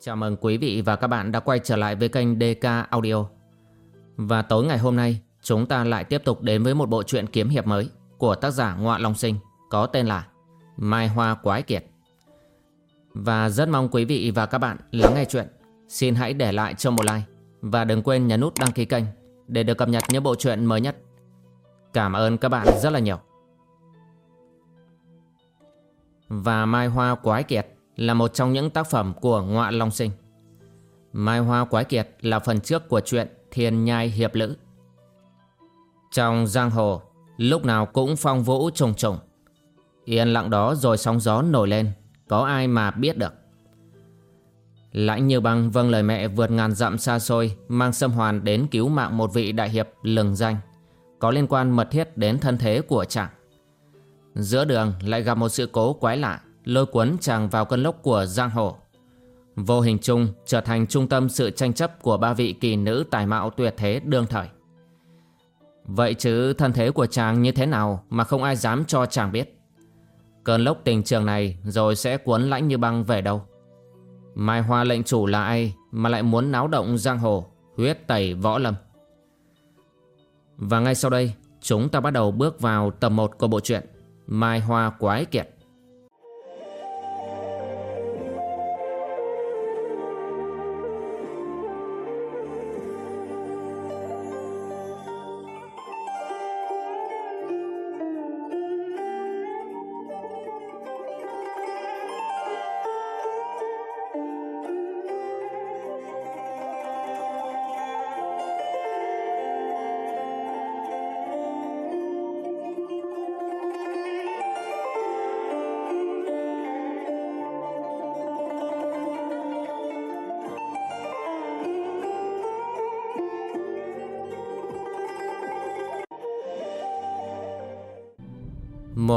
Chào mừng quý vị và các bạn đã quay trở lại với kênh DK Audio. Và tối ngày hôm nay, chúng ta lại tiếp tục đến với một bộ truyện kiếm hiệp mới của tác giả Ngoạ Long Sinh có tên là Mai Hoa Quái Kiệt. Và rất mong quý vị và các bạn lắng nghe chuyện. Xin hãy để lại cho một like và đừng quên nhấn nút đăng ký kênh để được cập nhật những bộ truyện mới nhất. Cảm ơn các bạn rất là nhiều. Và Mai Hoa Quái Kiệt là một trong những tác phẩm của Ngoạ Long Sinh. Mai Hoa Quái Kiệt là phần trước của truyện Thiên Nhai Hiệp Lữ. Trong giang hồ, lúc nào cũng phong vũ trùng trùng. Yên lặng đó rồi sóng gió nổi lên, có ai mà biết được. Lãnh như băng vâng lời mẹ vượt ngàn dặm xa xôi mang xâm hoàn đến cứu mạng một vị đại hiệp lừng danh, có liên quan mật thiết đến thân thế của chàng. Giữa đường lại gặp một sự cố quái lạ lôi cuốn chàng vào cơn lốc của giang hồ. Vô hình chung trở thành trung tâm sự tranh chấp của ba vị kỳ nữ tài mạo tuyệt thế đương thời. Vậy chứ thân thế của chàng như thế nào mà không ai dám cho chàng biết. Cơn lốc tình trường này rồi sẽ cuốn lãnh như băng về đâu. Mai Hoa lệnh chủ là ai mà lại muốn náo động giang hồ, huyết tẩy võ lâm. Và ngay sau đây, chúng ta bắt đầu bước vào tập 1 của bộ truyện Mai Hoa Quái Kiệt.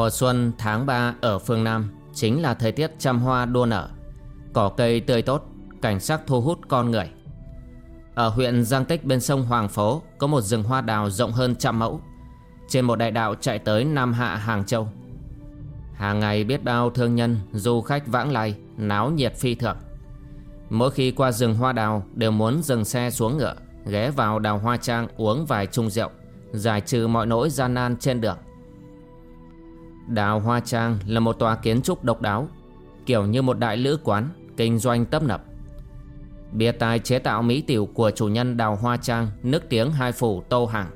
Mùa xuân tháng 3 ở phương Nam chính là thời tiết trăm hoa đua nở, cỏ cây tươi tốt, cảnh sắc thu hút con người. Ở huyện Giang Tích bên sông Hoàng Phố có một rừng hoa đào rộng hơn trăm mẫu, trên một đại đạo chạy tới Nam Hạ Hàng Châu. Hàng ngày biết bao thương nhân, du khách vãng lai, náo nhiệt phi thường. Mỗi khi qua rừng hoa đào đều muốn dừng xe xuống ngựa, ghé vào đào hoa trang uống vài chung rượu, giải trừ mọi nỗi gian nan trên đường. Đào Hoa Trang là một tòa kiến trúc độc đáo, Kiểu như một đại lữ quán, Kinh doanh tấp nập. Bia tài chế tạo mỹ tiểu của chủ nhân Đào Hoa Trang Nước tiếng hai phủ Tô hằng.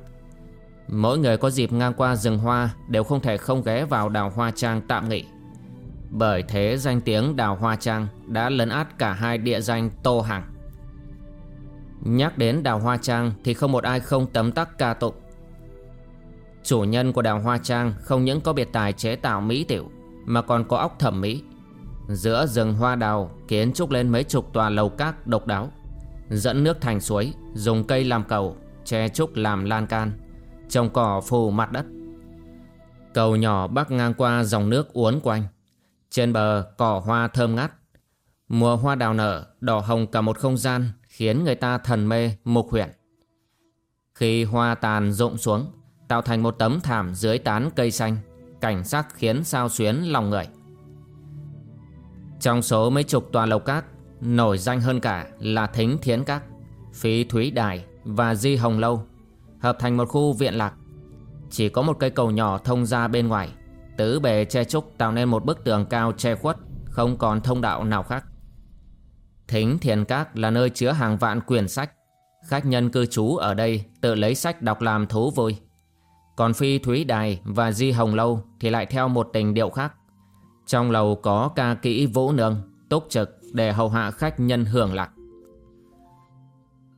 Mỗi người có dịp ngang qua rừng hoa Đều không thể không ghé vào Đào Hoa Trang tạm nghỉ. Bởi thế danh tiếng Đào Hoa Trang Đã lấn át cả hai địa danh Tô hằng. Nhắc đến Đào Hoa Trang Thì không một ai không tấm tắc ca tụng. Chủ nhân của đào Hoa Trang không những có biệt tài chế tạo mỹ tiểu, Mà còn có óc thẩm mỹ. Giữa rừng hoa đào, kiến trúc lên mấy chục tòa lầu các độc đáo. Dẫn nước thành suối, Dùng cây làm cầu, Che trúc làm lan can. Trồng cỏ phù mặt đất. Cầu nhỏ bắc ngang qua dòng nước uốn quanh. Trên bờ, cỏ hoa thơm ngát. Mùa hoa đào nở, Đỏ hồng cả một không gian, Khiến người ta thần mê, mục huyện. Khi hoa tàn rụng xuống Tạo thành một tấm thảm dưới tán cây xanh. Cảnh sắc khiến sao xuyến lòng người. Trong số mấy chục tòa lầu cát, Nổi danh hơn cả là Thính Thiến Các, Phí Thúy Đài và Di Hồng Lâu, Hợp thành một khu viện lạc. Chỉ có một cây cầu nhỏ thông ra bên ngoài, Tứ bề che trúc tạo nên một bức tường cao che khuất, Không còn thông đạo nào khác. Thính Thiền Các là nơi chứa hàng vạn quyển sách. Khách nhân cư trú ở đây tự lấy sách đọc làm thú vui còn Phi Thúy Đài và Di Hồng Lâu thì lại theo một tình điệu khác. Trong lầu có ca kỹ vũ nương, túc trực để hầu hạ khách nhân hưởng lạc.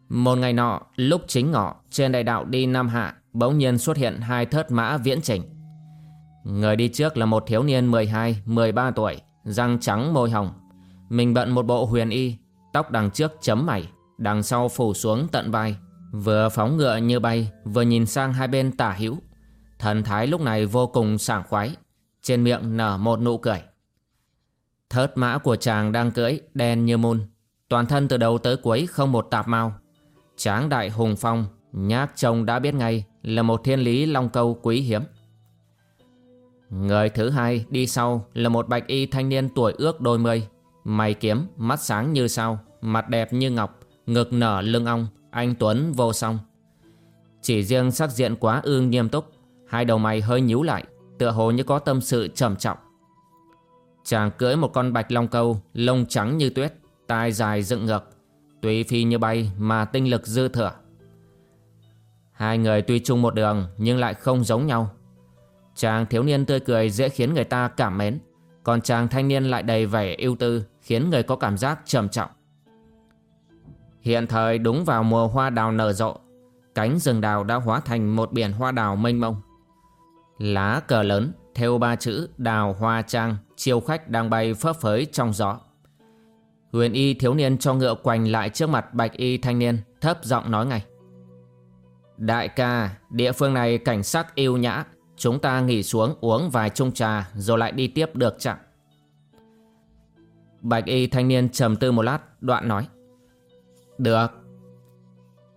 Một ngày nọ, lúc chính ngọ, trên đại đạo đi Nam Hạ, bỗng nhiên xuất hiện hai thớt mã viễn trình. Người đi trước là một thiếu niên 12-13 tuổi, răng trắng môi hồng. Mình bận một bộ huyền y, tóc đằng trước chấm mày, đằng sau phủ xuống tận vai. Vừa phóng ngựa như bay, vừa nhìn sang hai bên tả hữu Thần thái lúc này vô cùng sảng khoái, Trên miệng nở một nụ cười. Thớt mã của chàng đang cưỡi đen như môn Toàn thân từ đầu tới cuối không một tạp mau Tráng đại hùng phong Nhác trông đã biết ngay Là một thiên lý long câu quý hiếm. Người thứ hai đi sau Là một bạch y thanh niên tuổi ước đôi mươi, Mày kiếm, mắt sáng như sao, Mặt đẹp như ngọc, Ngực nở lưng ong, Anh Tuấn vô song. Chỉ riêng sắc diện quá ương nghiêm túc Hai đầu mày hơi nhíu lại, Tựa hồ như có tâm sự trầm trọng. Chàng cưỡi một con bạch long câu, Lông trắng như tuyết, Tai dài dựng ngược, Tuy phi như bay mà tinh lực dư thừa. Hai người tuy chung một đường Nhưng lại không giống nhau. Chàng thiếu niên tươi cười dễ khiến người ta cảm mến, Còn chàng thanh niên lại đầy vẻ ưu tư, Khiến người có cảm giác trầm trọng. Hiện thời đúng vào mùa hoa đào nở rộ, Cánh rừng đào đã hóa thành một biển hoa đào mênh mông. Lá cờ lớn theo ba chữ đào hoa trang Chiêu khách đang bay phấp phới trong gió. Huyền y thiếu niên cho ngựa quành lại trước mặt bạch y thanh niên Thấp giọng nói ngay. Đại ca, địa phương này cảnh sắc yêu nhã Chúng ta nghỉ xuống uống vài chung trà Rồi lại đi tiếp được chẳng Bạch y thanh niên trầm tư một lát Đoạn nói. Được.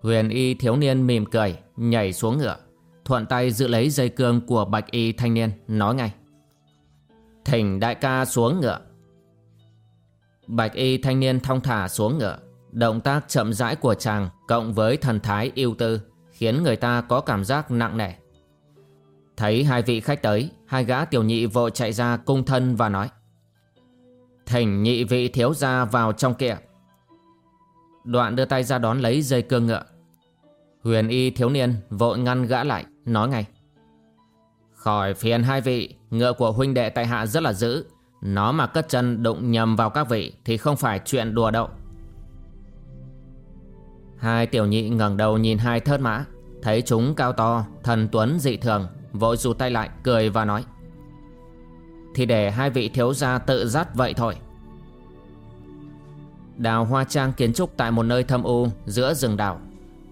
Huyền y thiếu niên mỉm cười Nhảy xuống ngựa. Thuận tay giữ lấy dây cương của bạch y thanh niên, Nói ngay. Thỉnh đại ca xuống ngựa. Bạch y thanh niên thong thả xuống ngựa. Động tác chậm rãi của chàng Cộng với thần thái yêu tư Khiến người ta có cảm giác nặng nề. Thấy hai vị khách tới, Hai gã tiểu nhị vội chạy ra cung thân và nói. Thỉnh nhị vị thiếu gia vào trong kia. Đoạn đưa tay ra đón lấy dây cương ngựa. Huyền y thiếu niên vội ngăn gã lại, Nói ngay. Khỏi phiền hai vị, Ngựa của huynh đệ tại hạ rất là dữ. Nó mà cất chân đụng nhầm vào các vị Thì không phải chuyện đùa đâu. Hai tiểu nhị ngẩng đầu nhìn hai thớt mã, Thấy chúng cao to, Thần tuấn dị thường, Vội rụt tay lại, cười và nói. Thì để hai vị thiếu gia tự dắt vậy thôi. Đào hoa trang kiến trúc tại một nơi thâm u Giữa rừng đào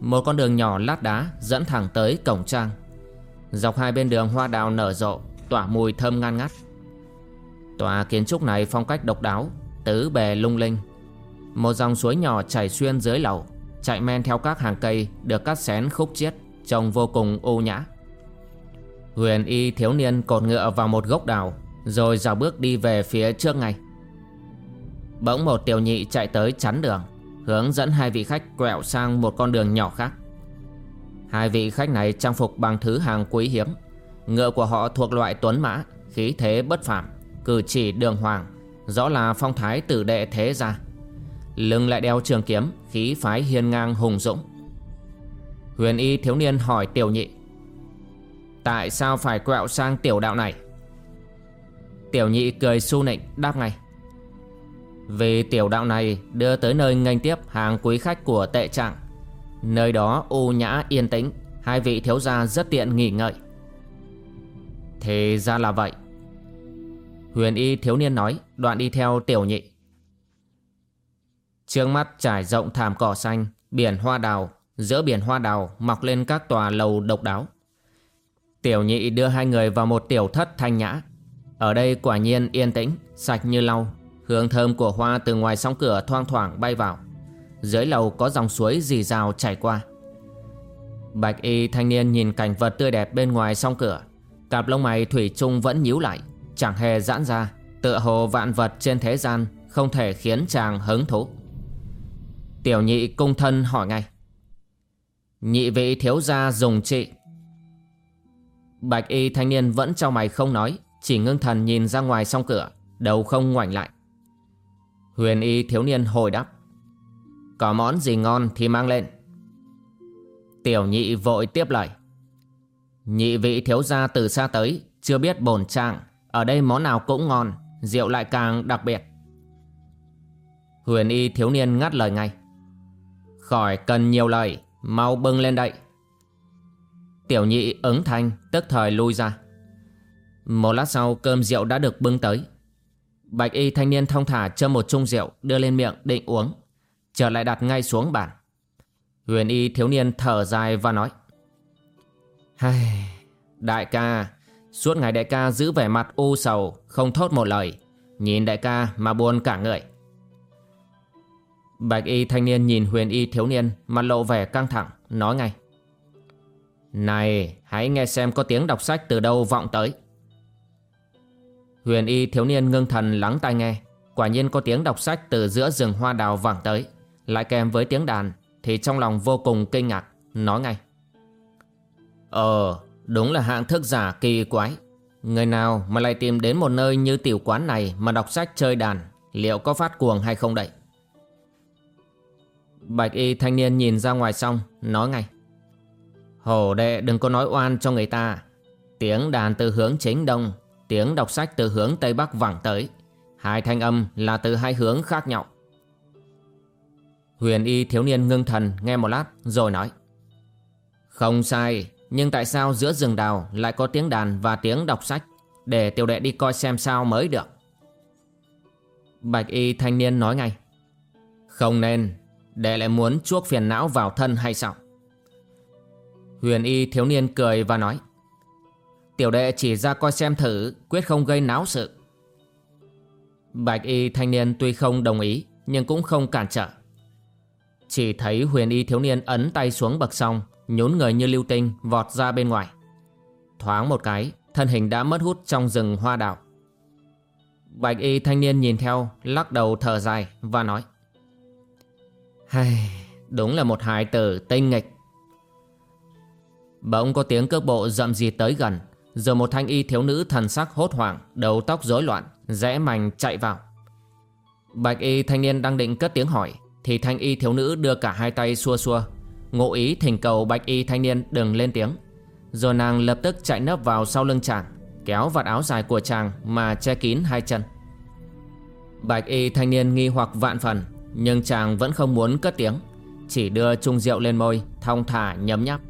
một con đường nhỏ lát đá dẫn thẳng tới cổng trang. Dọc hai bên đường hoa đào nở rộ, Tỏa mùi thơm ngan ngắt. Tòa kiến trúc này phong cách độc đáo, Tứ bề lung linh. Một dòng suối nhỏ chảy xuyên dưới lầu, Chạy men theo các hàng cây Được cắt xén khúc chiết, Trông vô cùng ô nhã. Huyền y thiếu niên cột ngựa vào một gốc đào, Rồi dào bước đi về phía trước ngay. Bỗng một tiểu nhị chạy tới chắn đường. Hướng dẫn hai vị khách quẹo sang một con đường nhỏ khác. Hai vị khách này trang phục bằng thứ hàng quý hiếm. Ngựa của họ thuộc loại tuấn mã, Khí thế bất phàm, Cử chỉ đường hoàng, Rõ là phong thái tử đệ thế gia. Lưng lại đeo trường kiếm, Khí phái hiên ngang hùng dũng. Huyền y thiếu niên hỏi tiểu nhị, Tại sao phải quẹo sang tiểu đạo này? Tiểu nhị cười su nịnh, đáp ngay vì tiểu đạo này đưa tới nơi nghênh tiếp hàng quý khách của tệ trạng. Nơi đó u nhã yên tĩnh, Hai vị thiếu gia rất tiện nghỉ ngợi. Thì ra là vậy. Huyền y thiếu niên nói, Đoạn đi theo tiểu nhị. Trước mắt trải rộng thảm cỏ xanh, Biển hoa đào, Giữa biển hoa đào mọc lên các tòa lầu độc đáo. Tiểu nhị đưa hai người vào một tiểu thất thanh nhã. Ở đây quả nhiên yên tĩnh, Sạch như lau. Hương thơm của hoa từ ngoài sóng cửa thoang thoảng bay vào. Dưới lầu có dòng suối dì rào chảy qua. Bạch y thanh niên nhìn cảnh vật tươi đẹp bên ngoài song cửa. Cặp lông mày thủy chung vẫn nhíu lại, Chẳng hề giãn ra, Tựa hồ vạn vật trên thế gian Không thể khiến chàng hứng thú. Tiểu nhị cung thân hỏi ngay. Nhị vị thiếu gia dùng trị Bạch y thanh niên vẫn cho mày không nói, Chỉ ngưng thần nhìn ra ngoài song cửa, Đầu không ngoảnh lại. Huyền y thiếu niên hồi đáp. Có món gì ngon thì mang lên. Tiểu nhị vội tiếp lời. Nhị vị thiếu gia từ xa tới, Chưa biết bổn trạng, Ở đây món nào cũng ngon, Rượu lại càng đặc biệt. Huyền y thiếu niên ngắt lời ngay. Khỏi cần nhiều lời, Mau bưng lên đây. Tiểu nhị ứng thanh, tức thời lui ra. Một lát sau cơm rượu đã được bưng tới. Bạch y thanh niên thông thả châm một chung rượu đưa lên miệng định uống. Trở lại đặt ngay xuống bàn. Huyền y thiếu niên thở dài và nói Hai, Đại ca Suốt ngày đại ca giữ vẻ mặt u sầu Không thốt một lời. Nhìn đại ca mà buồn cả người. Bạch y thanh niên nhìn huyền y thiếu niên Mặt lộ vẻ căng thẳng Nói ngay Này hãy nghe xem có tiếng đọc sách từ đâu vọng tới. Huyền y thiếu niên ngưng thần lắng tai nghe Quả nhiên có tiếng đọc sách từ giữa rừng hoa đào vẳng tới lại kèm với tiếng đàn thì trong lòng vô cùng kinh ngạc, nói ngay. Ờ, đúng là hạng thức giả kỳ quái. Người nào mà lại tìm đến một nơi như tiểu quán này mà đọc sách chơi đàn, liệu có phát cuồng hay không đậy? Bạch y thanh niên nhìn ra ngoài xong, nói ngay. Hổ đệ đừng có nói oan cho người ta. Tiếng đàn từ hướng chính đông, tiếng đọc sách từ hướng tây bắc vẳng tới. Hai thanh âm là từ hai hướng khác nhau. Huyền y thiếu niên ngưng thần nghe một lát rồi nói. Không sai, nhưng tại sao giữa rừng đào lại có tiếng đàn và tiếng đọc sách để tiểu đệ đi coi xem sao mới được? Bạch y thanh niên nói ngay. Không nên, đệ lại muốn chuốc phiền não vào thân hay sao? Huyền y thiếu niên cười và nói. Tiểu đệ chỉ ra coi xem thử, quyết không gây náo sự. Bạch y thanh niên tuy không đồng ý, nhưng cũng không cản trở. Chỉ thấy huyền y thiếu niên ấn tay xuống bậc song Nhún người như lưu tinh vọt ra bên ngoài Thoáng một cái Thân hình đã mất hút trong rừng hoa đào Bạch y thanh niên nhìn theo Lắc đầu thở dài và nói Hay, Đúng là một hài tử tinh nghịch Bỗng có tiếng cước bộ rậm rì tới gần rồi một thanh y thiếu nữ thần sắc hốt hoảng, Đầu tóc rối loạn, Rẽ mành chạy vào. Bạch y thanh niên đang định cất tiếng hỏi, thì thanh y thiếu nữ đưa cả hai tay xua xua. Ngộ ý thỉnh cầu bạch y thanh niên đừng lên tiếng. Rồi nàng lập tức chạy nấp vào sau lưng chàng, Kéo vạt áo dài của chàng mà che kín hai chân. Bạch y thanh niên nghi hoặc vạn phần, Nhưng chàng vẫn không muốn cất tiếng, Chỉ đưa chung rượu lên môi, Thong thả nhấm nháp.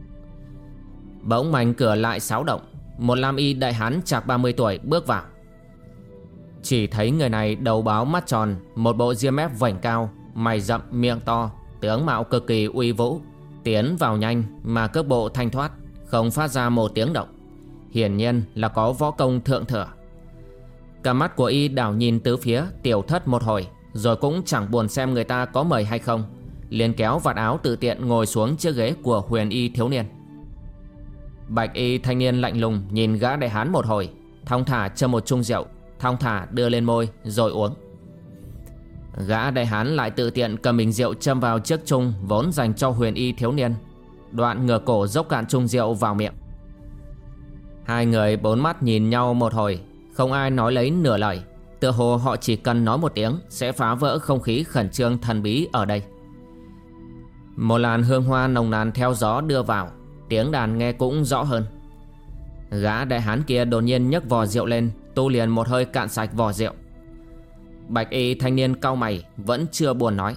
Bỗng mảnh cửa lại xáo động một lam y đại hán chạc 30 tuổi bước vào. Chỉ thấy người này đầu báo mắt tròn, Một bộ ria mép vảnh cao, Mày rậm, miệng to, Tướng mạo cực kỳ uy vũ, Tiến vào nhanh mà cước bộ thanh thoát, Không phát ra một tiếng động. Hiển nhiên là có võ công thượng thừa. Cả mắt của y đảo nhìn tứ phía, Tiểu thất một hồi, Rồi cũng chẳng buồn xem người ta có mời hay không, liền kéo vạt áo tự tiện ngồi xuống chiếc ghế của huyền y thiếu niên. Bạch y thanh niên lạnh lùng nhìn gã đại hán một hồi, Thong thả châm một chung rượu, Thong thả đưa lên môi, rồi uống. Gã đại hán lại tự tiện cầm bình rượu châm vào chiếc chung vốn dành cho huyền y thiếu niên, Đoạn ngửa cổ dốc cạn chung rượu vào miệng. Hai người bốn mắt nhìn nhau một hồi, Không ai nói lấy nửa lời, Tựa hồ họ chỉ cần nói một tiếng Sẽ phá vỡ không khí khẩn trương thần bí ở đây. Một làn hương hoa nồng nàn theo gió đưa vào Tiếng đàn nghe cũng rõ hơn. Gã đại hán kia đột nhiên nhấc vò rượu lên, Tu liền một hơi cạn sạch vò rượu. Bạch y thanh niên cau mày, Vẫn chưa buồn nói.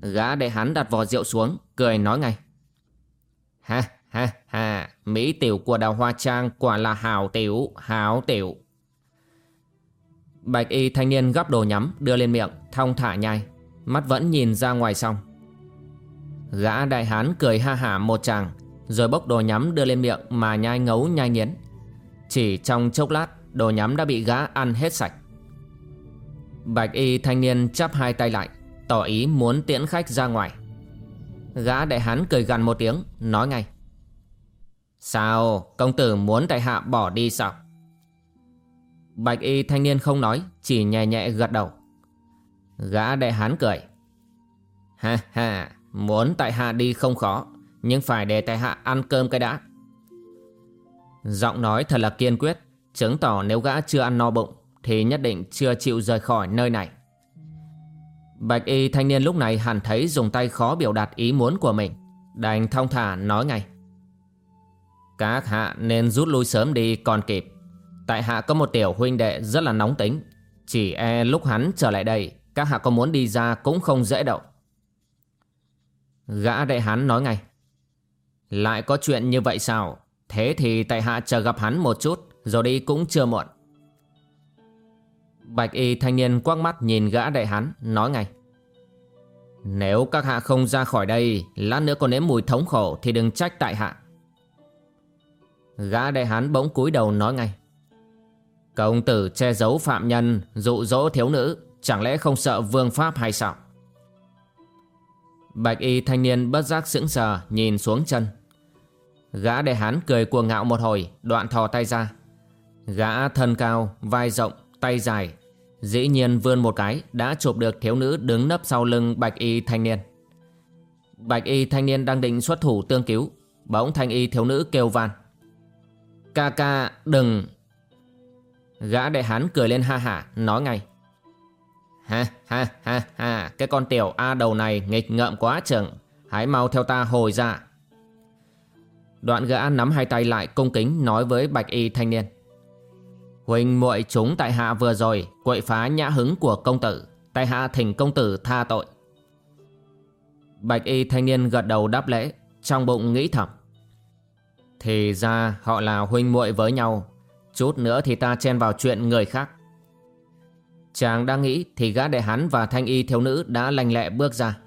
Gã đại hán đặt vò rượu xuống, Cười nói ngay. Ha ha ha, Mỹ tiểu của đào hoa trang Quả là hào tiểu hào tiểu. Bạch y thanh niên gắp đồ nhắm, Đưa lên miệng, thong thả nhai. Mắt vẫn nhìn ra ngoài xong Gã đại hán cười ha hả một chàng rồi bốc đồ nhắm đưa lên miệng Mà nhai ngấu, nhai nghiến. Chỉ trong chốc lát, Đồ nhắm đã bị gã ăn hết sạch. Bạch y thanh niên chắp hai tay lại, Tỏ ý muốn tiễn khách ra ngoài. Gã đại hán cười gằn một tiếng, Nói ngay. Sao, công tử muốn tại hạ bỏ đi sao? Bạch y thanh niên không nói, Chỉ nhẹ nhẹ gật đầu. Gã đại hán cười. Ha ha, Muốn tại hạ đi không khó. Nhưng phải để tại hạ ăn cơm cái đã Giọng nói thật là kiên quyết Chứng tỏ nếu gã chưa ăn no bụng thì nhất định chưa chịu rời khỏi nơi này. Bạch y thanh niên lúc này hẳn thấy dùng tay khó biểu đạt ý muốn của mình, đành thong thả nói ngay. Các hạ nên rút lui sớm đi còn kịp. Tại hạ có một tiểu huynh đệ rất là nóng tính, chỉ e lúc hắn trở lại đây, các hạ có muốn đi ra cũng không dễ đậu Gã đệ hắn nói ngay. Lại có chuyện như vậy sao? Thế thì tại hạ chờ gặp hắn một chút, rồi đi cũng chưa muộn. Bạch y thanh niên quắc mắt nhìn gã đại hán nói ngay Nếu các hạ không ra khỏi đây Lát nữa còn nếm mùi thống khổ Thì đừng trách tại hạ Gã đại hán bỗng cúi đầu nói ngay Công tử che giấu phạm nhân Dụ dỗ thiếu nữ Chẳng lẽ không sợ vương pháp hay sao Bạch y thanh niên bất giác sững sờ Nhìn xuống chân Gã đại hán cười cuồng ngạo một hồi Đoạn thò tay ra Gã thân cao, vai rộng, tay dài Dĩ nhiên vươn một cái đã chụp được thiếu nữ đứng nấp sau lưng bạch y thanh niên. Bạch y thanh niên đang định xuất thủ tương cứu, bỗng thanh y thiếu nữ kêu van. Ca ca đừng... Gã đệ hán cười lên ha hả, nói ngay. Ha ha ha ha, cái con tiểu A đầu này nghịch ngợm quá chừng, hãy mau theo ta hồi ra. Đoạn gã nắm hai tay lại cung kính nói với bạch y thanh niên. Huynh muội chúng tại hạ vừa rồi quậy phá nhã hứng của công tử, tại hạ thỉnh công tử tha tội. Bạch y thanh niên gật đầu đáp lễ, trong bụng nghĩ thầm. Thì ra họ là huynh muội với nhau, chút nữa thì ta chen vào chuyện người khác. Chàng đang nghĩ thì gã đệ hắn và thanh y thiếu nữ đã lành lẹ bước ra.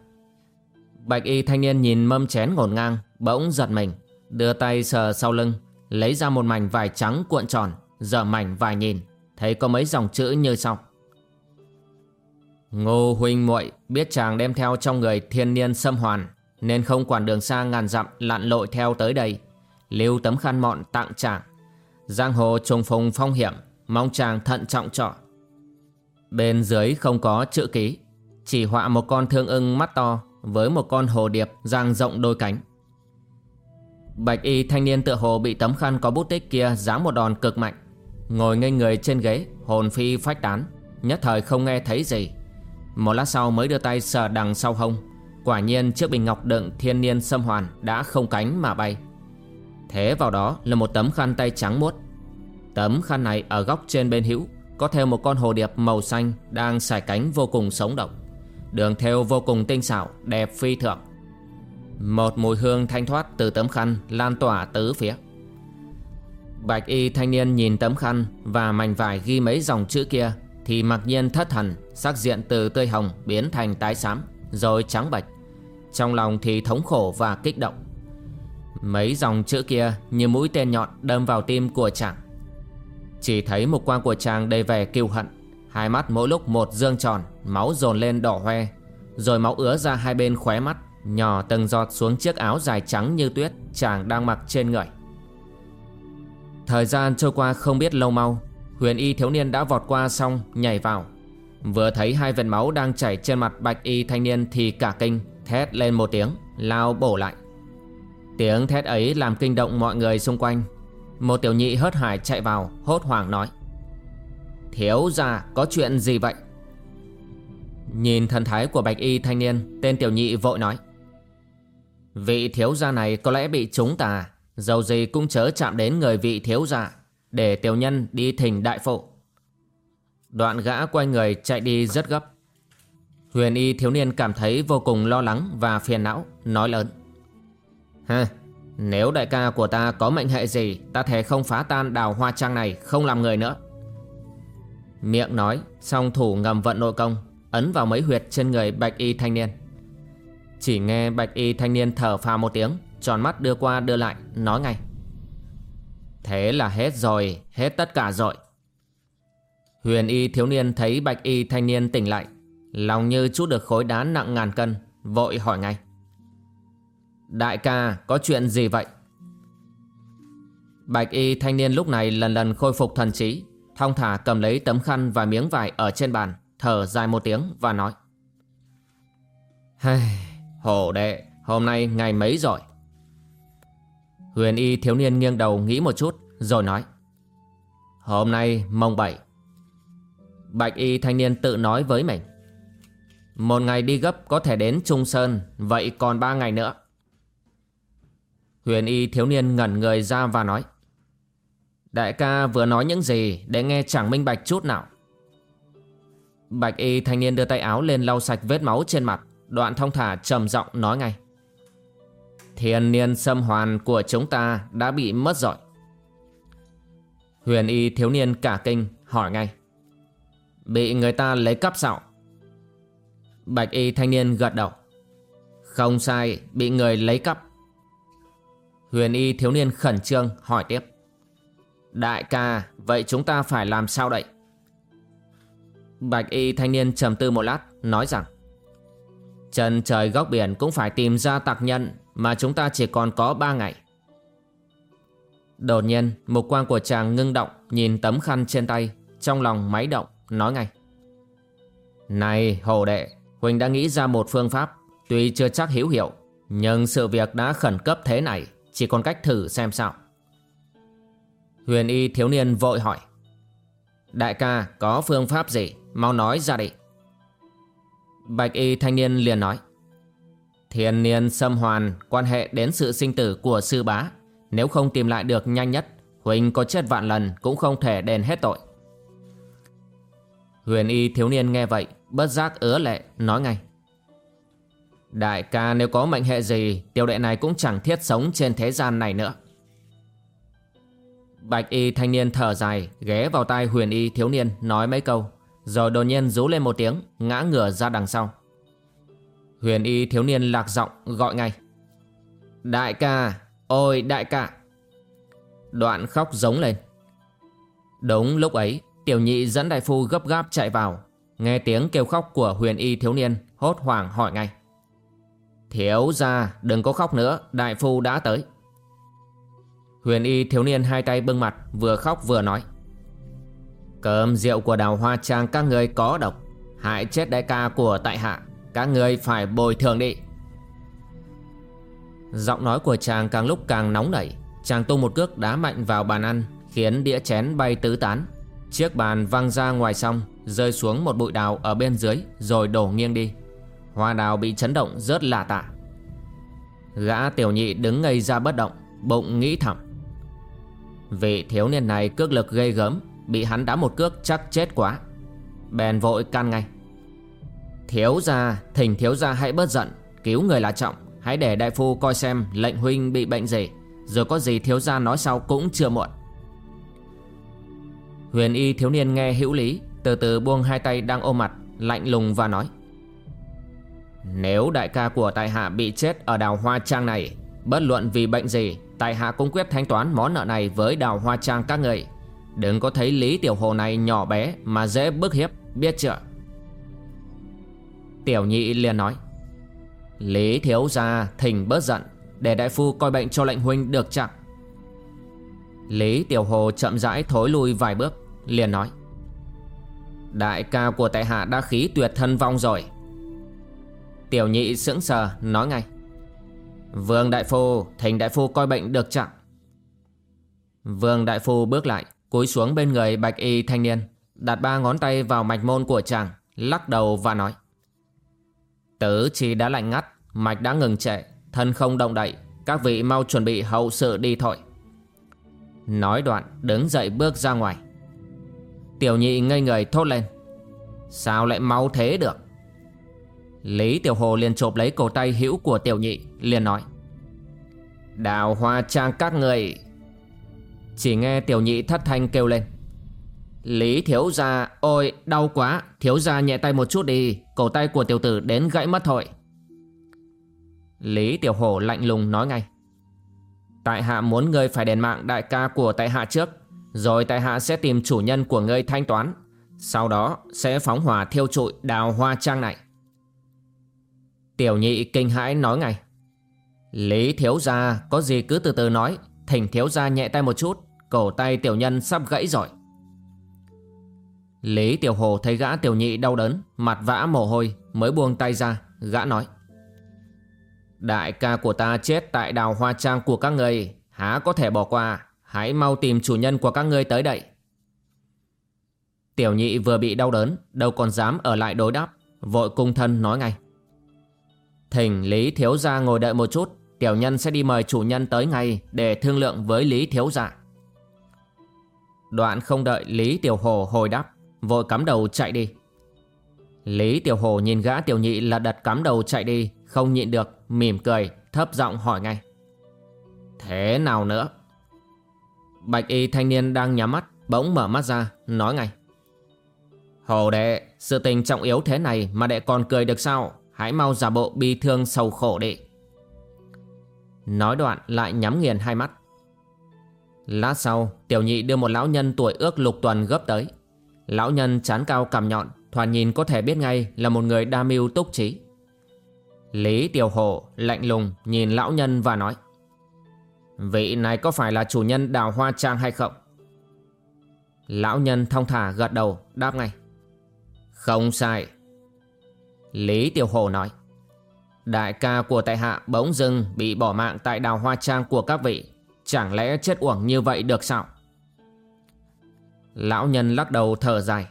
Bạch y thanh niên nhìn mâm chén ngổn ngang, bỗng giật mình, đưa tay sờ sau lưng, lấy ra một mảnh vải trắng cuộn tròn, dở mảnh vải nhìn, thấy có mấy dòng chữ như sau. Ngô huynh muội biết chàng đem theo trong người thiên niên xâm hoàn, nên không quản đường xa ngàn dặm lặn lội theo tới đây, lưu tấm khăn mọn tặng chàng. Giang hồ trùng phùng phong hiểm, mong chàng thận trọng trọ. Bên dưới không có chữ ký, chỉ họa một con thương ưng mắt to với một con hồ điệp giang rộng đôi cánh. Bạch y thanh niên tựa hồ bị tấm khăn có bút tích kia giáng một đòn cực mạnh. Ngồi ngây người trên ghế, hồn phi phách tán, nhất thời không nghe thấy gì. Một lát sau mới đưa tay sờ đằng sau hông. Quả nhiên chiếc bình ngọc đựng thiên niên xâm hoàn đã không cánh mà bay. Thế vào đó là một tấm khăn tay trắng muốt. Tấm khăn này ở góc trên bên hữu có theo một con hồ điệp màu xanh đang xải cánh vô cùng sống động. Đường theo vô cùng tinh xảo, đẹp phi thường. Một mùi hương thanh thoát từ tấm khăn lan tỏa tứ phía. Bạch y thanh niên nhìn tấm khăn và mảnh vải ghi mấy dòng chữ kia thì mặc nhiên thất thần, sắc diện từ tươi hồng biến thành tái xám, rồi trắng bạch. Trong lòng thì thống khổ và kích động. Mấy dòng chữ kia như mũi tên nhọn đâm vào tim của chàng. Chỉ thấy một quang của chàng đầy vẻ kiêu hận, hai mắt mỗi lúc một dương tròn, máu dồn lên đỏ hoe, rồi máu ứa ra hai bên khóe mắt, nhỏ từng giọt xuống chiếc áo dài trắng như tuyết chàng đang mặc trên người. Thời gian trôi qua không biết lâu mau Huyền y thiếu niên đã vọt qua xong nhảy vào. Vừa thấy hai vệt máu đang chảy trên mặt bạch y thanh niên thì cả kinh Thét lên một tiếng Lao bổ lại. Tiếng thét ấy làm kinh động mọi người xung quanh. Một tiểu nhị hớt hải chạy vào, Hốt hoảng nói, Thiếu ra có chuyện gì vậy? Nhìn thần thái của bạch y thanh niên, Tên tiểu nhị vội nói, Vị thiếu gia này có lẽ bị trúng tà Dầu gì cũng chớ chạm đến người vị thiếu gia, Để tiểu nhân đi thỉnh đại phụ. Đoạn gã quay người chạy đi rất gấp. Huyền y thiếu niên cảm thấy vô cùng lo lắng và phiền não, Nói lớn Ha nếu đại ca của ta có mệnh hệ gì, Ta thể không phá tan đào hoa trang này, Không làm người nữa. Miệng nói, Song thủ ngầm vận nội công, Ấn vào mấy huyệt trên người bạch y thanh niên. Chỉ nghe bạch y thanh niên thở phào một tiếng, Tròn mắt đưa qua đưa lại, Nói ngay. Thế là hết rồi, Hết tất cả rồi. Huyền y thiếu niên thấy bạch y thanh niên tỉnh lại, Lòng như chút được khối đá nặng ngàn cân, Vội hỏi ngay. Đại ca có chuyện gì vậy? Bạch y thanh niên lúc này lần lần khôi phục thần trí Thong thả cầm lấy tấm khăn và miếng vải ở trên bàn Thở dài một tiếng và nói. Hey, Hổ đệ, hôm nay ngày mấy rồi? Huyền y thiếu niên nghiêng đầu nghĩ một chút Rồi nói. Hôm nay mông bảy. Bạch y thanh niên tự nói với mình. Một ngày đi gấp có thể đến Trung Sơn Vậy còn ba ngày nữa. Huyền y thiếu niên ngẩn người ra và nói, Đại ca vừa nói những gì Để nghe chẳng minh bạch chút nào. Bạch y thanh niên đưa tay áo lên lau sạch vết máu trên mặt, Đoạn thông thả trầm giọng nói ngay, Thiên niên xâm hoàn của chúng ta đã bị mất rồi. Huyền y thiếu niên cả kinh hỏi ngay, Bị người ta lấy cắp sao? Bạch y thanh niên gật đầu, Không sai, bị người lấy cắp. Huyền y thiếu niên khẩn trương hỏi tiếp. Đại ca, Vậy chúng ta phải làm sao đây? Bạch y thanh niên trầm tư một lát, Nói rằng Trần trời góc biển cũng phải tìm ra tạc nhân Mà chúng ta chỉ còn có 3 ngày. Đột nhiên, Mục quang của chàng ngưng động, Nhìn tấm khăn trên tay, Trong lòng máy động, Nói ngay. Này hồ đệ huỳnh đã nghĩ ra một phương pháp, Tuy chưa chắc hữu hiệu, Nhưng sự việc đã khẩn cấp thế này chỉ còn cách thử xem sao. Huyền y thiếu niên vội hỏi. Đại ca, có phương pháp gì? Mau nói ra đi. Bạch y thanh niên liền nói. Thiên niên xâm hoàn, Quan hệ đến sự sinh tử của sư bá. Nếu không tìm lại được nhanh nhất, Huỳnh có chết vạn lần Cũng không thể đền hết tội. Huyền y thiếu niên nghe vậy, Bất giác ứa lệ, nói ngay. Đại ca nếu có mệnh hệ gì, Tiểu đệ này cũng chẳng thiết sống trên thế gian này nữa. Bạch y thanh niên thở dài, Ghé vào tai huyền y thiếu niên, nói mấy câu. Rồi đột nhiên rú lên một tiếng, Ngã ngửa ra đằng sau. Huyền y thiếu niên lạc giọng gọi ngay. Đại ca, Ôi đại ca. Đoạn khóc giống lên. Đúng lúc ấy, Tiểu nhị dẫn đại phu gấp gáp chạy vào. Nghe tiếng kêu khóc của huyền y thiếu niên, Hốt hoảng hỏi ngay. Thiếu ra, đừng có khóc nữa, Đại phu đã tới. Huyền y thiếu niên hai tay bưng mặt, Vừa khóc vừa nói. Cơm rượu của đào hoa trang các người có độc. Hại chết đại ca của tại hạ, Các người phải bồi thường đi. Giọng nói của chàng càng lúc càng nóng nảy. Chàng tung một cước đá mạnh vào bàn ăn, Khiến đĩa chén bay tứ tán. Chiếc bàn văng ra ngoài xong Rơi xuống một bụi đào ở bên dưới, Rồi đổ nghiêng đi. Hoa đào bị chấn động rớt lạ tạ. Gã tiểu nhị đứng ngây ra bất động, Bụng nghĩ thầm. Vị thiếu niên này cước lực gây gớm, Bị hắn đá một cước chắc chết quá. Bèn vội can ngay. Thiếu gia, Thỉnh thiếu gia hãy bớt giận, Cứu người là trọng, Hãy để đại phu coi xem lệnh huynh bị bệnh gì, Rồi có gì thiếu gia nói sau cũng chưa muộn. Huyền y thiếu niên nghe hữu lý, Từ từ buông hai tay đang ôm mặt, Lạnh lùng và nói. Nếu đại ca của tại hạ bị chết ở đào hoa trang này, Bất luận vì bệnh gì Tại hạ cũng quyết thanh toán món nợ này với đào hoa trang các người. Đừng có thấy Lý Tiểu Hồ này nhỏ bé Mà dễ bức hiếp, Biết chưa? Tiểu nhị liền nói. Lý thiếu gia thỉnh bớt giận, Để đại phu coi bệnh cho lệnh huynh được chẳng Lý Tiểu Hồ chậm rãi thối lui vài bước, liền nói. Đại ca của tại hạ đã khí tuyệt thân vong rồi Tiểu nhị sững sờ, nói ngay. Vương Đại Phu Thỉnh Đại Phu coi bệnh được chẳng Vương Đại Phu bước lại, Cúi xuống bên người bạch y thanh niên, Đặt ba ngón tay vào mạch môn của chàng, Lắc đầu và nói. Tứ chi đã lạnh ngắt, Mạch đã ngừng trệ, Thân không động đậy, Các vị mau chuẩn bị hậu sự đi thôi. Nói đoạn, đứng dậy bước ra ngoài. Tiểu nhị ngây người thốt lên. Sao lại mau thế được? Lý Tiểu Hồ liền chộp lấy cổ tay hữu của tiểu nhị, liền nói, Đào hoa trang các người Chỉ nghe tiểu nhị thất thanh kêu lên, Lý thiếu gia, Ôi, đau quá, Thiếu gia nhẹ tay một chút đi, Cổ tay của tiểu tử đến gãy mất thôi. Lý Tiểu Hồ lạnh lùng nói ngay, Tại hạ muốn ngươi phải đền mạng đại ca của tại hạ trước, Rồi tại hạ sẽ tìm chủ nhân của ngươi thanh toán, Sau đó sẽ phóng hỏa thiêu trụi đào hoa trang này. Tiểu nhị kinh hãi nói ngay. Lý thiếu gia, có gì cứ từ từ nói. Thỉnh thiếu gia nhẹ tay một chút, Cổ tay tiểu nhân sắp gãy rồi. Lý tiểu hồ thấy gã tiểu nhị đau đớn, Mặt vã mồ hôi, mới buông tay ra, Gã nói. Đại ca của ta chết tại đào hoa trang của các người, Há có thể bỏ qua. Hãy mau tìm chủ nhân của các ngươi tới đây. Tiểu nhị vừa bị đau đớn, Đâu còn dám ở lại đối đáp, Vội cung thân nói ngay. Thỉnh Lý Thiếu Gia ngồi đợi một chút, Tiểu nhân sẽ đi mời chủ nhân tới ngay Để thương lượng với Lý Thiếu Gia. Đoạn không đợi Lý Tiểu Hồ hồi đáp, Vội cắm đầu chạy đi. Lý Tiểu Hồ nhìn gã tiểu nhị là đặt cắm đầu chạy đi, Không nhịn được, Mỉm cười, thấp giọng hỏi ngay. Thế nào nữa? Bạch y thanh niên đang nhắm mắt, Bỗng mở mắt ra, nói ngay. Hồ đệ, Sự tình trọng yếu thế này Mà đệ còn cười được sao? Hãy mau giả bộ bi thương sầu khổ đi. Nói đoạn lại nhắm nghiền hai mắt. Lát sau, Tiểu nhị đưa một lão nhân tuổi ước lục tuần gấp tới. Lão nhân chán cao cằm nhọn, Thoạt nhìn có thể biết ngay là một người đa mưu túc trí. Lý Tiểu Hổ lạnh lùng nhìn lão nhân và nói, Vị này có phải là chủ nhân đào hoa trang hay không? Lão nhân thong thả gật đầu đáp ngay, Không sai Lý Tiểu Hồ nói. Đại ca của tại hạ bỗng dưng bị bỏ mạng tại đào hoa trang của các vị. Chẳng lẽ chết uổng như vậy được sao? Lão nhân lắc đầu thở dài.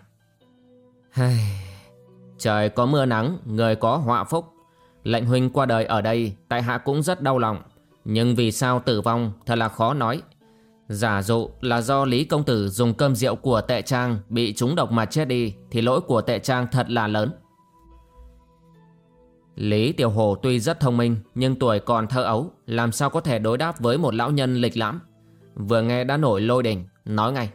Trời có mưa nắng, Người có họa phúc. Lệnh huynh qua đời ở đây, Tại hạ cũng rất đau lòng. Nhưng vì sao tử vong, thật là khó nói. Giả dụ là do Lý Công Tử dùng cơm rượu của tệ trang Bị trúng độc mà chết đi, Thì lỗi của tệ trang thật là lớn. Lý Tiểu Hồ tuy rất thông minh, Nhưng tuổi còn thơ ấu, Làm sao có thể đối đáp với một lão nhân lịch lãm? Vừa nghe đã nổi lôi đình, Nói ngay.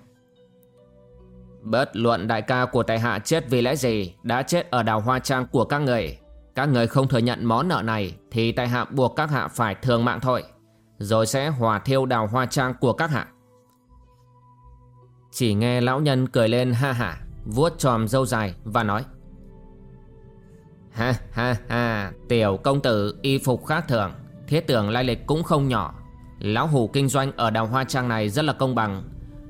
Bất luận đại ca của tại hạ chết vì lẽ gì, Đã chết ở đào hoa trang của các người. Các người không thừa nhận món nợ này, Thì tại hạ buộc các hạ phải thường mạng thôi. Rồi sẽ hòa thiêu đào hoa trang của các hạ. Chỉ nghe lão nhân cười lên ha hả, Vuốt tròm dâu dài và nói. Ha ha ha. Tiểu công tử y phục khác thường. Thiết tưởng lai lịch cũng không nhỏ. Lão hủ kinh doanh ở đào hoa trang này rất là công bằng.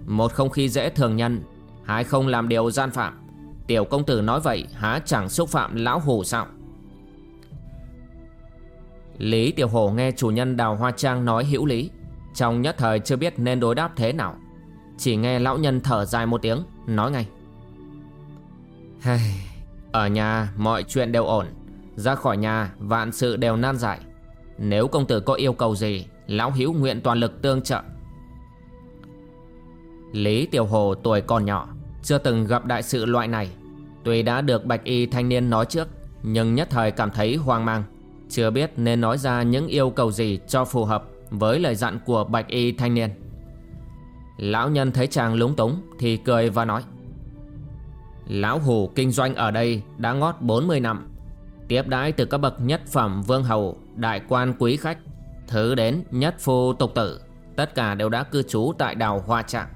Một không khí dễ thường nhân, Hai không làm điều gian phạm. Tiểu công tử nói vậy há chẳng xúc phạm lão hủ sao? Lý Tiểu Hổ nghe chủ nhân đào hoa trang nói hữu lý, Trong nhất thời chưa biết nên đối đáp thế nào. Chỉ nghe lão nhân thở dài một tiếng, Nói ngay. Ở nhà, mọi chuyện đều ổn. Ra khỏi nhà, vạn sự đều nan giải. Nếu công tử có yêu cầu gì, Lão hữu nguyện toàn lực tương trợ. Lý Tiểu Hồ tuổi còn nhỏ, Chưa từng gặp đại sự loại này. Tuy đã được bạch y thanh niên nói trước, Nhưng nhất thời cảm thấy hoang mang. Chưa biết nên nói ra những yêu cầu gì cho phù hợp Với lời dặn của bạch y thanh niên. Lão nhân thấy chàng lúng túng Thì cười và nói Lão Hủ kinh doanh ở đây đã ngót 40 năm. Tiếp đãi từ các bậc nhất phẩm vương hầu, Đại quan quý khách, Thứ đến nhất phu tục tử. Tất cả đều đã cư trú tại đào Hoa Trạng.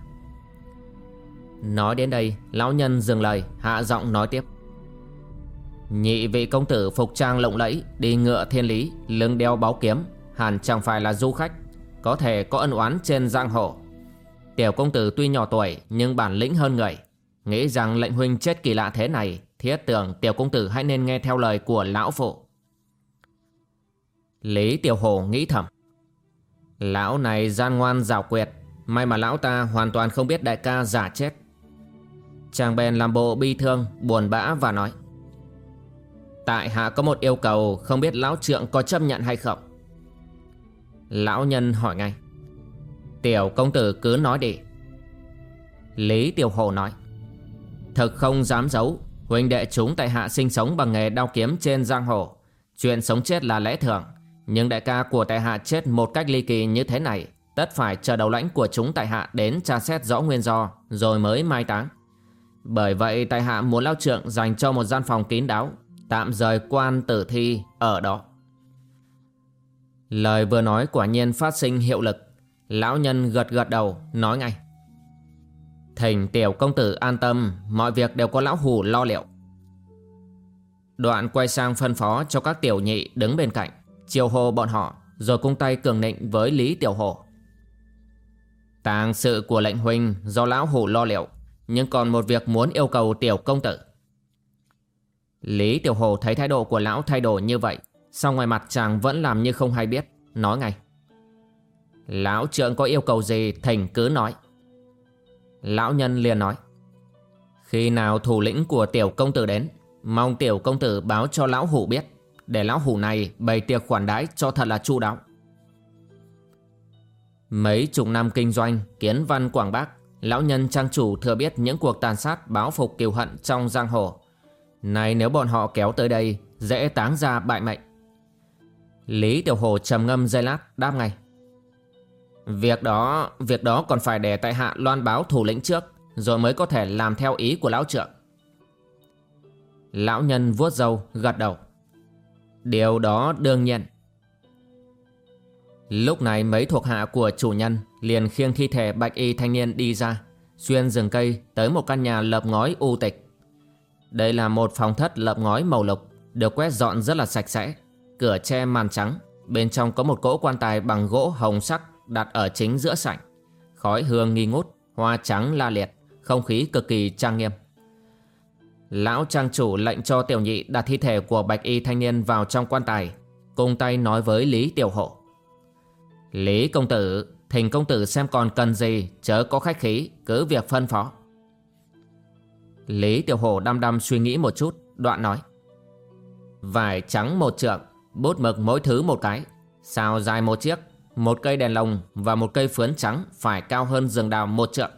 Nói đến đây, Lão nhân dừng lời, hạ giọng nói tiếp. Nhị vị công tử phục trang lộng lẫy, Đi ngựa thiên lý, Lưng đeo báo kiếm, Hẳn chẳng phải là du khách, Có thể có ân oán trên giang hồ. Tiểu công tử tuy nhỏ tuổi, Nhưng bản lĩnh hơn người. Nghĩ rằng lệnh huynh chết kỳ lạ thế này, Thiết tưởng tiểu công tử hãy nên nghe theo lời của lão phụ. Lý tiểu hồ nghĩ thầm. Lão này gian ngoan rào quyệt, May mà lão ta hoàn toàn không biết đại ca giả chết. Chàng bèn làm bộ bi thương, Buồn bã và nói. Tại hạ có một yêu cầu, Không biết lão trượng có chấp nhận hay không? Lão nhân hỏi ngay. Tiểu công tử cứ nói đi. Lý Tiểu Hồ nói. Thực không dám giấu. Huynh đệ chúng tại hạ sinh sống bằng nghề đao kiếm trên giang hồ. Chuyện sống chết là lẽ thường, Nhưng đại ca của tại hạ chết một cách ly kỳ như thế này, Tất phải chờ đầu lãnh của chúng tại hạ đến tra xét rõ nguyên do, Rồi mới mai táng. Bởi vậy tại hạ muốn lao trượng dành cho một gian phòng kín đáo, Tạm rời quan tử thi ở đó. Lời vừa nói quả nhiên phát sinh hiệu lực. Lão nhân gật gật đầu, nói ngay. Thỉnh tiểu công tử an tâm, Mọi việc đều có lão hù lo liệu. Đoạn quay sang phân phó cho các tiểu nhị đứng bên cạnh, Chiều hô bọn họ, Rồi cung tay cường nịnh với Lý Tiểu Hồ Tàng sự của lệnh huynh do lão hủ lo liệu, Nhưng còn một việc muốn yêu cầu tiểu công tử. Lý Tiểu Hồ thấy thái độ của lão thay đổi như vậy Sau ngoài mặt chàng vẫn làm như không hay biết, Nói ngay. Lão trưởng có yêu cầu gì thỉnh cứ nói. Lão nhân liền nói, Khi nào thủ lĩnh của tiểu công tử đến, Mong tiểu công tử báo cho lão hủ biết, Để lão hủ này bày tiệc khoản đãi cho thật là chu đáo. Mấy chục năm kinh doanh, Kiến văn Quảng Bắc Lão nhân trang chủ thừa biết những cuộc tàn sát Báo phục kiều hận trong giang hồ. Này nếu bọn họ kéo tới đây, Dễ táng ra bại mệnh. Lý Tiểu Hồ trầm ngâm dây lát, đáp ngay Việc đó, việc đó còn phải để tại hạ loan báo thủ lĩnh trước Rồi mới có thể làm theo ý của lão trượng Lão nhân vuốt râu gật đầu. Điều đó đương nhiên. Lúc này mấy thuộc hạ của chủ nhân liền khiêng thi thể bạch y thanh niên đi ra Xuyên rừng cây tới một căn nhà lợp ngói u tịch. Đây là một phòng thất lợp ngói màu lục Được quét dọn rất là sạch sẽ Cửa che màn trắng Bên trong có một cỗ quan tài bằng gỗ hồng sắc đặt ở chính giữa sảnh. Khói hương nghi ngút, hoa trắng la liệt, không khí cực kỳ trang nghiêm. Lão trang chủ lệnh cho tiểu nhị đặt thi thể của bạch y thanh niên vào trong quan tài Cùng tay nói với Lý Tiểu Hộ Lý công tử Thỉnh công tử xem còn cần gì Chớ có khách khí Cứ việc phân phó Lý Tiểu Hổ đăm đăm suy nghĩ một chút Đoạn nói Vải trắng một trượng Bút mực mỗi thứ một cái Sao dài một chiếc một cây đèn lồng và một cây phướn trắng Phải cao hơn giường đào một trượng.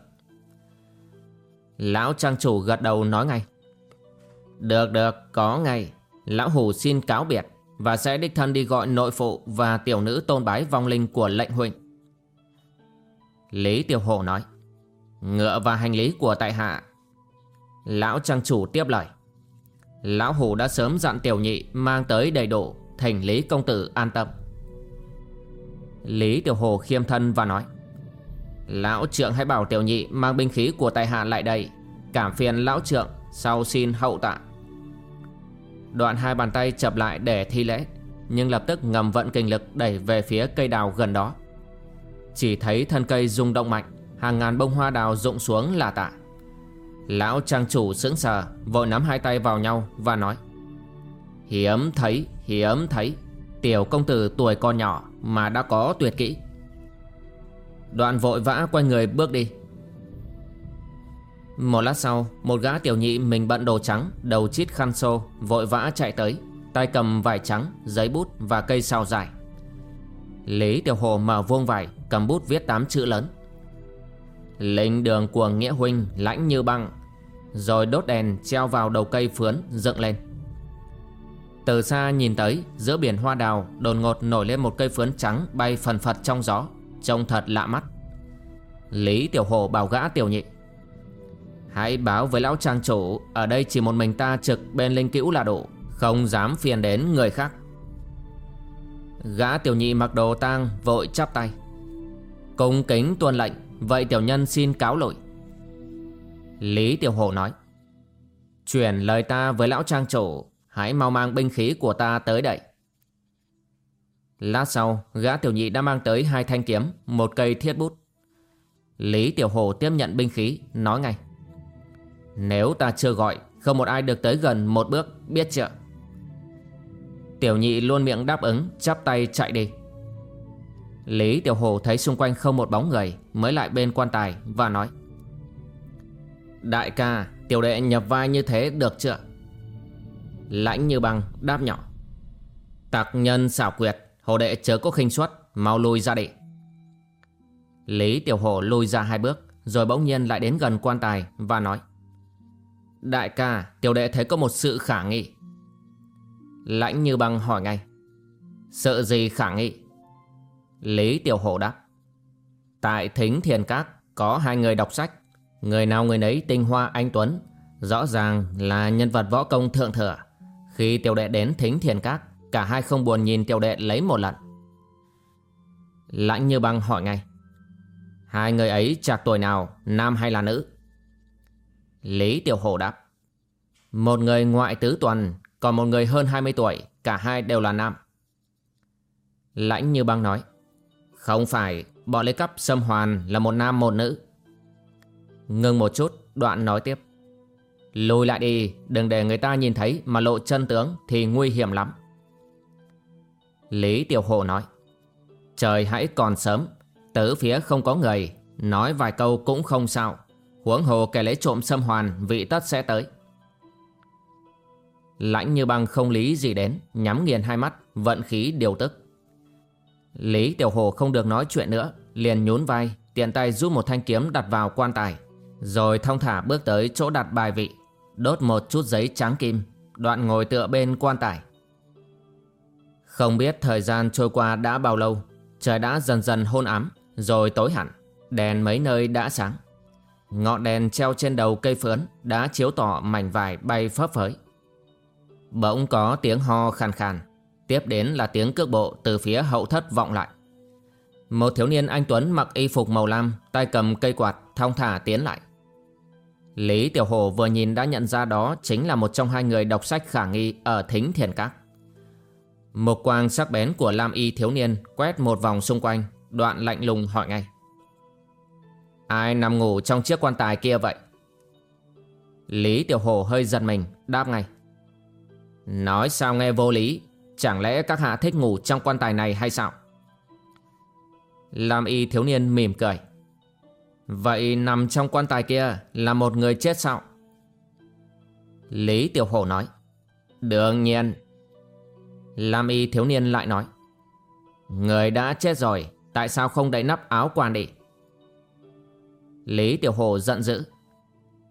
Lão trang chủ gật đầu nói ngay. Được được, có ngay. Lão hủ xin cáo biệt Và sẽ đích thân đi gọi nội phụ Và tiểu nữ tôn bái vong linh của lệnh huynh Lý Tiểu Hổ nói. Ngựa và hành lý của tại hạ. Lão trang chủ tiếp lời. Lão Hủ đã sớm dặn tiểu nhị Mang tới đầy đủ Thành Lý công tử an tâm. Lý Tiểu Hồ khiêm thân và nói Lão trượng hãy bảo tiểu nhị Mang binh khí của tài hạ lại đây Cảm phiền lão trượng Sau xin hậu tạ. Đoạn hai bàn tay chập lại để thi lễ Nhưng lập tức ngầm vận kinh lực Đẩy về phía cây đào gần đó. Chỉ thấy thân cây rung động mạnh Hàng ngàn bông hoa đào rụng xuống là tạ. Lão trang chủ sững sờ Vội nắm hai tay vào nhau và nói Hiếm thấy, hiếm thấy Tiểu công tử tuổi còn nhỏ mà đã có tuyệt kỹ. Đoạn vội vã quay người bước đi. Một lát sau Một gã tiểu nhị mình bận đồ trắng Đầu chít khăn xô Vội vã chạy tới Tay cầm vải trắng, giấy bút và cây sao dài. Lý tiểu hồ mở vuông vải Cầm bút viết tám chữ lớn. Lệnh đường của nghĩa huynh lãnh như băng Rồi đốt đèn treo vào đầu cây phướn dựng lên. Từ xa nhìn tới, giữa biển hoa đào Đột ngột nổi lên một cây phướn trắng bay phần phật trong gió, Trông thật lạ mắt. Lý Tiểu Hồ bảo gã tiểu nhị, Hãy báo với lão trang chủ, Ở đây chỉ một mình ta trực, bên linh cữu là đủ, Không dám phiền đến người khác. Gã tiểu nhị mặc đồ tang, vội chắp tay. Cung kính tuân lệnh, Vậy tiểu nhân xin cáo lỗi. Lý Tiểu Hồ nói Chuyển lời ta với lão trang chủ Hãy mau mang binh khí của ta tới đây. Lát sau, Gã tiểu nhị đã mang tới hai thanh kiếm, Một cây thiết bút. Lý Tiểu Hồ tiếp nhận binh khí, Nói ngay. Nếu ta chưa gọi, Không một ai được tới gần một bước, Biết chưa? Tiểu nhị luôn miệng đáp ứng, Chắp tay chạy đi. Lý Tiểu Hồ thấy xung quanh không một bóng người, Mới lại bên quan tài và nói. Đại ca, Tiểu đệ nhập vai như thế được chưa? Lãnh như băng, đáp nhỏ. Tặc nhân xảo quyệt, Hồ đệ chớ có khinh suất, Mau lui ra đi. Lý Tiểu Hồ lui ra hai bước, Rồi bỗng nhiên lại đến gần quan tài Và nói, Đại ca, tiểu đệ thấy có một sự khả nghi. Lãnh như băng hỏi ngay Sự gì khả nghi? Lý Tiểu Hổ đáp, Tại thính thiền các có hai người đọc sách, Người nào người nấy tinh hoa anh Tuấn, Rõ ràng là nhân vật võ công thượng thừa. Khi tiểu đệ đến thính thiền các, Cả hai không buồn nhìn tiểu đệ lấy một lần. Lãnh như băng hỏi ngay, Hai người ấy chạc tuổi nào, Nam hay là nữ? Lý Tiểu Hổ đáp, Một người ngoại tứ tuần, Còn một người hơn 20 tuổi, Cả hai đều là nam. Lãnh như băng nói, không phải, Bọn lấy cắp xâm hoàn là một nam một nữ. Ngừng một chút, Đoạn nói tiếp Lùi lại đi, Đừng để người ta nhìn thấy Mà lộ chân tướng Thì nguy hiểm lắm. Lý Tiểu Hồ nói, Trời hãy còn sớm, Tứ phía không có người, Nói vài câu cũng không sao. Huống hồ kẻ lấy trộm xâm hoàn, Vị tất sẽ tới. Lãnh như băng không lý gì đến, Nhắm nghiền hai mắt, Vận khí điều tức. Lý Tiểu Hồ không được nói chuyện nữa, Liền nhún vai, Tiện tay rút một thanh kiếm đặt vào quan tài, Rồi thong thả bước tới chỗ đặt bài vị. Đốt một chút giấy trắng kim, Đoạn ngồi tựa bên quan tài. Không biết thời gian trôi qua đã bao lâu, Trời đã dần dần hôn ám, Rồi tối hẳn, Đèn mấy nơi đã sáng. Ngọn đèn treo trên đầu cây phướn Đã chiếu tỏ mảnh vải bay phấp phới. Bỗng có tiếng ho khàn khàn, Tiếp đến là tiếng cước bộ từ phía hậu thất vọng lại. Một thiếu niên anh Tuấn mặc y phục màu lam, Tay cầm cây quạt, thong thả tiến lại. Lý Tiểu Hổ vừa nhìn đã nhận ra đó Chính là một trong hai người đọc sách khả nghi Ở thính thiền các. Một quang sắc bén của lam y thiếu niên Quét một vòng xung quanh, Đoạn lạnh lùng hỏi ngay. Ai nằm ngủ trong chiếc quan tài kia vậy? Lý Tiểu Hổ hơi giật mình, Đáp ngay. Nói sao nghe vô lý, Chẳng lẽ các hạ thích ngủ trong quan tài này hay sao? Lam y thiếu niên mỉm cười. Vậy nằm trong quan tài kia Là một người chết sao? Lý Tiểu Hổ nói. Đương nhiên. Lam y thiếu niên lại nói. Người đã chết rồi, Tại sao không đậy nắp áo quan đi? Lý Tiểu Hồ giận dữ.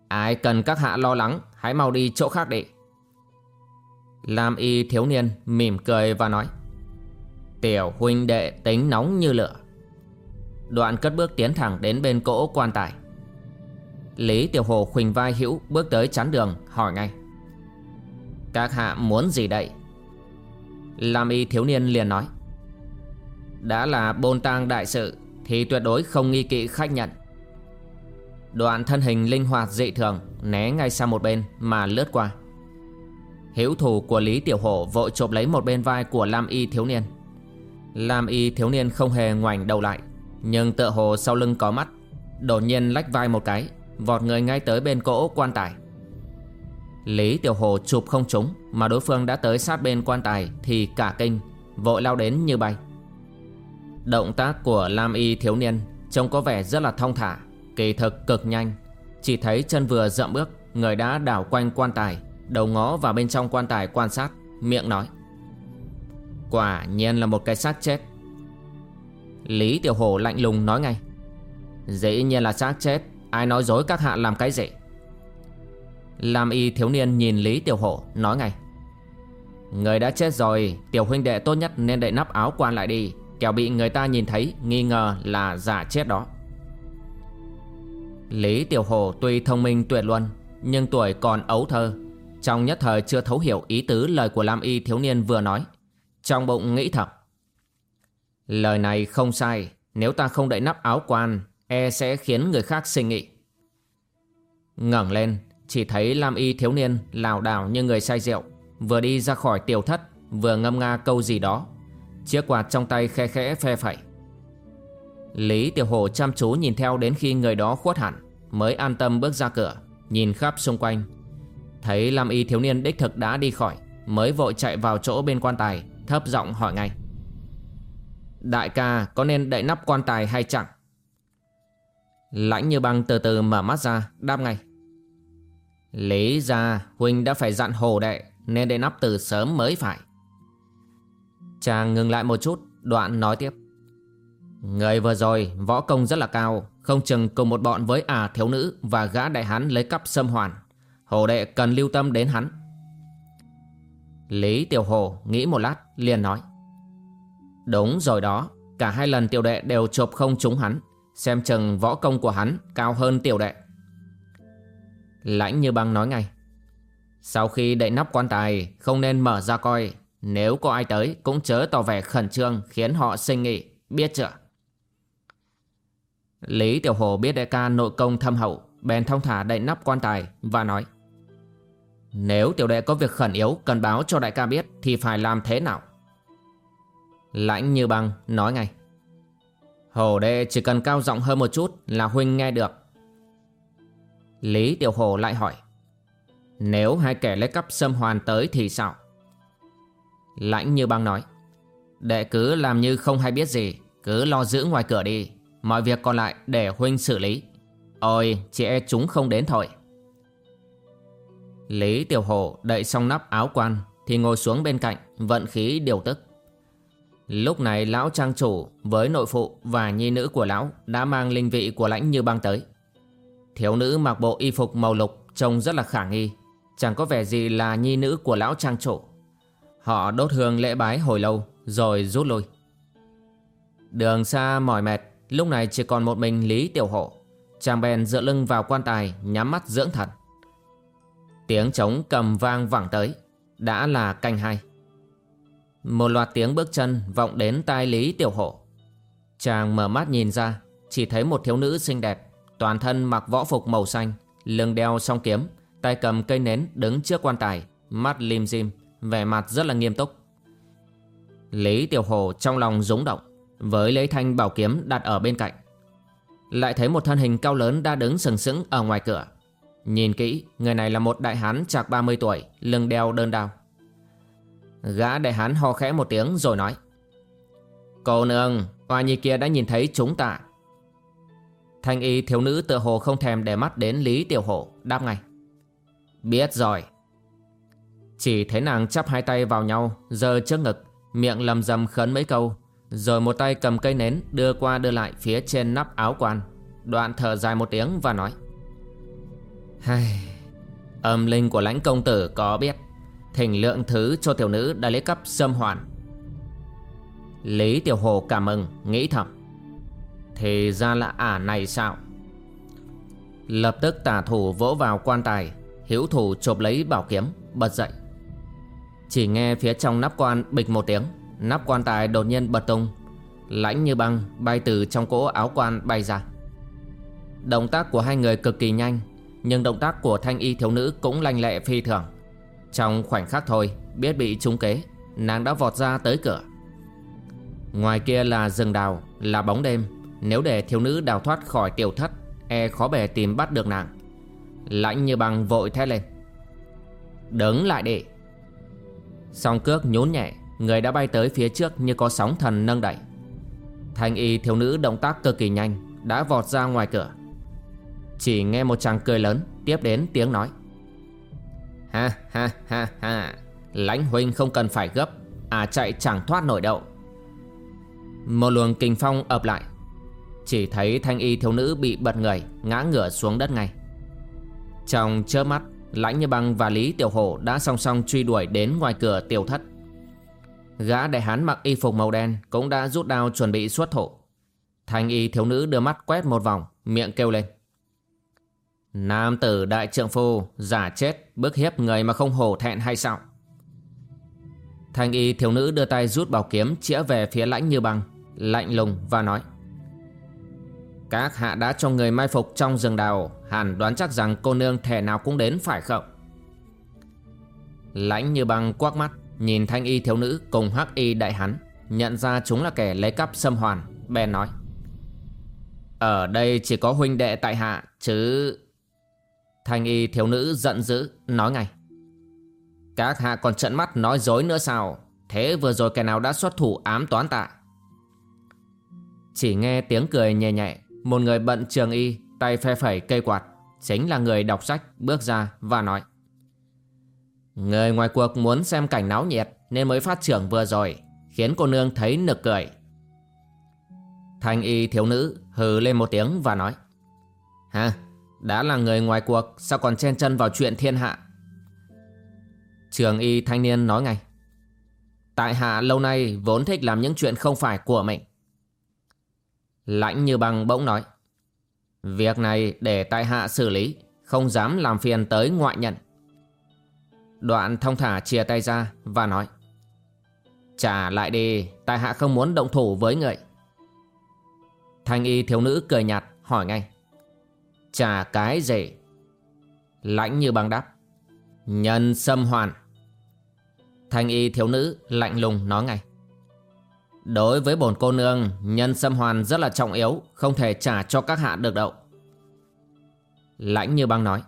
Ai cần các hạ lo lắng, Hãy mau đi chỗ khác đi. Lam y thiếu niên mỉm cười và nói. Tiểu huynh đệ tính nóng như lửa. Đoạn cất bước tiến thẳng đến bên cỗ quan tài. Lý Tiểu Hồ khuỳnh vai hữu, bước tới chắn đường, hỏi ngay. Các hạ muốn gì đây? Lam y thiếu niên liền nói. Đã là bôn tang đại sự, Thì tuyệt đối không nghi kỵ khách nhận. Đoạn thân hình linh hoạt dị thường, Né ngay sang một bên mà lướt qua. Hữu thủ của Lý Tiểu Hổ vội chộp lấy một bên vai của Lam Y thiếu niên. Lam Y thiếu niên không hề ngoảnh đầu lại. Nhưng tựa hồ sau lưng có mắt, Đột nhiên lách vai một cái, Vọt người ngay tới bên cỗ quan tài. Lý Tiểu Hồ chụp không trúng, Mà đối phương đã tới sát bên quan tài Thì cả kinh, Vội lao đến như bay. Động tác của Lam Y thiếu niên Trông có vẻ rất là thong thả, Kỳ thực cực nhanh. Chỉ thấy chân vừa dậm bước, Người đã đảo quanh quan tài, Đầu ngó vào bên trong quan tài quan sát, Miệng nói, Quả nhiên là một cái xác chết. Lý Tiểu Hổ lạnh lùng nói ngay. Dĩ nhiên là xác chết, Ai nói dối các hạ làm cái gì? Làm y thiếu niên nhìn Lý Tiểu Hổ nói ngay. Người đã chết rồi, Tiểu huynh đệ tốt nhất nên đậy nắp áo quan lại đi, Kẻo bị người ta nhìn thấy, Nghi ngờ là giả chết đó. Lý Tiểu Hổ tuy thông minh tuyệt luân, Nhưng tuổi còn ấu thơ. Trong nhất thời chưa thấu hiểu ý tứ lời của Lam Y thiếu niên vừa nói. Trong bụng nghĩ thầm Lời này không sai. Nếu ta không đậy nắp áo quan E sẽ khiến người khác sinh nghị ngẩng lên, Chỉ thấy Lam Y thiếu niên lảo đảo như người say rượu, Vừa đi ra khỏi tiểu thất, Vừa ngâm nga câu gì đó. Chiếc quạt trong tay khe khẽ phe phẩy. Lý Tiểu Hổ chăm chú nhìn theo đến khi người đó khuất hẳn, Mới an tâm bước ra cửa, Nhìn khắp xung quanh. Thấy Lam Y thiếu niên đích thực đã đi khỏi, Mới vội chạy vào chỗ bên quan tài, Thấp giọng hỏi ngay. Đại ca, có nên đậy nắp quan tài hay chẳng Lãnh như băng từ từ mở mắt ra, Đáp ngay. Lý ra Huynh đã phải dặn hồ đệ Nên đậy nắp từ sớm mới phải. Chàng ngừng lại một chút, Đoạn nói tiếp. Người vừa rồi, võ công rất là cao, Không chừng cùng một bọn với ả thiếu nữ Và gã đại hán lấy cắp xâm hoàn. Hồ đệ cần lưu tâm đến hắn. Lý Tiểu Hồ nghĩ một lát, liền nói. Đúng rồi đó, Cả hai lần tiểu đệ đều chộp không trúng hắn. Xem chừng võ công của hắn cao hơn tiểu đệ. Lãnh như băng nói ngay. Sau khi đậy nắp quan tài, Không nên mở ra coi. Nếu có ai tới, cũng chớ tỏ vẻ khẩn trương, Khiến họ sinh nghị Biết chưa? Lý Tiểu Hồ biết đại ca nội công thâm hậu, Bèn thông thả đậy nắp quan tài Và nói. Nếu tiểu đệ có việc khẩn yếu, Cần báo cho đại ca biết Thì phải làm thế nào? Lãnh như băng nói ngay. Hồ đệ chỉ cần cao giọng hơn một chút Là huynh nghe được. Lý Tiểu Hồ lại hỏi, Nếu hai kẻ lấy cắp xâm hoàn tới thì sao? Lãnh như băng nói, Đệ cứ làm như không hay biết gì, Cứ lo giữ ngoài cửa đi. Mọi việc còn lại để huynh xử lý. Ôi, chị e chúng không đến thôi. Lý Tiểu Hồ đậy xong nắp áo quan Thì ngồi xuống bên cạnh, Vận khí điều tức. Lúc này lão trang chủ với nội phụ và nhi nữ của lão đã mang linh vị của lãnh như băng tới. Thiếu nữ mặc bộ y phục màu lục trông rất là khả nghi, chẳng có vẻ gì là nhi nữ của lão trang chủ. Họ đốt hương lễ bái hồi lâu rồi rút lui. Đường xa mỏi mệt, lúc này chỉ còn một mình Lý Tiểu Hộ. Chàng bèn dựa lưng vào quan tài nhắm mắt dưỡng thần. Tiếng trống cầm vang vẳng tới, đã là canh hai. Một loạt tiếng bước chân vọng đến tai Lý Tiểu Hổ. Chàng mở mắt nhìn ra, chỉ thấy một thiếu nữ xinh đẹp, toàn thân mặc võ phục màu xanh, lưng đeo song kiếm, tay cầm cây nến đứng trước quan tài, mắt lim dim, vẻ mặt rất là nghiêm túc. Lý Tiểu Hồ trong lòng rúng động, với lấy thanh bảo kiếm đặt ở bên cạnh. Lại thấy một thân hình cao lớn đã đứng sừng sững ở ngoài cửa. Nhìn kỹ Người này là một đại hán chạc 30 tuổi Lưng đeo đơn đao Gã đại hán ho khẽ một tiếng rồi nói Cô nương Hoa nhi kia đã nhìn thấy chúng ta. Thanh y thiếu nữ tựa hồ không thèm để mắt đến Lý Tiểu Hổ Đáp ngay Biết rồi. Chỉ thấy nàng chắp hai tay vào nhau giơ trước ngực Miệng lầm rầm khấn mấy câu Rồi một tay cầm cây nến đưa qua đưa lại phía trên nắp áo quan. Đoạn thở dài một tiếng và nói Hai, Âm linh của lãnh công tử có biết Thỉnh lượng thứ cho tiểu nữ đã lấy cắp xâm hoàn. Lý Tiểu Hồ cảm mừng Nghĩ thầm. Thì ra là ả này sao? Lập tức tả thủ vỗ vào quan tài Hiếu thủ chộp lấy bảo kiếm, Bật dậy. Chỉ nghe phía trong nắp quan bịch một tiếng, Nắp quan tài đột nhiên bật tung, Lãnh như băng bay từ trong cỗ áo quan bay ra. Động tác của hai người cực kỳ nhanh, Nhưng động tác của thanh y thiếu nữ cũng lanh lẹ phi thường. Trong khoảnh khắc thôi, Biết bị trúng kế, Nàng đã vọt ra tới cửa. Ngoài kia là rừng đào, Là bóng đêm. Nếu để thiếu nữ đào thoát khỏi tiểu thất E khó bề tìm bắt được nàng. Lãnh như băng vội thét lên. Đứng lại đi. Song cước nhún nhẹ, Người đã bay tới phía trước như có sóng thần nâng đẩy. Thanh y thiếu nữ động tác cực kỳ nhanh, Đã vọt ra ngoài cửa. Chỉ nghe một chàng cười lớn, Tiếp đến tiếng nói. Ha ha ha ha. Lãnh huynh không cần phải gấp À chạy chẳng thoát nổi đâu. Một luồng kinh phong ập lại. Chỉ thấy thanh y thiếu nữ bị bật người Ngã ngửa xuống đất ngay. Trong chớp mắt Lãnh như băng và Lý Tiểu Hổ đã song song truy đuổi đến ngoài cửa tiểu thất. Gã đại hán mặc y phục màu đen cũng đã rút đao chuẩn bị xuất thủ. Thanh y thiếu nữ đưa mắt quét một vòng, miệng kêu lên. Nam tử đại trượng phu, giả chết, bức hiếp người mà không hổ thẹn hay sao? Thanh y thiếu nữ đưa tay rút bảo kiếm chĩa về phía lãnh như băng, lạnh lùng và nói. Các hạ đã cho người mai phục trong rừng đào, hẳn đoán chắc rằng cô nương thể nào cũng đến phải không? Lãnh như băng quắc mắt, Nhìn thanh y thiếu nữ cùng hắc y đại hắn Nhận ra chúng là kẻ lấy cắp xâm hoàn Bèn nói Ở đây chỉ có huynh đệ tại hạ Chứ Thanh y thiếu nữ giận dữ, Nói ngay. Các hạ còn trận mắt nói dối nữa sao? Thế vừa rồi kẻ nào đã xuất thủ ám toán tạ Chỉ nghe tiếng cười nhẹ nhẹ, Một người bận trường y, Tay phe phẩy cây quạt, Chính là người đọc sách, bước ra và nói. Người ngoài cuộc muốn xem cảnh náo nhiệt Nên mới phát trưởng vừa rồi, Khiến cô nương thấy nực cười. Thanh y thiếu nữ hừ lên một tiếng và nói. Hả? Đã là người ngoài cuộc, Sao còn chen chân vào chuyện thiên hạ? Trường y thanh niên nói ngay. Tại hạ lâu nay vốn thích làm những chuyện không phải của mình. Lãnh như băng bỗng nói. Việc này để tại hạ xử lý, Không dám làm phiền tới ngoại nhận Đoạn thông thả chia tay ra và nói. Trả lại đi, Tại hạ không muốn động thủ với người. Thanh y thiếu nữ cười nhạt, hỏi ngay. Trả cái gì? Lãnh như băng đáp. Nhân xâm hoàn. Thanh y thiếu nữ lạnh lùng nói ngay. Đối với bổn cô nương, Nhân xâm hoàn rất là trọng yếu, Không thể trả cho các hạ được đâu. Lãnh như băng nói.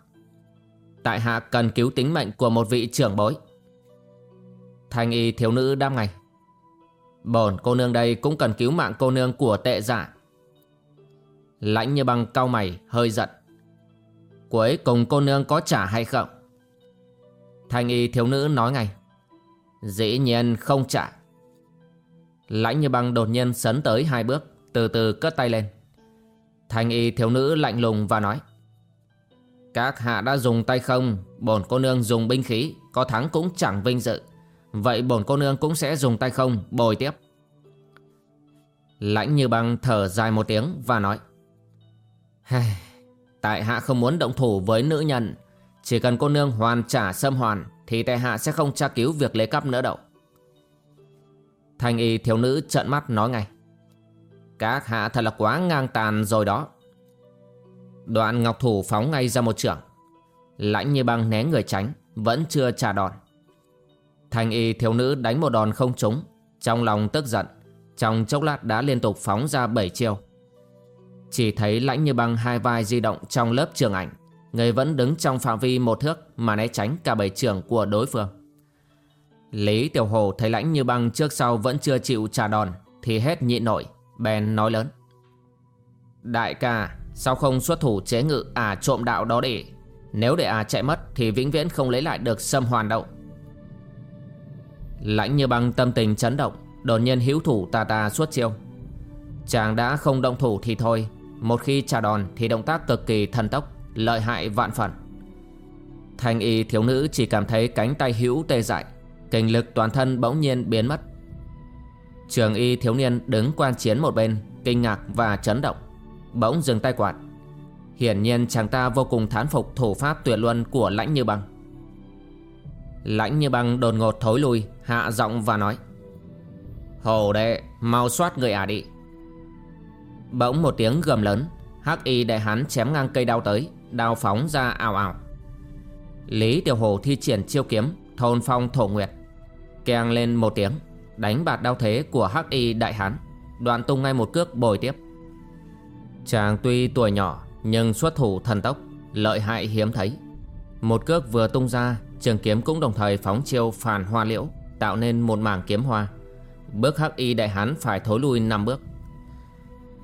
Tại hạ cần cứu tính mệnh của một vị trưởng bối. Thanh y thiếu nữ đáp ngay. Bổn cô nương đây cũng cần cứu mạng cô nương của tệ giả. Lãnh như băng cau mày, hơi giận. Cuối cùng cô nương có trả hay không? Thanh y thiếu nữ nói ngay. Dĩ nhiên không trả. Lãnh như băng đột nhiên sấn tới hai bước, Từ từ cất tay lên. Thanh y thiếu nữ lạnh lùng và nói. Các hạ đã dùng tay không? Bổn cô nương dùng binh khí, Có thắng cũng chẳng vinh dự. Vậy bổn cô nương cũng sẽ dùng tay không? Bồi tiếp. Lãnh như băng thở dài một tiếng và nói. Tại hạ không muốn động thủ với nữ nhân. Chỉ cần cô nương hoàn trả sâm hoàn, Thì tại hạ sẽ không tra cứu việc lấy cắp nữa đâu. Thanh y thiếu nữ trợn mắt nói ngay. Các hạ thật là quá ngang tàn rồi đó. Đoạn ngọc thủ phóng ngay ra một trưởng Lãnh như băng né người tránh, Vẫn chưa trả đòn. Thanh y thiếu nữ đánh một đòn không trúng. Trong lòng tức giận, Trong chốc lát đã liên tục phóng ra bảy chiêu. Chỉ thấy lãnh như băng hai vai di động trong lớp trường ảnh. Người vẫn đứng trong phạm vi một thước Mà né tránh cả bảy trưởng của đối phương. Lý Tiểu Hồ thấy lãnh như băng trước sau vẫn chưa chịu trả đòn, Thì hết nhịn nổi, Bèn nói lớn. Đại ca, Sao không xuất thủ chế ngự à trộm đạo đó để Nếu để à chạy mất Thì vĩnh viễn không lấy lại được sâm hoàn đâu. Lãnh như băng tâm tình chấn động, Đột nhiên hữu thủ tà tà xuất chiêu. Chàng đã không động thủ thì thôi một khi trả đòn thì động tác cực kỳ thần tốc, Lợi hại vạn phần. Thanh y thiếu nữ chỉ cảm thấy cánh tay hữu tê dại, Kinh lực toàn thân bỗng nhiên biến mất. Trường y thiếu niên đứng quan chiến một bên, Kinh ngạc và chấn động, Bỗng dừng tay quạt. Hiển nhiên chàng ta vô cùng thán phục thủ pháp tuyệt luân của lãnh như băng. Lãnh như băng đột ngột thối lui, Hạ giọng và nói, Hồ đệ, mau soát người ả đi. Bỗng một tiếng gầm lớn, Hắc y đại hán chém ngang cây đao tới, Đao phóng ra ảo ảo Lý Tiểu Hồ thi triển chiêu kiếm, Thôn phong thổ nguyệt. Keng lên một tiếng, Đánh bạt đao thế của Hắc y đại hán. Đoạn tung ngay một cước bồi tiếp. Chàng tuy tuổi nhỏ, Nhưng xuất thủ thần tốc, Lợi hại hiếm thấy. Một cước vừa tung ra, Trường kiếm cũng đồng thời phóng chiêu phản hoa liễu, Tạo nên một mảng kiếm hoa. Bước hắc y đại hán phải thối lui 5 bước.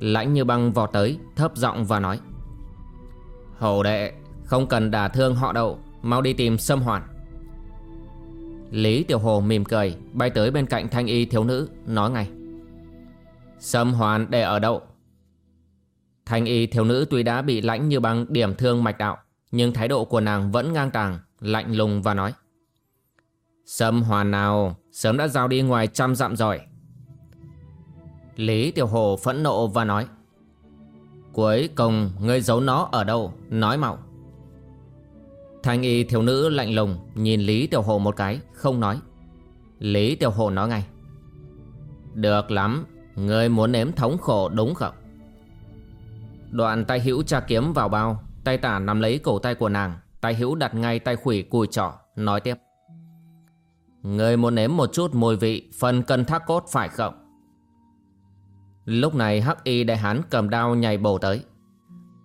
Lãnh như băng vọt tới, Thấp giọng và nói. Hầu đệ, Không cần đả thương họ đâu, Mau đi tìm sâm hoàn. Lý Tiểu Hồ mỉm cười, Bay tới bên cạnh thanh y thiếu nữ, Nói ngay. Sâm hoàn để ở đâu? Thanh y thiếu nữ tuy đã bị lãnh như băng điểm thương mạch đạo, Nhưng thái độ của nàng vẫn ngang tàng, Lạnh lùng và nói. Sâm hoàn nào, Sớm đã giao đi ngoài trăm dặm rồi Lý Tiểu Hồ phẫn nộ và nói, Cuối cùng ngươi giấu nó ở đâu? Nói mạo Thanh y thiếu nữ lạnh lùng Nhìn Lý Tiểu Hồ một cái, Không nói. Lý Tiểu Hồ nói ngay, Được lắm, Ngươi muốn nếm thống khổ đúng không? Đoạn tay hữu tra kiếm vào bao, Tay tả nắm lấy cổ tay của nàng, Tay hữu đặt ngay tay khủy cùi trỏ, Nói tiếp, Ngươi muốn nếm một chút mùi vị Phần cân thác cốt phải không? Lúc này hắc y đại hán cầm đao nhảy bổ tới.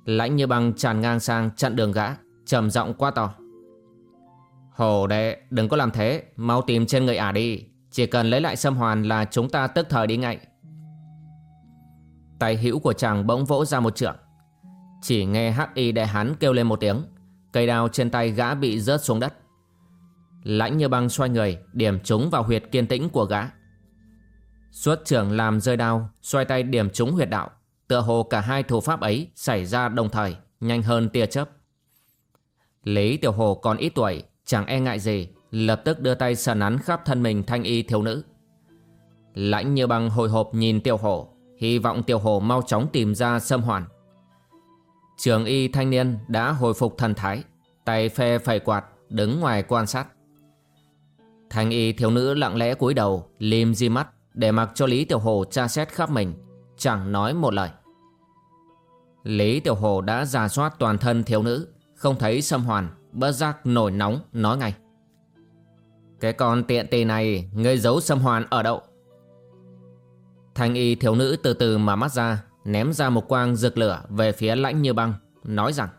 Lãnh như băng tràn ngang sang chặn đường gã, trầm giọng quá to. Hồ đệ, đừng có làm thế, Mau tìm trên người ả đi. Chỉ cần lấy lại sâm hoàn là chúng ta tức thời đi ngay. Tay hữu của chàng bỗng vỗ ra một trượng. Chỉ nghe hắc y đại hán kêu lên một tiếng, Cây đao trên tay gã bị rớt xuống đất. Lãnh như băng xoay người, Điểm trúng vào huyệt kiên tĩnh của gã. Xuất trưởng làm rơi đao Xoay tay điểm trúng huyệt đạo. Tựa hồ cả hai thủ pháp ấy Xảy ra đồng thời, Nhanh hơn tia chớp. Lý Tiểu Hồ còn ít tuổi, Chẳng e ngại gì, Lập tức đưa tay sờ nắn khắp thân mình thanh y thiếu nữ. Lãnh như băng hồi hộp nhìn Tiểu Hồ, Hy vọng Tiểu Hồ mau chóng tìm ra xâm hoàn. Trường y thanh niên đã hồi phục thần thái, Tay phe phẩy quạt, Đứng ngoài quan sát. Thanh y thiếu nữ lặng lẽ cúi đầu, Lim di mắt. Để mặc cho Lý Tiểu Hồ tra xét khắp mình, Chẳng nói một lời. Lý Tiểu Hồ đã giả soát toàn thân thiếu nữ, Không thấy xâm hoàn, Bất giác nổi nóng, nói ngay. Cái con tiện tì này, Ngươi giấu xâm hoàn ở đâu? Thanh y thiếu nữ từ từ mà mắt ra, Ném ra một quang rực lửa Về phía lãnh như băng, Nói rằng,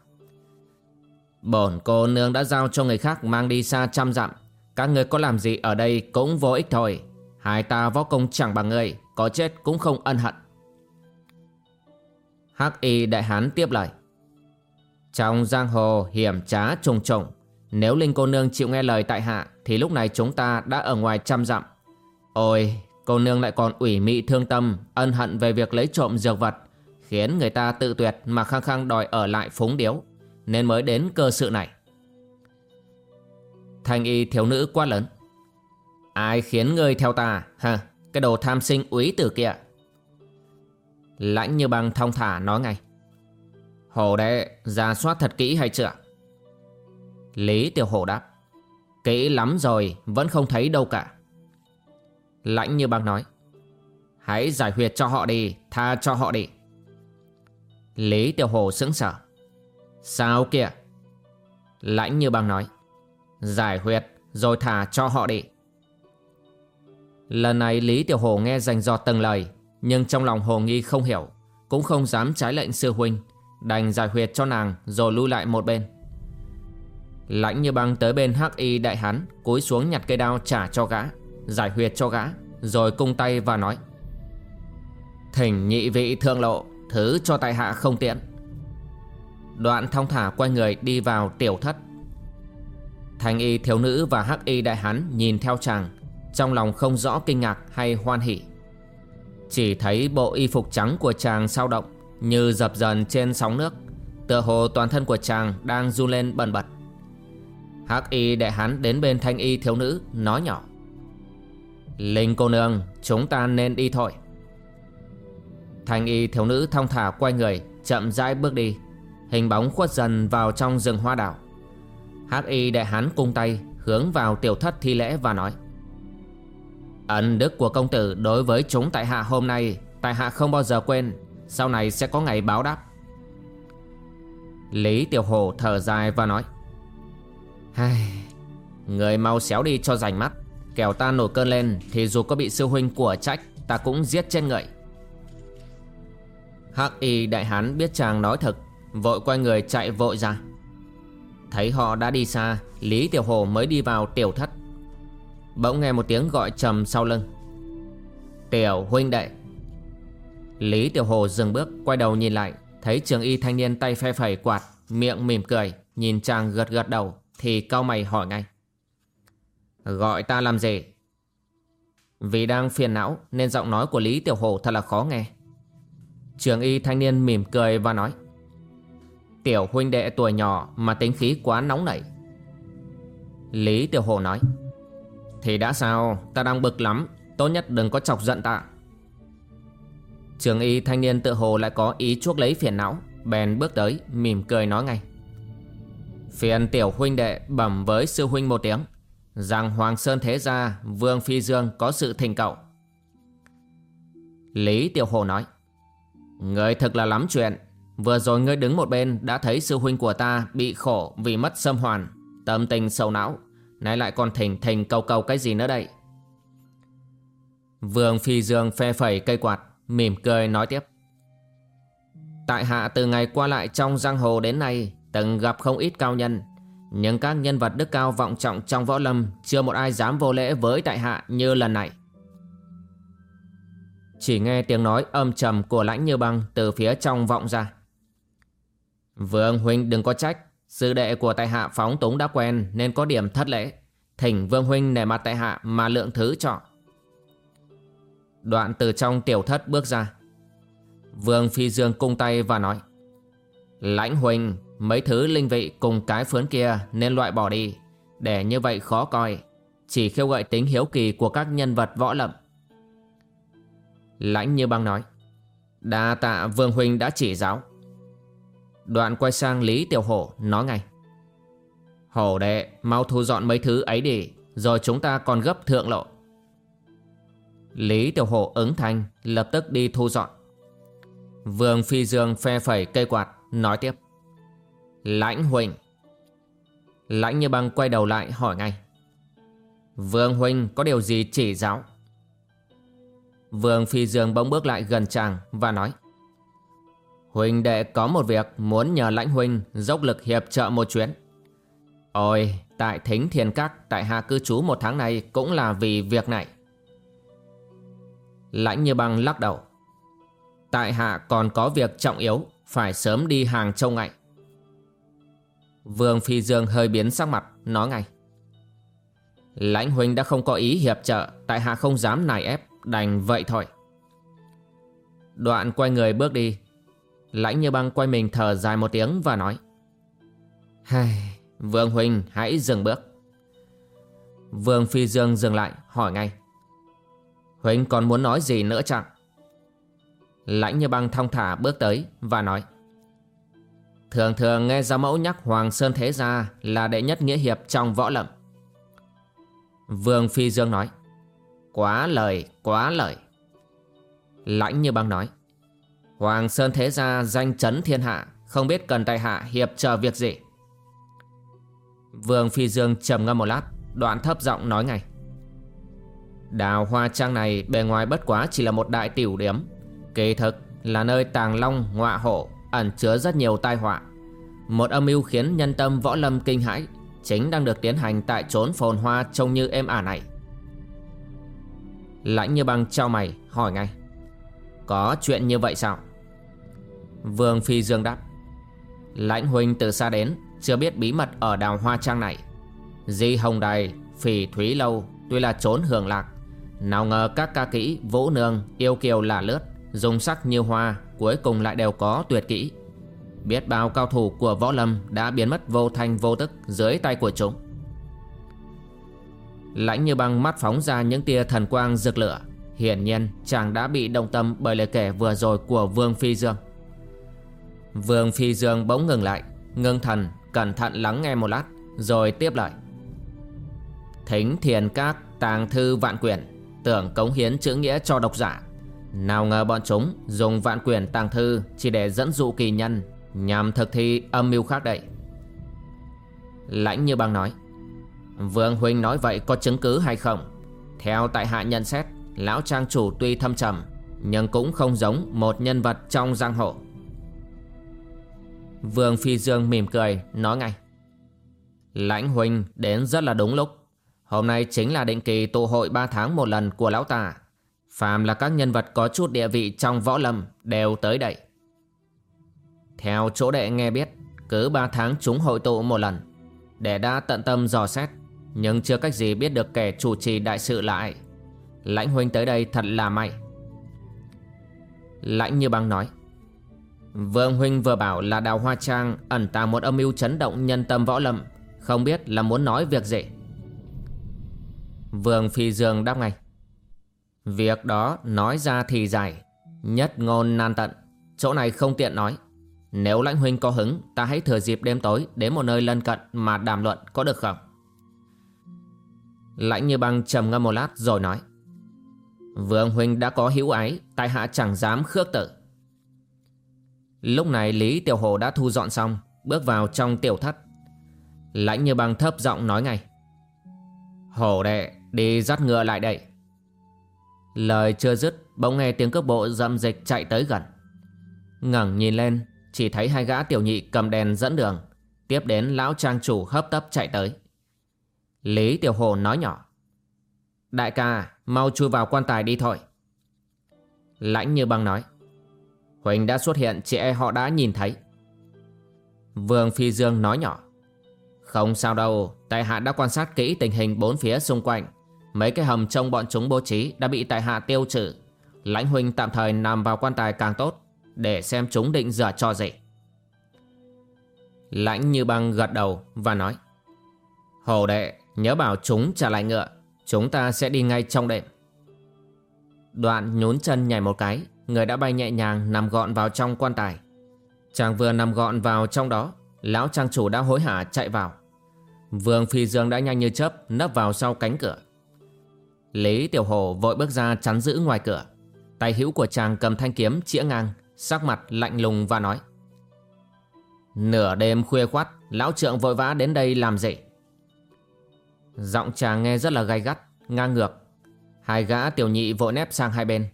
Bổn cô nương đã giao cho người khác mang đi xa trăm dặm, Các người có làm gì ở đây cũng vô ích thôi. Hai ta võ công chẳng bằng người Có chết cũng không ân hận. Hắc y đại hán tiếp lời. Trong giang hồ hiểm trá trùng trùng Nếu Linh cô nương chịu nghe lời tại hạ, Thì lúc này chúng ta đã ở ngoài trăm dặm. Ôi, cô nương lại còn ủy mị thương tâm, Ân hận về việc lấy trộm dược vật, Khiến người ta tự tuyệt mà khăng khăng đòi ở lại phúng điếu, Nên mới đến cơ sự này. Thanh y thiếu nữ quá lớn. Ai khiến ngươi theo ta? Hả? Cái đồ tham sinh úy tử kia. Lãnh như băng thong thả nói ngay. Hồ đệ, ra soát thật kỹ hay chưa? Lý tiểu hổ đáp. Kỹ lắm rồi, Vẫn không thấy đâu cả. Lãnh như băng nói. Hãy giải huyệt cho họ đi, Tha cho họ đi. Lý tiểu hổ sững sờ. Sao kìa? Lãnh như băng nói. Giải huyệt, rồi thả cho họ đi. Lần này Lý Tiểu Hổ nghe dành dò từng lời, Nhưng trong lòng Hồ Nghi không hiểu, Cũng không dám trái lệnh sư huynh, Đành giải huyệt cho nàng rồi lui lại một bên. Lãnh như băng tới bên hắc y đại hán, Cúi xuống nhặt cây đao trả cho gã, Giải huyệt cho gã, Rồi cung tay và nói, Thỉnh nhị vị thượng lộ, Thứ cho tại hạ không tiện. Đoạn thong thả quay người đi vào tiểu thất. Thanh y thiếu nữ và hắc y đại hán nhìn theo chàng trong lòng không rõ kinh ngạc hay hoan hỉ. Chỉ thấy bộ y phục trắng của chàng sao động, Như dập dần trên sóng nước. Tựa hồ toàn thân của chàng đang run lên bần bật. Hắc y đại hán đến bên thanh y thiếu nữ, nói nhỏ. Linh cô nương, chúng ta nên đi thôi. Thanh y thiếu nữ thong thả quay người, Chậm rãi bước đi. Hình bóng khuất dần vào trong rừng hoa đảo Hắc y đại hán cung tay, Hướng vào tiểu thất thi lễ và nói. Ân đức của công tử đối với chúng tại hạ hôm nay Tại hạ không bao giờ quên Sau này sẽ có ngày báo đáp. Lý tiểu hồ thở dài và nói Hai, Người mau xéo đi cho rành mắt Kẻo ta nổi cơn lên Thì dù có bị sư huynh của trách Ta cũng giết trên người. Hắc y đại hán biết chàng nói thật Vội quay người chạy vội ra. Thấy họ đã đi xa Lý Tiểu Hồ mới đi vào tiểu thất. Bỗng nghe một tiếng gọi trầm sau lưng. Tiểu huynh đệ. Lý Tiểu Hồ dừng bước, Quay đầu nhìn lại, Thấy trường y thanh niên tay phe phẩy quạt, Miệng mỉm cười, Nhìn chàng gật gật đầu, Thì cao mày hỏi ngay. Gọi ta làm gì? Vì đang phiền não, Nên giọng nói của Lý Tiểu Hồ thật là khó nghe. Trường y thanh niên mỉm cười và nói. Tiểu huynh đệ tuổi nhỏ mà tính khí quá nóng nảy. Lý Tiểu Hồ nói. Thì đã sao? Ta đang bực lắm. Tốt nhất đừng có chọc giận ta. Trường y thanh niên tự hồ lại có ý chuốc lấy phiền não. Bèn bước tới mỉm cười nói ngay. Phiền tiểu huynh đệ bẩm với sư huynh một tiếng. Rằng Hoàng Sơn Thế Gia Vương Phi Dương có sự thỉnh cậu Lý Tiểu Hồ nói. Người thật là lắm chuyện. Vừa rồi ngươi đứng một bên đã thấy sư huynh của ta bị khổ vì mất sâm hoàn, tâm tình sầu não, nay lại còn thỉnh thỉnh cầu cầu cái gì nữa đây. Vương Phi Dương phe phẩy cây quạt, mỉm cười nói tiếp. Tại hạ từ ngày qua lại trong giang hồ đến nay từng gặp không ít cao nhân, nhưng các nhân vật đức cao vọng trọng trong võ lâm chưa một ai dám vô lễ với tại hạ như lần này. Chỉ nghe tiếng nói âm trầm của lãnh như băng từ phía trong vọng ra. Vương Huynh đừng có trách Sư đệ của tại hạ phóng túng đã quen, Nên có điểm thất lễ. Thỉnh Vương Huynh nể mặt tại hạ mà lượng thứ cho. Đoạn từ trong tiểu thất bước ra. Vương Phi Dương cung tay và nói, Lãnh Huynh, Mấy thứ linh vị cùng cái phướn kia Nên loại bỏ đi. Để như vậy khó coi. Chỉ khiêu gợi tính hiếu kỳ của các nhân vật võ lậm Lãnh như băng nói, Đa tạ Vương Huynh đã chỉ giáo. Đoạn quay sang Lý Tiểu Hổ, nói ngay. Hổ đệ, mau thu dọn mấy thứ ấy đi, Rồi chúng ta còn gấp thượng lộ. Lý Tiểu Hổ ứng thanh, Lập tức đi thu dọn. Vương Phi Dương phe phẩy cây quạt, Nói tiếp. Lãnh Huỳnh. Lãnh như băng quay đầu lại hỏi ngay. Vương Huynh có điều gì chỉ giáo? Vương Phi Dương bỗng bước lại gần chàng và nói. Huynh đệ có một việc muốn nhờ lãnh huynh dốc lực hiệp trợ một chuyến. Ôi, tại thính thiền các tại hạ cư trú một tháng này cũng là vì việc này. Lãnh như băng lắc đầu. Tại hạ còn có việc trọng yếu, phải sớm đi hàng châu ngại. Vương Phi Dương hơi biến sắc mặt, nói ngay. Lãnh huynh đã không có ý hiệp trợ, tại hạ không dám nài ép, đành vậy thôi. Đoạn quay người bước đi, Lãnh như băng quay mình thở dài một tiếng và nói Hai, Vương Huynh hãy dừng bước. Vương Phi Dương dừng lại hỏi ngay Huynh còn muốn nói gì nữa chẳng Lãnh như băng thong thả bước tới và nói Thường thường nghe ra mẫu nhắc Hoàng Sơn Thế Gia là đệ nhất nghĩa hiệp trong võ lậm Vương Phi Dương nói Quá lời, quá lời. Lãnh như băng nói Hoàng Sơn Thế Gia danh chấn thiên hạ Không biết cần tại hạ hiệp trợ việc gì. Vương Phi Dương trầm ngâm một lát Đoạn thấp giọng nói ngay. Đào Hoa Trang này bề ngoài bất quá chỉ là một đại tiểu điếm. Kỳ thực là nơi tàng long ngọa hổ, Ẩn chứa rất nhiều tai họa. Một âm mưu khiến nhân tâm võ lâm kinh hãi Chính đang được tiến hành tại trốn phồn hoa trông như êm ả này. Lãnh như băng trao mày hỏi ngay. Có chuyện như vậy sao? Vương Phi Dương đáp. Lãnh huynh từ xa đến, Chưa biết bí mật ở đào hoa trang này. Di Hồng Đài, Phỉ Thúy Lâu, Tuy là trốn hưởng lạc. Nào ngờ các ca kỹ Vũ Nương, Yêu Kiều là lướt, Dùng sắc như hoa, Cuối cùng lại đều có tuyệt kỹ. Biết bao cao thủ của võ lâm Đã biến mất vô thanh vô tức Dưới tay của chúng. Lãnh như băng mắt phóng ra những tia thần quang rực lửa. Hiển nhiên chàng đã bị động tâm bởi lời kể vừa rồi của Vương Phi Dương. Vương Phi Dương bỗng ngừng lại, Ngưng thần, cẩn thận lắng nghe một lát, Rồi tiếp lại: Thính thiền các, tàng thư vạn quyển, Tưởng cống hiến chữ nghĩa cho độc giả. Nào ngờ bọn chúng dùng vạn quyển tàng thư Chỉ để dẫn dụ kỳ nhân Nhằm thực thi âm mưu khác đậy Lãnh như băng nói, Vương Huynh nói vậy có chứng cứ hay không? Theo tại hạ nhận xét, Lão trang chủ tuy thâm trầm Nhưng cũng không giống một nhân vật trong giang hồ. Vương Phi Dương mỉm cười, nói ngay. Lãnh Huynh đến rất là đúng lúc. Hôm nay chính là định kỳ tụ hội 3 tháng một lần của Lão Tà. Phàm là các nhân vật có chút địa vị trong võ lâm đều tới đây. Theo chỗ đệ nghe biết, Cứ 3 tháng chúng hội tụ một lần. Đệ đã tận tâm dò xét, Nhưng chưa cách gì biết được kẻ chủ trì đại sự lại Lãnh huynh tới đây thật là may. Lãnh như băng nói. Vương huynh vừa bảo là đào hoa trang Ẩn tàng một âm mưu chấn động nhân tâm võ lâm, Không biết là muốn nói việc gì. Vương phi dương đáp ngay, Việc đó nói ra thì dài, Nhất ngôn nan tận, Chỗ này không tiện nói. Nếu lãnh huynh có hứng, Ta hãy thừa dịp đêm tối Đến một nơi lân cận mà đàm luận có được không? Lãnh như băng trầm ngâm một lát rồi nói, Vương huynh đã có hữu ái, Tại hạ chẳng dám khước tử Lúc này Lý Tiểu Hồ đã thu dọn xong, Bước vào trong tiểu thất. Lãnh như băng thấp giọng nói ngay. Hổ đệ, đi dắt ngựa lại đây. Lời chưa dứt, Bỗng nghe tiếng cước bộ dâm dịch chạy tới gần. Ngẩng nhìn lên, Chỉ thấy hai gã tiểu nhị cầm đèn dẫn đường. Tiếp đến lão trang chủ hấp tấp chạy tới. Lý Tiểu Hồ nói nhỏ. Đại ca, mau chui vào quan tài đi thôi. Lãnh như băng nói. Huỳnh đã xuất hiện, chị e họ đã nhìn thấy. Vương Phi Dương nói nhỏ. Không sao đâu, Tại hạ đã quan sát kỹ tình hình bốn phía xung quanh. Mấy cái hầm trong bọn chúng bố trí Đã bị tại hạ tiêu trừ. Lãnh huynh tạm thời nằm vào quan tài càng tốt, Để xem chúng định dở cho gì. Lãnh như băng gật đầu và nói. Hồ đệ, nhớ bảo chúng trả lại ngựa, Chúng ta sẽ đi ngay trong đêm. Đoạn nhún chân nhảy một cái Người đã bay nhẹ nhàng nằm gọn vào trong quan tài. Chàng vừa nằm gọn vào trong đó, Lão trang chủ đã hối hả chạy vào. Vương Phi Dương đã nhanh như chớp Nấp vào sau cánh cửa. Lý Tiểu Hồ vội bước ra chắn giữ ngoài cửa. Tay hữu của chàng cầm thanh kiếm chĩa ngang, Sắc mặt lạnh lùng và nói, Nửa đêm khuya khoát Lão trượng vội vã đến đây làm gì Giọng chàng nghe rất là gay gắt, Ngang ngược. Hai gã tiểu nhị vội nép sang hai bên.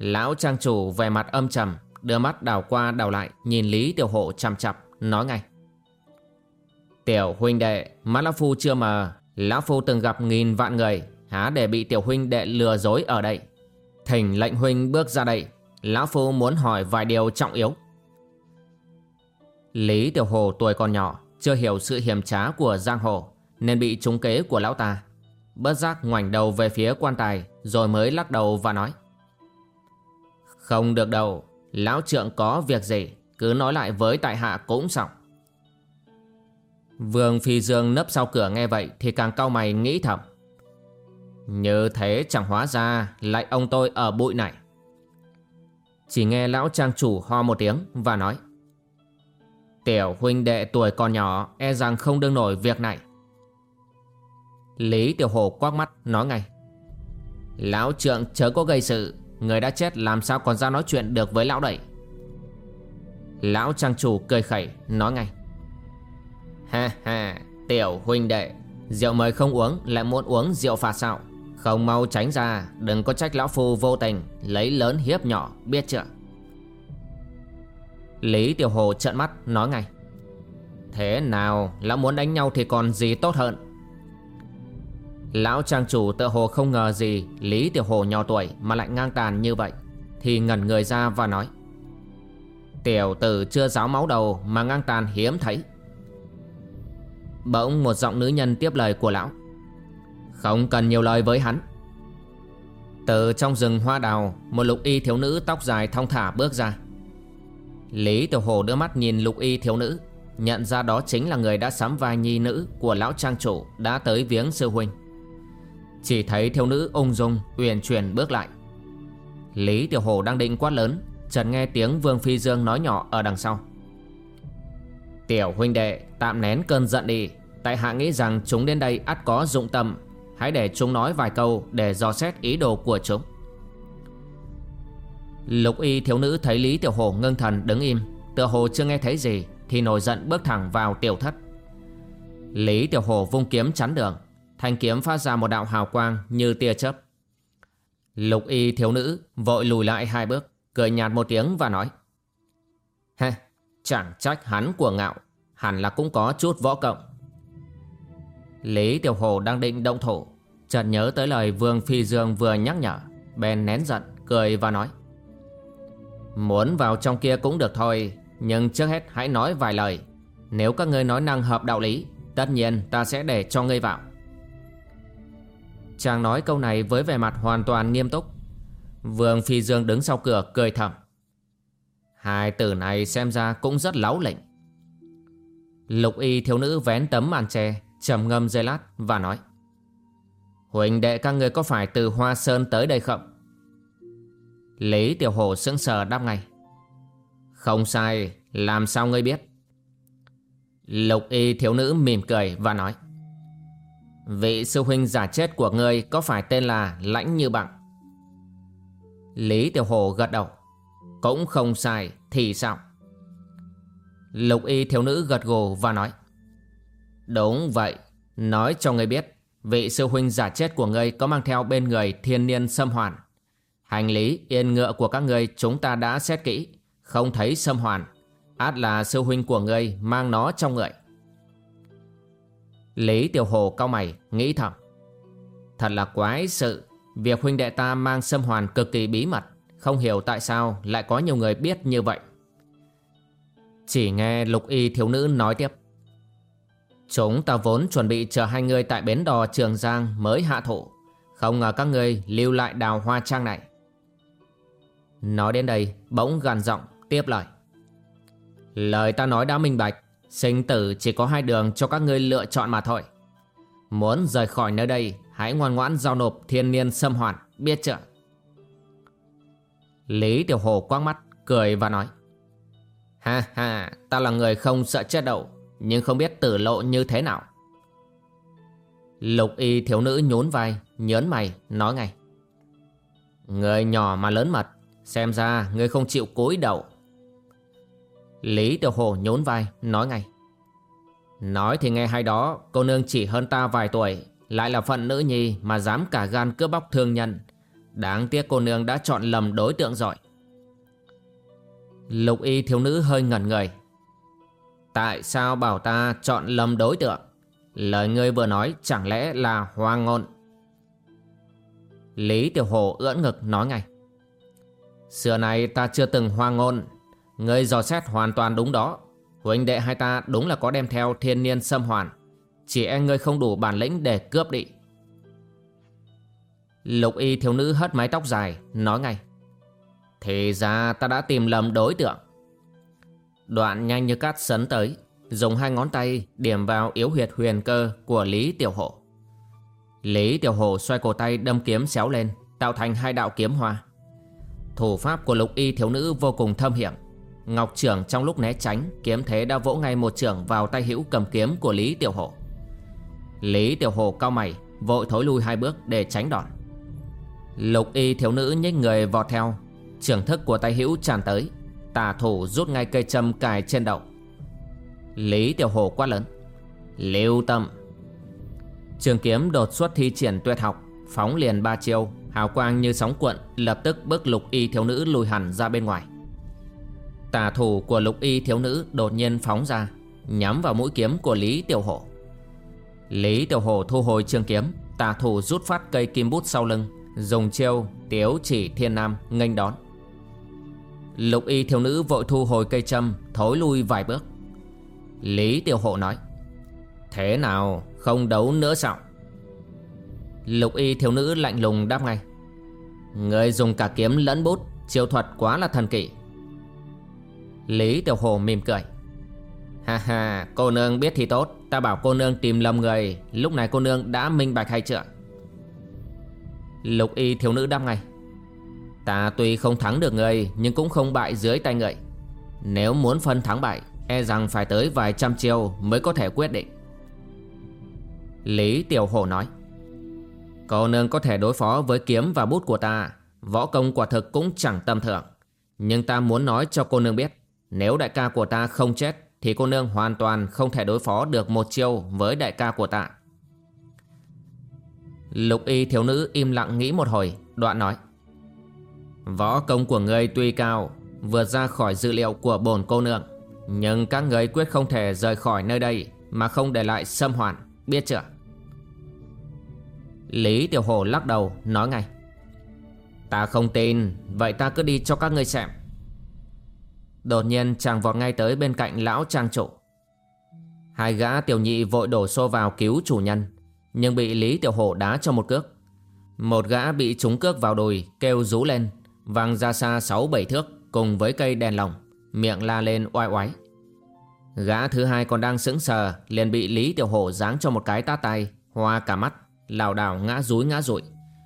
Lão trang chủ về mặt âm trầm, Đưa mắt đảo qua đảo lại, Nhìn Lý Tiểu Hộ chằm chặp Nói ngay. Tiểu huynh đệ, Mắt Lão Phu chưa mờ. Lão Phu từng gặp nghìn vạn người, Há để bị tiểu huynh đệ lừa dối ở đây. Thỉnh lệnh huynh bước ra đây. Lão Phu muốn hỏi vài điều trọng yếu. Lý Tiểu Hồ tuổi còn nhỏ, Chưa hiểu sự hiểm trá của giang hồ, Nên bị trúng kế của lão ta. Bất giác ngoảnh đầu về phía quan tài, Rồi mới lắc đầu và nói không được đâu, Lão trượng có việc gì, Cứ nói lại với tại hạ cũng xong. Vương Phi Dương nấp sau cửa nghe vậy Thì càng cau mày nghĩ thầm. Như thế chẳng hóa ra Lại ông tôi ở bụi này. Chỉ nghe lão trang chủ ho một tiếng Và nói, Tiểu huynh đệ tuổi còn nhỏ E rằng không đương nổi việc này. Lý Tiểu Hồ quắc mắt nói ngay, Lão trượng chớ có gây sự Người đã chết, làm sao còn ra nói chuyện được với lão đẩy? Lão trang chủ cười khẩy, nói ngay. Ha ha, Tiểu huynh đệ, Rượu mời không uống, lại muốn uống rượu phạt sao Không mau tránh ra, Đừng có trách lão phu vô tình, Lấy lớn hiếp nhỏ, biết chưa? Lý Tiểu Hồ trợn mắt, nói ngay. Thế nào, lão muốn đánh nhau thì còn gì tốt hơn? Lão trang chủ tự hồ không ngờ gì Lý Tiểu Hồ nhỏ tuổi mà lại ngang tàn như vậy, Thì ngẩn người ra và nói, Tiểu tử chưa giáo máu đầu mà ngang tàn hiếm thấy. Bỗng một giọng nữ nhân tiếp lời của lão, Không cần nhiều lời với hắn. Từ trong rừng hoa đào, Một lục y thiếu nữ tóc dài thong thả bước ra. Lý Tiểu Hồ đưa mắt nhìn lục y thiếu nữ, Nhận ra đó chính là người đã sắm vai nhi nữ Của lão trang chủ đã tới viếng sư huynh. Chỉ thấy thiếu nữ ung dung Uyển chuyển bước lại. Lý Tiểu Hồ đang định quát lớn, Chợt nghe tiếng Vương Phi Dương nói nhỏ ở đằng sau. Tiểu huynh đệ, tạm nén cơn giận đi. Tại hạ nghĩ rằng chúng đến đây ắt có dụng tâm. Hãy để chúng nói vài câu Để dò xét ý đồ của chúng. Lục y thiếu nữ thấy Lý Tiểu Hồ ngưng thần đứng im. Tựa hồ chưa nghe thấy gì Thì nổi giận bước thẳng vào tiểu thất. Lý Tiểu Hồ vung kiếm chắn đường. Thanh kiếm phát ra một đạo hào quang như tia chớp. Lục y thiếu nữ vội lùi lại hai bước Cười nhạt một tiếng và nói Hê, chẳng trách hắn của ngạo Hẳn là cũng có chút võ cộng Lý Tiểu Hồ đang định động thủ chợt nhớ tới lời Vương Phi Dương vừa nhắc nhở Bèn nén giận, cười và nói Muốn vào trong kia cũng được thôi Nhưng trước hết hãy nói vài lời. Nếu các ngươi nói năng hợp đạo lý Tất nhiên ta sẽ để cho ngươi vào. Chàng nói câu này với vẻ mặt hoàn toàn nghiêm túc. Vương Phi Dương đứng sau cửa, cười thầm. Hai tử này xem ra cũng rất láo lệnh Lục y thiếu nữ vén tấm màn tre trầm ngâm dây lát và nói. Huỳnh đệ, các người có phải từ Hoa Sơn tới đây không? Lý Tiểu Hồ sững sờ đáp ngay. Không sai, Làm sao ngươi biết? Lục y thiếu nữ mỉm cười và nói. Vị sư huynh giả chết của ngươi Có phải tên là Lãnh Như Bằng Lý Tiểu Hồ gật đầu. Cũng không sai, Thì sao? Lục y thiếu nữ gật gù và nói. Đúng vậy, Nói cho ngươi biết, Vị sư huynh giả chết của ngươi có mang theo bên người thiên niên xâm hoàn. Hành lý, yên ngựa của các ngươi chúng ta đã xét kỹ, Không thấy xâm hoàn. Át là sư huynh của ngươi mang nó trong người. Lý Tiểu Hồ cao mày, nghĩ thầm. Thật là quái sự, Việc huynh đệ ta mang xâm hoàn cực kỳ bí mật, Không hiểu tại sao lại có nhiều người biết như vậy. Chỉ nghe lục y thiếu nữ nói tiếp. Chúng ta vốn chuẩn bị chờ hai người tại bến đò Trường Giang mới hạ thổ Không ngờ các ngươi lưu lại đào hoa trang này. Nói đến đây, bỗng gằn giọng tiếp lời. Lời ta nói đã minh bạch Sinh tử chỉ có hai đường cho các ngươi lựa chọn mà thôi. Muốn rời khỏi nơi đây, Hãy ngoan ngoãn giao nộp thiên niên xâm hoàn, Biết chưa? Lý Tiểu Hồ quang mắt, Cười và nói, Ha ha, Ta là người không sợ chết đậu Nhưng không biết tử lộ như thế nào. Lục y thiếu nữ nhún vai, Nhớn mày, nói ngay, Người nhỏ mà lớn mật, Xem ra ngươi không chịu cúi đầu. Lý Tiểu Hồ nhún vai, nói ngay. Nói thì nghe hay đó, Cô nương chỉ hơn ta vài tuổi, Lại là phận nữ nhi mà dám cả gan cướp bóc thương nhân. Đáng tiếc cô nương đã chọn lầm đối tượng rồi. Lục y thiếu nữ hơi ngẩn người. Tại sao bảo ta chọn lầm đối tượng? Lời ngươi vừa nói chẳng lẽ là hoang ngôn? Lý Tiểu Hồ ưỡn ngực nói ngay. Xưa này ta chưa từng hoang ngôn người dò xét hoàn toàn đúng đó. Huỳnh đệ hai ta đúng là có đem theo thiên niên xâm hoàn. Chỉ e ngươi không đủ bản lĩnh để cướp đi. Lục y thiếu nữ hất mái tóc dài, Nói ngay. Thì ra ta đã tìm lầm đối tượng. Đoạn nhanh như cát sấn tới, Dùng hai ngón tay điểm vào yếu huyệt huyền cơ của Lý Tiểu hổ. Lý Tiểu hổ xoay cổ tay đâm kiếm xéo lên, Tạo thành hai đạo kiếm hoa. Thủ pháp của lục y thiếu nữ vô cùng thâm hiểm. Ngọc trưởng trong lúc né tránh, Kiếm thế đã vỗ ngay một trưởng vào tay hữu cầm kiếm của Lý Tiểu Hổ. Lý Tiểu Hổ cao mày, Vội thối lui hai bước để tránh đòn. Lục y thiếu nữ nhích người vọt theo Trưởng thức của tay hữu tràn tới, tà thủ rút ngay cây châm cài trên đầu. Lý Tiểu Hổ quát lớn, Lưu tâm! Trường kiếm đột xuất thi triển tuyệt học, Phóng liền ba chiêu, Hào quang như sóng cuộn, Lập tức bước lục y thiếu nữ lùi hẳn ra bên ngoài. Tà thủ của lục y thiếu nữ đột nhiên phóng ra, Nhắm vào mũi kiếm của Lý Tiểu Hổ. Lý Tiểu Hổ thu hồi trường kiếm, Tà thủ rút phát cây kim bút sau lưng, Dùng chiêu tiếu chỉ thiên nam nghênh đón. Lục y thiếu nữ vội thu hồi cây châm, Thối lui vài bước. Lý Tiểu Hộ nói, Thế nào, không đấu nữa sao? Lục y thiếu nữ lạnh lùng đáp ngay, Người dùng cả kiếm lẫn bút, Chiêu thuật quá là thần kỳ Lý Tiểu Hồ mỉm cười. Ha ha, cô nương biết thì tốt. Ta bảo cô nương tìm lầm người. Lúc này cô nương đã minh bạch hay chưa? Lục y thiếu nữ đáp ngay. Ta tuy không thắng được người, Nhưng cũng không bại dưới tay người. Nếu muốn phân thắng bại E rằng phải tới vài trăm chiêu Mới có thể quyết định. Lý Tiểu Hổ nói. Cô nương có thể đối phó với kiếm và bút của ta. Võ công quả thực cũng chẳng tầm thường. Nhưng ta muốn nói cho cô nương biết. Nếu đại ca của ta không chết, Thì cô nương hoàn toàn không thể đối phó được một chiêu với đại ca của ta. Lục y thiếu nữ im lặng nghĩ một hồi, Đoạn nói. Võ công của ngươi tuy cao, Vượt ra khỏi dữ liệu của bổn cô nương, Nhưng các ngươi quyết không thể rời khỏi nơi đây Mà không để lại xâm hoàn Biết chưa? Lý Tiểu Hồ lắc đầu, nói ngay. Ta không tin, Vậy ta cứ đi cho các ngươi xem. Đột nhiên chàng vọt ngay tới bên cạnh lão trang chủ Hai gã tiểu nhị vội đổ xô vào cứu chủ nhân, Nhưng bị Lý Tiểu Hổ đá cho một cước. Một gã bị trúng cước vào đùi, Kêu rú lên, Văng ra xa sáu bảy thước Cùng với cây đèn lồng, Miệng la lên oai oái. Gã thứ hai còn đang sững sờ, Liền bị Lý Tiểu Hổ giáng cho một cái tát tay Hoa cả mắt, lảo đảo ngã rúi ngã rụi,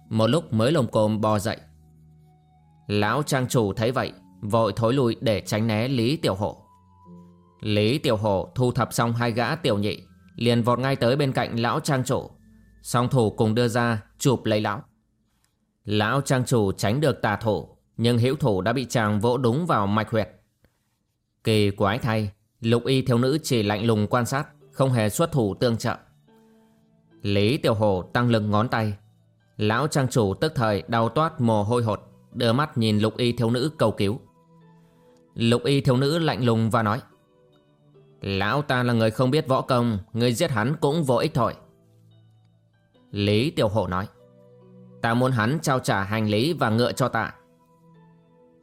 Một lúc mới lồng cồm bò dậy. Lão trang chủ thấy vậy Vội thối lui để tránh né Lý Tiểu Hổ. Lý Tiểu Hổ thu thập xong hai gã tiểu nhị, Liền vọt ngay tới bên cạnh lão trang chủ. Song thủ cùng đưa ra chụp lấy lão. Lão trang chủ tránh được tà thủ, Nhưng hữu thủ đã bị chàng vỗ đúng vào mạch huyệt. Kỳ quái thay, Lục y thiếu nữ chỉ lạnh lùng quan sát, Không hề xuất thủ tương trợ. Lý Tiểu Hổ tăng lực ngón tay. Lão trang chủ tức thời đau toát mồ hôi hột, Đưa mắt nhìn lục y thiếu nữ cầu cứu. Lục y thiếu nữ lạnh lùng và nói, Lão ta là người không biết võ công, Người giết hắn cũng vô ích thôi. Lý Tiểu Hổ nói, Ta muốn hắn trao trả hành lý và ngựa cho ta.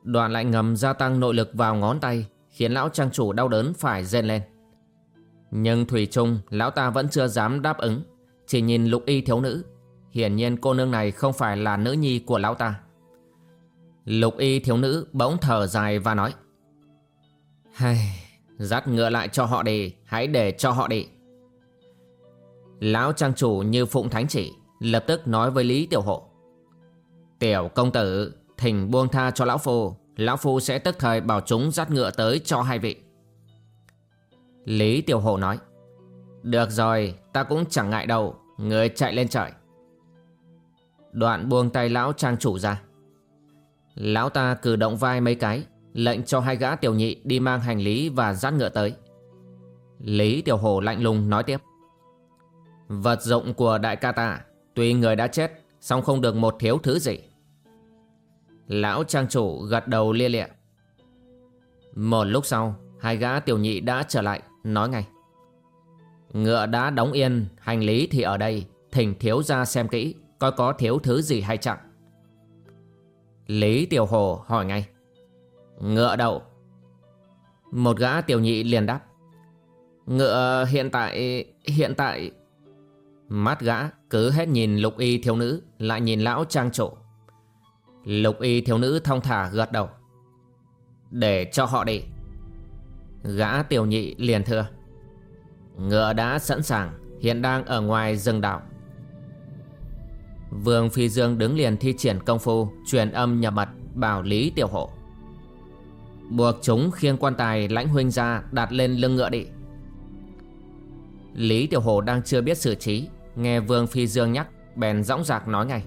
Đoàn lại ngầm gia tăng nội lực vào ngón tay, Khiến lão trang chủ đau đớn phải rên lên. Nhưng Thủy Trung, Lão ta vẫn chưa dám đáp ứng, Chỉ nhìn lục y thiếu nữ. Hiển nhiên cô nương này không phải là nữ nhi của lão ta. Lục y thiếu nữ bỗng thở dài và nói hay, dắt ngựa lại cho họ đi, hãy để cho họ đi. Lão trang chủ như phụng thánh chỉ, lập tức nói với Lý Tiểu Hộ. Tiểu công tử, thỉnh buông tha cho lão phu, lão phu sẽ tức thời bảo chúng dắt ngựa tới cho hai vị. Lý Tiểu Hộ nói. Được rồi, ta cũng chẳng ngại đâu, người chạy lên trời. Đoạn buông tay lão trang chủ ra. Lão ta cử động vai mấy cái Lệnh cho hai gã tiểu nhị đi mang hành lý và dắt ngựa tới. Lý tiểu hổ lạnh lùng nói tiếp. Vật dụng của đại ca ta, Tuy người đã chết, song không được một thiếu thứ gì. Lão trang chủ gật đầu lia lịa. Một lúc sau, Hai gã tiểu nhị đã trở lại, Nói ngay. Ngựa đã đóng yên, Hành lý thì ở đây, Thỉnh thiếu ra xem kỹ, Coi có thiếu thứ gì hay chẳng. Lý Tiểu Hồ hỏi ngay. Ngựa đậu. Một gã tiểu nhị liền đáp. Ngựa hiện tại Hiện tại. Mắt gã, cứ hết nhìn lục y thiếu nữ, Lại nhìn lão trang trộ Lục y thiếu nữ thong thả gật đầu. Để cho họ đi. Gã tiểu nhị liền thưa. Ngựa đã sẵn sàng, Hiện đang ở ngoài rừng đảo. Vương Phi Dương đứng liền thi triển công phu, Truyền âm nhập mật, bảo Lý Tiểu Hộ. Buộc chúng khiêng quan tài lãnh huynh ra, đặt lên lưng ngựa đi. Lý Tiểu Hồ đang chưa biết xử trí, Nghe Vương Phi Dương nhắc, Bèn dõng dạc nói ngay.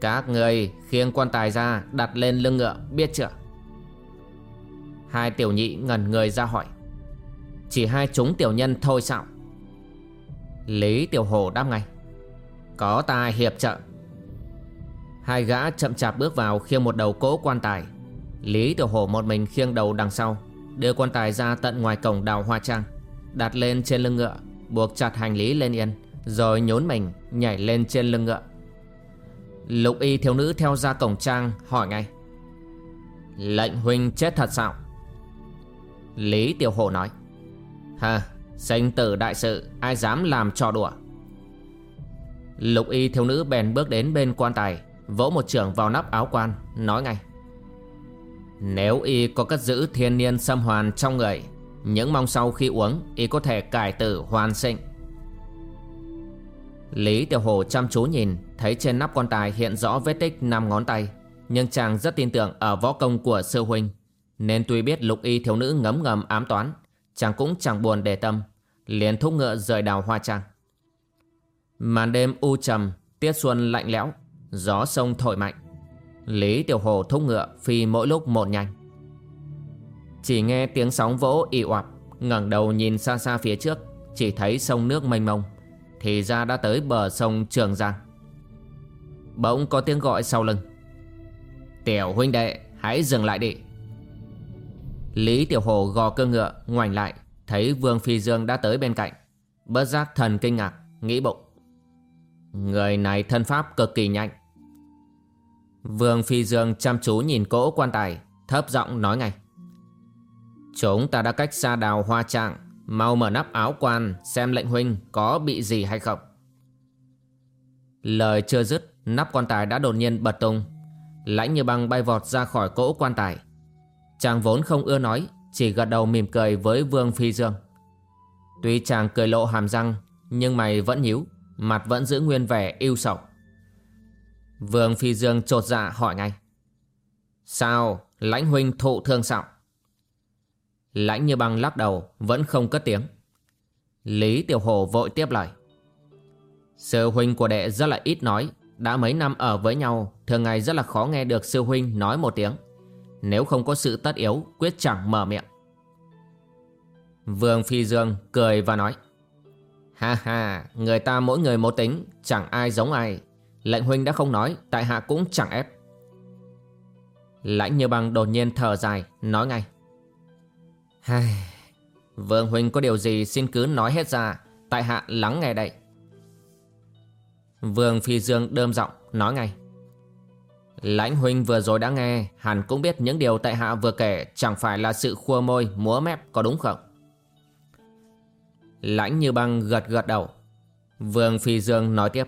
Các người khiêng quan tài ra, đặt lên lưng ngựa, biết chưa? Hai tiểu nhị ngẩn người ra hỏi. Chỉ hai chúng tiểu nhân thôi sao? Lý Tiểu Hồ đáp ngay. Có ta hiệp trợ. Hai gã chậm chạp bước vào khiêng một đầu cỗ quan tài. Lý Tiểu Hổ một mình khiêng đầu đằng sau, Đưa quan tài ra tận ngoài cổng đào hoa trang, Đặt lên trên lưng ngựa, Buộc chặt hành lý lên yên, Rồi nhốn mình nhảy lên trên lưng ngựa. Lục y thiếu nữ theo ra cổng trang hỏi ngay, Lệnh huynh chết thật sao? Lý tiểu Hổ nói Hờ Sinh tử đại sự, Ai dám làm trò đùa? Lục y thiếu nữ bèn bước đến bên quan tài, Vỗ một trường vào nắp áo quan, Nói ngay nếu y có cất giữ thiên niên xâm hoàn trong người, Những mong sau khi uống, Y có thể cải tử hoàn sinh. Lý Tiểu Hồ chăm chú nhìn, Thấy trên nắp quan tài hiện rõ vết tích năm ngón tay, Nhưng chàng rất tin tưởng ở võ công của sư huynh, Nên tuy biết lục y thiếu nữ ngấm ngầm ám toán, Chàng cũng chẳng buồn để tâm, liền thúc ngựa rời đào hoa trang. Màn đêm u trầm, Tiết xuân lạnh lẽo, Gió sông thổi mạnh. Lý Tiểu Hồ thúc ngựa phi mỗi lúc một nhanh. Chỉ nghe tiếng sóng vỗ ị oạp, ngẩng đầu nhìn xa xa phía trước, Chỉ thấy sông nước mênh mông, Thì ra đã tới bờ sông Trường Giang. Bỗng có tiếng gọi sau lưng. Tiểu huynh đệ, hãy dừng lại đi. Lý Tiểu Hồ gò cơ ngựa, ngoảnh lại, Thấy Vương Phi Dương đã tới bên cạnh, Bất giác thần kinh ngạc, Nghĩ bụng. Người này thân pháp cực kỳ nhanh Vương Phi Dương chăm chú nhìn cỗ quan tài, Thấp giọng nói ngay. Chúng ta đã cách xa đào hoa trạng, Mau mở nắp áo quan Xem lệnh huynh có bị gì hay không. Lời chưa dứt, Nắp quan tài đã đột nhiên bật tung, Lãnh như băng bay vọt ra khỏi cỗ quan tài. Chàng vốn không ưa nói, Chỉ gật đầu mỉm cười với Vương Phi Dương. Tuy chàng cười lộ hàm răng, Nhưng mày vẫn nhíu, Mặt vẫn giữ nguyên vẻ yêu sầu. Vương Phi Dương trột dạ hỏi ngay. Sao lãnh huynh thụ thương sao? Lãnh như băng lắc đầu Vẫn không cất tiếng. Lý Tiểu Hồ vội tiếp lời. Sư huynh của đệ rất là ít nói Đã mấy năm ở với nhau Thường ngày rất là khó nghe được sư huynh nói một tiếng. Nếu không có sự tất yếu Quyết chẳng mở miệng. Vương Phi Dương cười và nói. Ha ha, người ta mỗi người một tính, chẳng ai giống ai. Lệnh huynh đã không nói, tại hạ cũng chẳng ép. Lãnh như băng đột nhiên thở dài, nói ngay. Hai, Vương huynh có điều gì xin cứ nói hết ra, tại hạ lắng nghe đây. Vương Phi Dương đơm giọng nói ngay. Lãnh huynh vừa rồi đã nghe, hẳn cũng biết những điều tại hạ vừa kể chẳng phải là sự khua môi, múa mép có đúng không? Lãnh như băng gật gật đầu Vương Phi Dương nói tiếp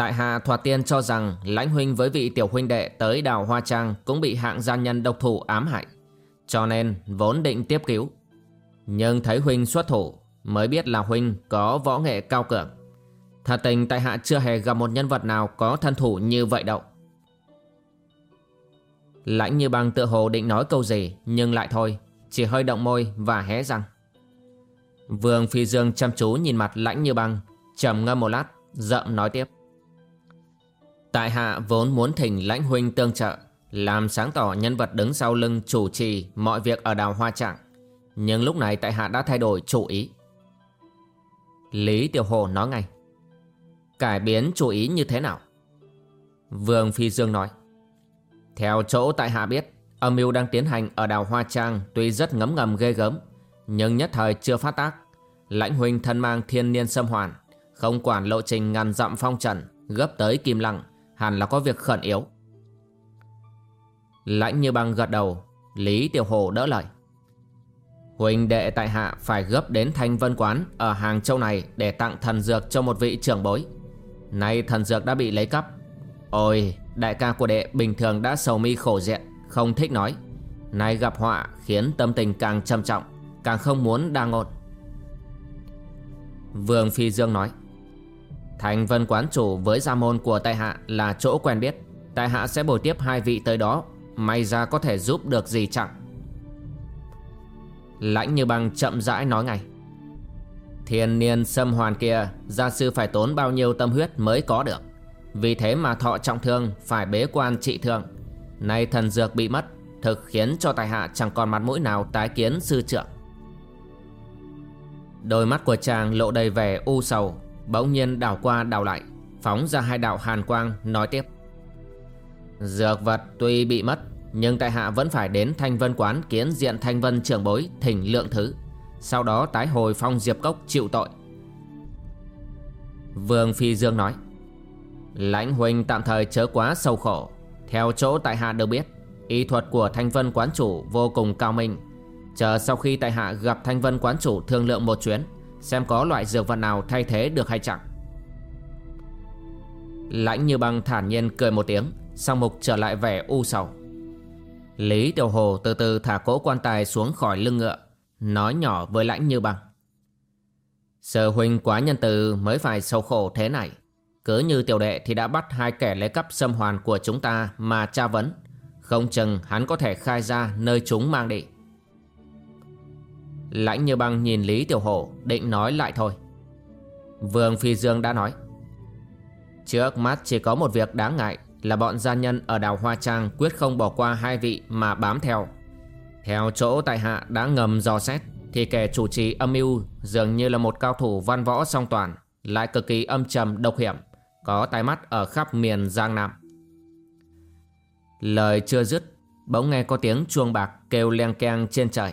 Tại hạ thoạt tiên cho rằng Lãnh huynh với vị tiểu huynh đệ tới đào Hoa Trang Cũng bị hạng gian nhân độc thủ ám hại, Cho nên vốn định tiếp cứu. Nhưng thấy huynh xuất thủ, Mới biết là huynh có võ nghệ cao cường. Thật tình tại hạ chưa hề gặp một nhân vật nào Có thân thủ như vậy đâu. Lãnh như băng tự hồ định nói câu gì, Nhưng lại thôi, Chỉ hơi động môi và hé răng. Vương Phi Dương chăm chú nhìn mặt lãnh như băng, trầm ngâm một lát Rậm nói tiếp. Tại hạ vốn muốn thỉnh lãnh huynh tương trợ, Làm sáng tỏ nhân vật đứng sau lưng chủ trì Mọi việc ở đào hoa trạng. Nhưng lúc này tại hạ đã thay đổi chủ ý. Lý Tiểu Hồ nói ngay, Cải biến chủ ý như thế nào? Vương Phi Dương nói, Theo chỗ tại hạ biết, Âm mưu đang tiến hành ở đào Hoa Trang Tuy rất ngấm ngầm ghê gớm, nhưng nhất thời chưa phát tác. Lãnh huynh thân mang thiên niên xâm hoàn, Không quản lộ trình ngàn dặm phong trần, Gấp tới kim lăng Hẳn là có việc khẩn yếu. Lãnh như băng gật đầu, Lý Tiểu Hồ đỡ lời. Huỳnh đệ tại hạ phải gấp đến Thanh Vân Quán Ở Hàng Châu này Để tặng thần dược cho một vị trưởng bối. Nay thần dược đã bị lấy cắp. Ôi, đại ca của đệ bình thường đã sầu mi khổ diện, Không thích nói. Nay gặp họa khiến tâm tình càng trầm trọng, Càng không muốn đa ngột Vương Phi Dương nói Thành vân quán chủ với gia môn của tại hạ là chỗ quen biết. Tại hạ sẽ bồi tiếp hai vị tới đó, May ra có thể giúp được gì chẳng? Lãnh như băng chậm rãi nói ngay. Thiên niên xâm hoàn kia, Gia sư phải tốn bao nhiêu tâm huyết mới có được? Vì thế mà thọ trọng thương, Phải bế quan trị thương Nay thần dược bị mất, Thực khiến cho tài hạ chẳng còn mặt mũi nào tái kiến sư trưởng. Đôi mắt của chàng lộ đầy vẻ u sầu. Bỗng nhiên đảo qua đảo lại, Phóng ra hai đạo hàn quang, nói tiếp. Dược vật tuy bị mất, Nhưng tại hạ vẫn phải đến Thanh Vân Quán kiến diện Thanh Vân trưởng bối, thỉnh lượng thứ. Sau đó tái hồi phong Diệp Cốc chịu tội. Vương Phi Dương nói, Lãnh huynh tạm thời chớ quá sâu khổ. Theo chỗ tại hạ được biết Y thuật của Thanh Vân Quán Chủ vô cùng cao minh. Chờ sau khi tại hạ gặp Thanh Vân Quán Chủ thương lượng một chuyến Xem có loại dược vật nào thay thế được hay chẳng. Lãnh như băng thản nhiên cười một tiếng Sang mục trở lại vẻ u sầu. Lý Tiểu Hồ từ từ thả cỗ quan tài xuống khỏi lưng ngựa, Nói nhỏ với lãnh như băng. Sở huynh quá nhân từ mới phải sâu khổ thế này. Cứ như tiểu đệ thì đã bắt hai kẻ lấy cắp xâm hoàn của chúng ta mà tra vấn. Không chừng hắn có thể khai ra nơi chúng mang đi. Lãnh như băng nhìn Lý Tiểu Hổ định nói lại thôi Vương Phi Dương đã nói Trước mắt chỉ có một việc đáng ngại là bọn gia nhân ở đào Hoa Trang quyết không bỏ qua hai vị mà bám theo. Theo chỗ tại hạ đã ngầm dò xét thì kẻ chủ trì âm mưu dường như là một cao thủ văn võ song toàn, lại cực kỳ âm trầm độc hiểm, có tai mắt ở khắp miền Giang Nam. Lời chưa dứt, bỗng nghe có tiếng chuông bạc kêu leng keng trên trời.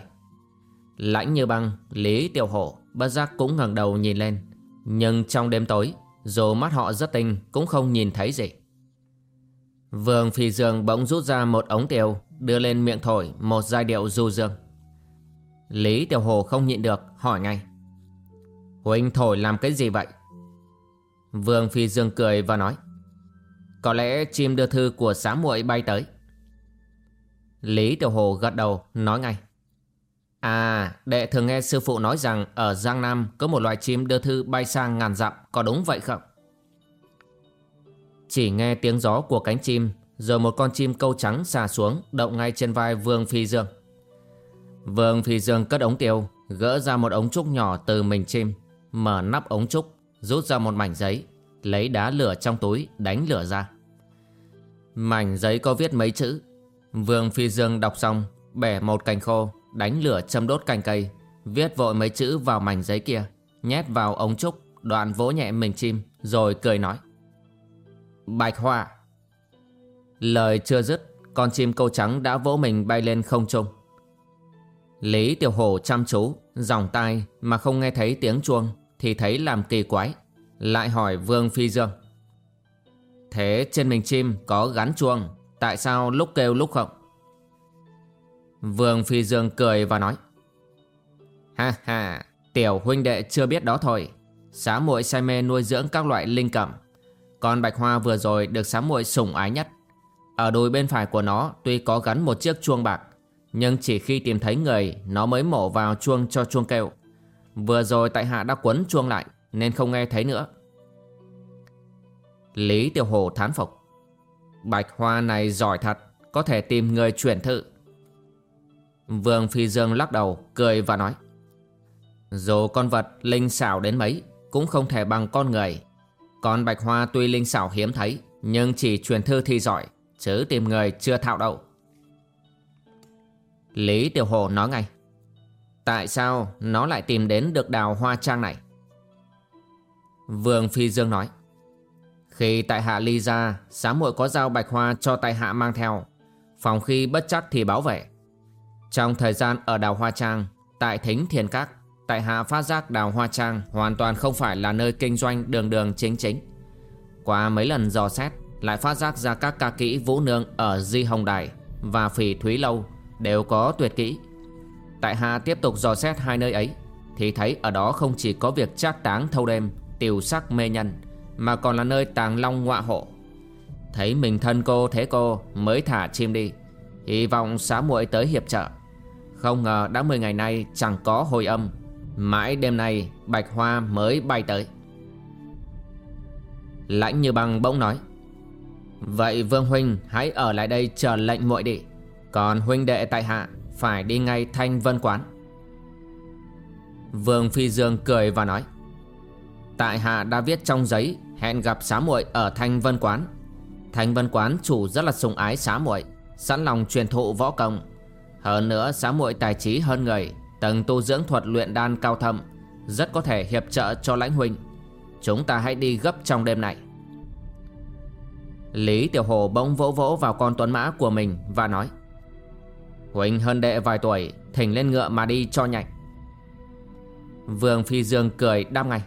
Lãnh như băng, Lý Tiểu Hổ bất giác cũng ngẩng đầu nhìn lên, nhưng trong đêm tối, dù mắt họ rất tinh cũng không nhìn thấy gì. Vương Phi Dương bỗng rút ra một ống tiêu Đưa lên miệng thổi một giai điệu du dương. Lý Tiểu Hồ không nhịn được hỏi ngay. Huynh thổi làm cái gì vậy? Vương Phi Dương cười và nói. Có lẽ chim đưa thư của xá muội bay tới. Lý Tiểu Hồ gật đầu nói ngay. À đệ thường nghe sư phụ nói rằng Ở Giang Nam có một loài chim đưa thư bay sang ngàn dặm, Có đúng vậy không? Chỉ nghe tiếng gió của cánh chim, Rồi một con chim câu trắng xà xuống, Động ngay trên vai Vương Phi Dương. Vương Phi Dương cất ống tiêu, Gỡ ra một ống trúc nhỏ từ mình chim, Mở nắp ống trúc, Rút ra một mảnh giấy, Lấy đá lửa trong túi, đánh lửa ra. Mảnh giấy có viết mấy chữ? Vương Phi Dương đọc xong, Bẻ một cành khô Đánh lửa châm đốt cành cây, Viết vội mấy chữ vào mảnh giấy kia, Nhét vào ống trúc, Đoạn vỗ nhẹ mình chim, Rồi cười nói. Bạch Hoa Lời chưa dứt, Con chim câu trắng đã vỗ mình bay lên không trung. Lý Tiểu Hổ chăm chú, Dòng tai mà không nghe thấy tiếng chuông Thì thấy làm kỳ quái, Lại hỏi Vương Phi Dương. Thế trên mình chim có gắn chuông, Tại sao lúc kêu lúc không? Vương Phi Dương cười và nói, Ha ha, Tiểu huynh đệ chưa biết đó thôi. Xá muội say mê nuôi dưỡng các loại linh cẩm con bạch hoa vừa rồi được sám muội sủng ái nhất. Ở đùi bên phải của nó tuy có gắn một chiếc chuông bạc, Nhưng chỉ khi tìm thấy người, Nó mới mổ vào chuông cho chuông kêu. Vừa rồi tại hạ đã quấn chuông lại, Nên không nghe thấy nữa. Lý Tiểu Hồ thán phục, Bạch hoa này giỏi thật, Có thể tìm người chuyển thự. Vương Phi Dương lắc đầu, Cười và nói, Dù con vật linh xảo đến mấy, Cũng không thể bằng con người. Còn Bạch Hoa tuy linh xảo hiếm thấy, Nhưng chỉ truyền thư thi giỏi, Chứ tìm người chưa thạo đậu Lý Tiểu Hồ nói ngay, Tại sao nó lại tìm đến được đào hoa trang này? Vương Phi Dương nói, Khi tại hạ ly ra Sám muội có giao bạch hoa cho tại hạ mang theo. Phòng khi bất chắc thì báo vệ trong thời gian ở đào hoa trang Tại thính thiền các tại hạ phát giác đào hoa trang hoàn toàn không phải là nơi kinh doanh đường đường chính chính. Qua mấy lần dò xét, lại phát giác ra các ca kỹ vũ nương ở Di Hồng Đài và Phỉ Thúy Lâu đều có tuyệt kỹ. Tại hạ tiếp tục dò xét hai nơi ấy, thì thấy ở đó không chỉ có việc trác táng thâu đêm, tiểu sắc mê nhân, mà còn là nơi tàng long ngọa hộ. Thấy mình thân cô thế cô mới thả chim đi, hy vọng xá muội tới hiệp trợ. Không ngờ đã 10 ngày nay chẳng có hồi âm. Mãi đêm nay Bạch Hoa mới bay tới. Lãnh như băng bỗng nói, Vậy Vương Huynh hãy ở lại đây chờ lệnh muội đi. Còn huynh đệ tại hạ Phải đi ngay thanh vân quán. Vương Phi Dương cười và nói, Tại hạ đã viết trong giấy Hẹn gặp xá muội ở thanh vân quán. Thanh vân quán chủ rất là sùng ái xá muội, Sẵn lòng truyền thụ võ công. Hơn nữa xá muội tài trí hơn người, Tầng tu dưỡng thuật luyện đan cao thâm, Rất có thể hiệp trợ cho lãnh huynh Chúng ta hãy đi gấp trong đêm này. Lý Tiểu Hồ bỗng vỗ vỗ vào con tuấn mã của mình và nói huynh hơn đệ vài tuổi, Thỉnh lên ngựa mà đi cho nhanh. Vương Phi Dương cười đáp ngay,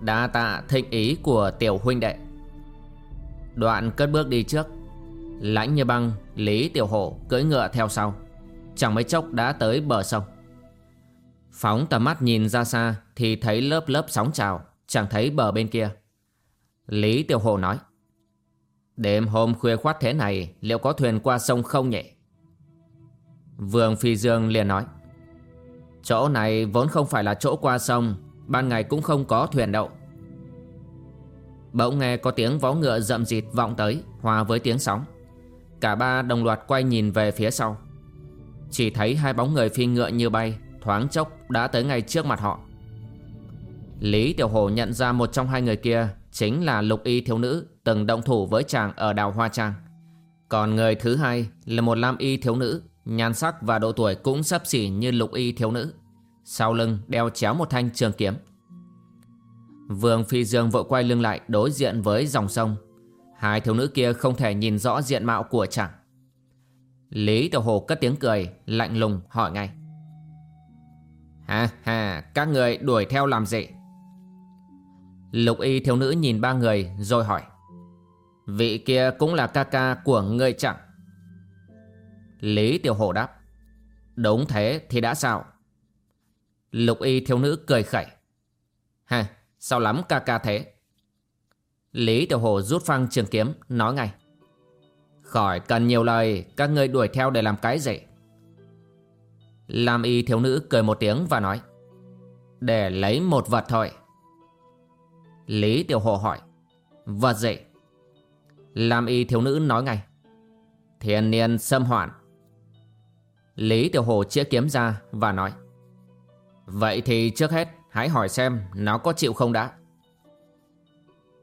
Đa tạ thịnh ý của tiểu huynh đệ. Đoạn cất bước đi trước. Lãnh như băng, Lý tiểu hổ cưỡi ngựa theo sau. Chẳng mấy chốc đã tới bờ sông. Phóng tầm mắt nhìn ra xa Thì thấy lớp lớp sóng trào, Chẳng thấy bờ bên kia. Lý tiểu hổ nói, Đêm hôm khuya khoát thế này, Liệu có thuyền qua sông không nhỉ? Vương Phi Dương liền nói, Chỗ này vốn không phải là chỗ qua sông, Ban ngày cũng không có thuyền đậu Bỗng nghe có tiếng vó ngựa rậm rịt vọng tới, Hòa với tiếng sóng. Cả ba đồng loạt quay nhìn về phía sau. Chỉ thấy hai bóng người phi ngựa như bay, Thoáng chốc đã tới ngay trước mặt họ. Lý Tiểu Hồ nhận ra một trong hai người kia Chính là lục y thiếu nữ Từng động thủ với chàng ở đào Hoa Trang. Còn người thứ hai là một lam y thiếu nữ, Nhan sắc và độ tuổi cũng sắp xỉ như lục y thiếu nữ, Sau lưng đeo chéo một thanh trường kiếm. Vương Phi Dương vội quay lưng lại đối diện với dòng sông. Hai thiếu nữ kia không thể nhìn rõ diện mạo của chàng. Lý Tiểu Hồ cất tiếng cười, Lạnh lùng hỏi ngay. Ha ha, Các người đuổi theo làm gì? Lục y thiếu nữ nhìn ba người rồi hỏi. Vị kia cũng là ca ca của ngươi chẳng Lý Tiểu hồ đáp. Đúng thế, thì đã sao? Lục y thiếu nữ cười khẩy. Ha, sao lắm ca ca thế? Lý Tiểu Hổ rút phăng trường kiếm, nói ngay. Khỏi cần nhiều lời, Các ngươi đuổi theo để làm cái gì? Lam y thiếu nữ cười một tiếng và nói, Để lấy một vật thôi. Lý Tiểu Hổ hỏi, Vật gì? Lam y thiếu nữ nói ngay, Thiên niên xâm hoạn. Lý Tiểu Hồ chĩa kiếm ra và nói, Vậy thì trước hết hãy hỏi xem nó có chịu không đã.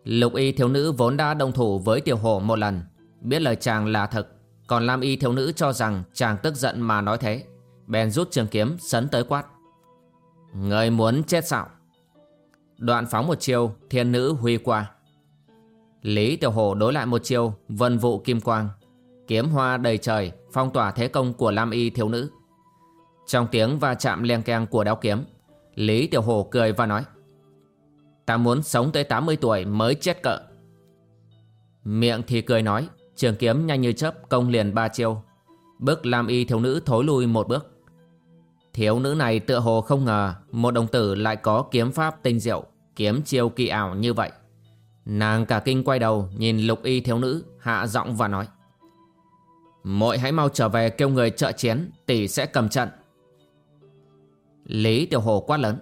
Lục y thiếu nữ vốn đã đồng thủ với Tiểu Hồ một lần. Biết lời chàng là thật Còn Lam y thiếu nữ cho rằng chàng tức giận mà nói thế. Bèn rút trường kiếm sấn tới quát. Người muốn chết sao? Đoạn phóng một chiêu Thiên nữ huy qua. Lý Tiểu Hồ đối lại một chiêu Vân vụ kim quang. Kiếm hoa đầy trời phong tỏa thế công của Lam Y thiếu nữ. Trong tiếng va chạm len keng của đao kiếm, Lý Tiểu Hồ cười và nói Ta muốn sống tới 80 tuổi mới chết cỡ. Miệng thì cười nói, trường kiếm nhanh như chớp công liền ba chiêu. Bước Lam Y thiếu nữ thối lui một bước. Thiếu nữ này tựa hồ không ngờ một đồng tử lại có kiếm pháp tinh diệu, kiếm chiêu kỳ ảo như vậy. Nàng cả kinh quay đầu nhìn lục y thiếu nữ hạ giọng và nói Mội hãy mau trở về kêu người trợ chiến Tỷ sẽ cầm trận Lý Tiểu Hồ quát lớn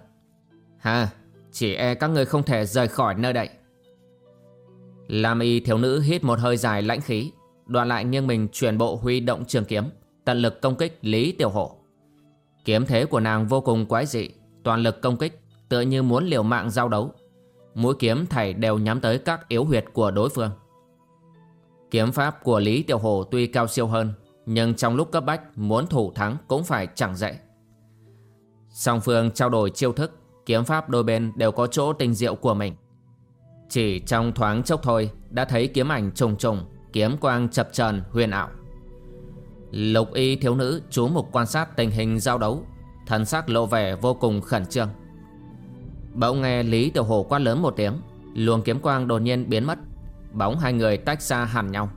Ha chỉ e các người không thể rời khỏi nơi đây. Lam y thiếu nữ hít một hơi dài lãnh khí Đoạn lại nghiêng mình chuyển bộ huy động trường kiếm, Tận lực công kích Lý Tiểu Hổ. Kiếm thế của nàng vô cùng quái dị, Toàn lực công kích, Tựa như muốn liều mạng giao đấu. Mũi kiếm thảy đều nhắm tới các yếu huyệt của đối phương. Kiếm pháp của Lý Tiểu Hổ tuy cao siêu hơn, Nhưng trong lúc cấp bách muốn thủ thắng cũng phải chẳng dễ. Song phương trao đổi chiêu thức Kiếm pháp đôi bên đều có chỗ tinh diệu của mình. Chỉ trong thoáng chốc thôi, Đã thấy kiếm ảnh trùng trùng, Kiếm quang chập trần huyền ảo. Lục y thiếu nữ chú mục quan sát tình hình giao đấu, Thần sắc lộ vẻ vô cùng khẩn trương. Bỗng nghe Lý Tiểu Hồ quát lớn một tiếng, Luồng kiếm quang đột nhiên biến mất, Bóng hai người tách xa hẳn nhau.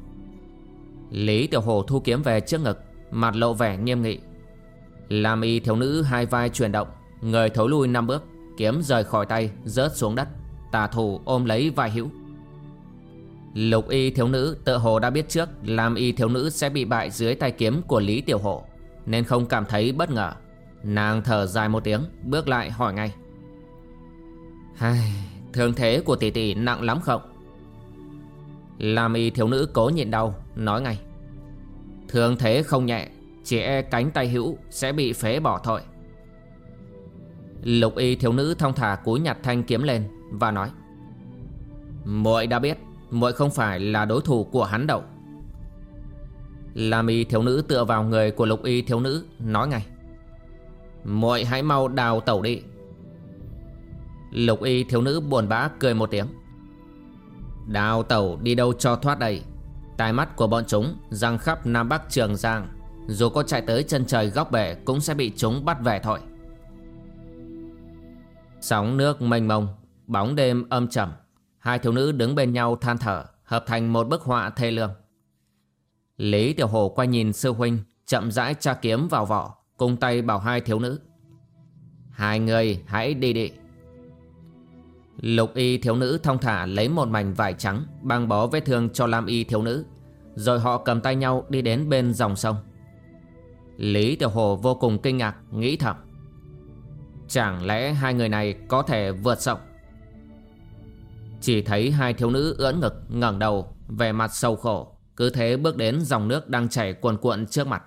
Lý Tiểu Hồ thu kiếm về trước ngực, Mặt lộ vẻ nghiêm nghị. Làm y thiếu nữ hai vai chuyển động, Người thối lui năm bước. Kiếm rời khỏi tay rớt xuống đất. Tà thủ ôm lấy vai hữu. Lục y thiếu nữ tự hồ đã biết trước Làm y thiếu nữ sẽ bị bại dưới tay kiếm của Lý Tiểu hộ Nên không cảm thấy bất ngờ. Nàng thở dài một tiếng Bước lại hỏi ngay. Hai, Thương thế của tỷ tỷ nặng lắm không? Làm y thiếu nữ cố nhịn đau Nói ngay. Thương thế không nhẹ Chỉ e cánh tay hữu sẽ bị phế bỏ thôi. Lục y thiếu nữ thong thả cúi nhặt thanh kiếm lên Và nói, muội đã biết, muội không phải là đối thủ của hắn đâu. Làm y thiếu nữ tựa vào người của lục y thiếu nữ, Nói ngay, muội hãy mau đào tẩu đi. Lục y thiếu nữ buồn bã cười một tiếng, Đào tẩu đi đâu cho thoát đây? Tai mắt của bọn chúng răng khắp Nam Bắc Trường Giang, Dù có chạy tới chân trời góc bể Cũng sẽ bị chúng bắt về thôi. Sóng nước mênh mông, Bóng đêm âm trầm. Hai thiếu nữ đứng bên nhau than thở, Hợp thành một bức họa thê lương. Lý Tiểu Hồ quay nhìn sư huynh, Chậm rãi tra kiếm vào vỏ, Cùng tay bảo hai thiếu nữ. Hai người hãy đi đi. Lục y thiếu nữ thong thả lấy một mảnh vải trắng, Băng bó vết thương cho lam y thiếu nữ, Rồi họ cầm tay nhau đi đến bên dòng sông. Lý Tiểu Hồ vô cùng kinh ngạc, Nghĩ thầm. Chẳng lẽ hai người này có thể vượt sông? Chỉ thấy hai thiếu nữ ưỡn ngực, ngẩng đầu Về mặt sâu khổ, Cứ thế bước đến dòng nước đang chảy cuồn cuộn trước mặt.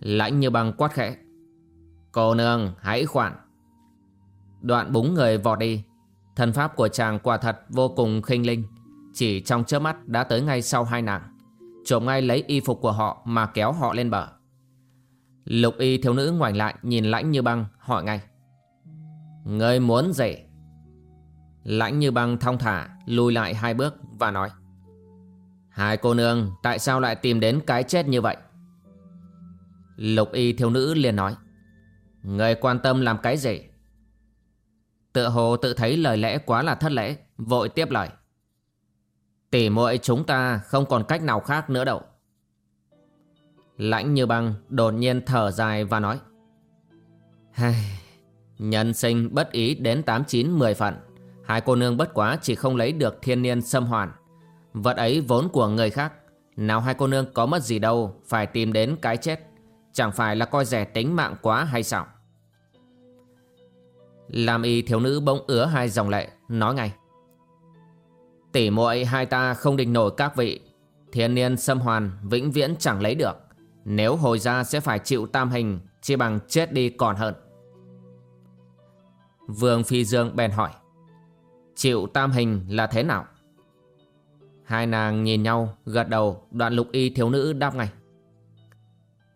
Lãnh như băng quát khẽ, Cô nương, hãy khoản Đoạn búng người vọt đi. Thần pháp của chàng quả thật vô cùng khinh linh, Chỉ trong chớp mắt đã tới ngay sau hai nàng. Trộm ngay lấy y phục của họ mà kéo họ lên bờ. Lục y thiếu nữ ngoảnh lại, nhìn lãnh như băng, hỏi ngay "Ngươi muốn gì? Lãnh như băng thong thả, lùi lại hai bước và nói Hai cô nương, tại sao lại tìm đến cái chết như vậy? Lục y thiếu nữ liền nói "Ngươi quan tâm làm cái gì? Tựa hồ tự thấy lời lẽ quá là thất lễ, Vội tiếp lời Tỉ muội chúng ta không còn cách nào khác nữa đâu Lãnh như băng đột nhiên thở dài và nói Hai, Nhân sinh bất ý đến 89-10 phận. Hai cô nương bất quá chỉ không lấy được thiên niên xâm hoàn. Vật ấy vốn của người khác. Nào hai cô nương có mất gì đâu Phải tìm đến cái chết. Chẳng phải là coi rẻ tính mạng quá hay sao? Làm y thiếu nữ bỗng ứa hai dòng lệ Nói ngay Tỉ muội hai ta không định nổi các vị. Thiên niên xâm hoàn vĩnh viễn chẳng lấy được. Nếu hồi ra sẽ phải chịu tam hình Chỉ bằng chết đi còn hơn. Vương Phi Dương bèn hỏi Chịu tam hình là thế nào? Hai nàng nhìn nhau gật đầu Đoạn lục y thiếu nữ đáp ngay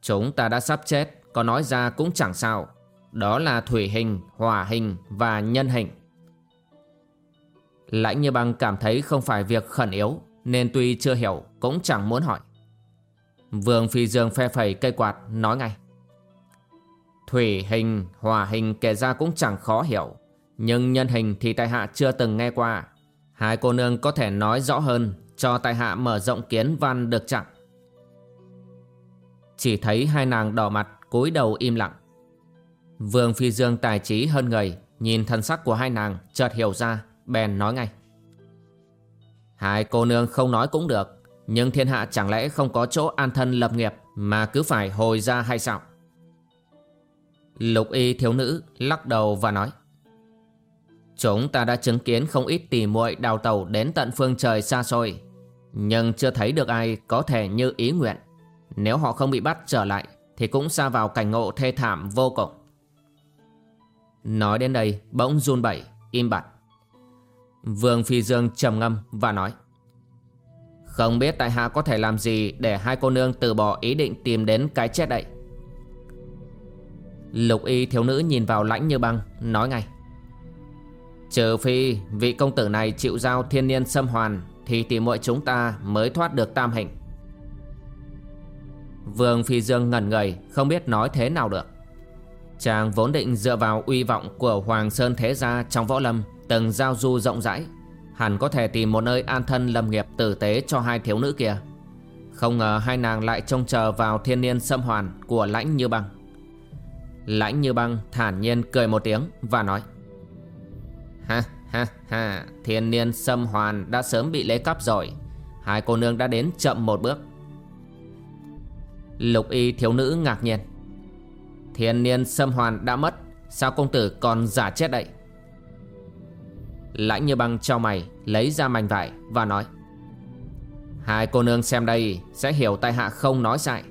Chúng ta đã sắp chết Có nói ra cũng chẳng sao. Đó là thủy hình, hỏa hình và nhân hình. Lãnh như băng cảm thấy không phải việc khẩn yếu Nên tuy chưa hiểu cũng chẳng muốn hỏi. Vương Phi Dương phe phẩy cây quạt nói ngay. Thủy hình, hòa hình kể ra cũng chẳng khó hiểu Nhưng nhân hình thì tại hạ chưa từng nghe qua. Hai cô nương có thể nói rõ hơn Cho tại hạ mở rộng kiến văn được chẳng? Chỉ thấy hai nàng đỏ mặt cúi đầu im lặng. Vương Phi Dương tài trí hơn người Nhìn thân sắc của hai nàng chợt hiểu ra Bèn nói ngay. Hai cô nương không nói cũng được nhưng thiên hạ chẳng lẽ không có chỗ an thân lập nghiệp Mà cứ phải hồi ra hay sao? Lục y thiếu nữ lắc đầu và nói, Chúng ta đã chứng kiến không ít tỉ muội đào tàu đến tận phương trời xa xôi, Nhưng chưa thấy được ai có thể như ý nguyện. Nếu họ không bị bắt trở lại, Thì cũng xa vào cảnh ngộ thê thảm vô cùng. Nói đến đây, bỗng run bẩy, Im bặt. Vương Phi Dương trầm ngâm và nói không biết tại hạ có thể làm gì Để hai cô nương từ bỏ ý định tìm đến cái chết đấy. Lục y thiếu nữ nhìn vào lãnh như băng, Nói ngay. Trừ phi vị công tử này chịu giao thiên niên xâm hoàn, Thì tỷ muội chúng ta mới thoát được tam hình. Vương Phi Dương ngẩn người, Không biết nói thế nào được. Chàng vốn định dựa vào uy vọng Của Hoàng Sơn Thế Gia trong võ lâm, Từng giao du rộng rãi. Hẳn có thể tìm một nơi an thân lâm nghiệp tử tế cho hai thiếu nữ kia. Không ngờ hai nàng lại trông chờ vào thiên niên xâm hoàn Của lãnh như băng. Lãnh như băng thản nhiên cười một tiếng và nói, Ha ha ha, Thiên niên xâm hoàn đã sớm bị lấy cắp rồi. Hai cô nương đã đến chậm một bước. Lục y thiếu nữ ngạc nhiên, Thiên niên xâm hoàn đã mất, Sao công tử còn giả chết đậy Lãnh như băng cho mày, Lấy ra mảnh vải và nói, Hai cô nương xem đây, Sẽ hiểu tai hạ không nói sai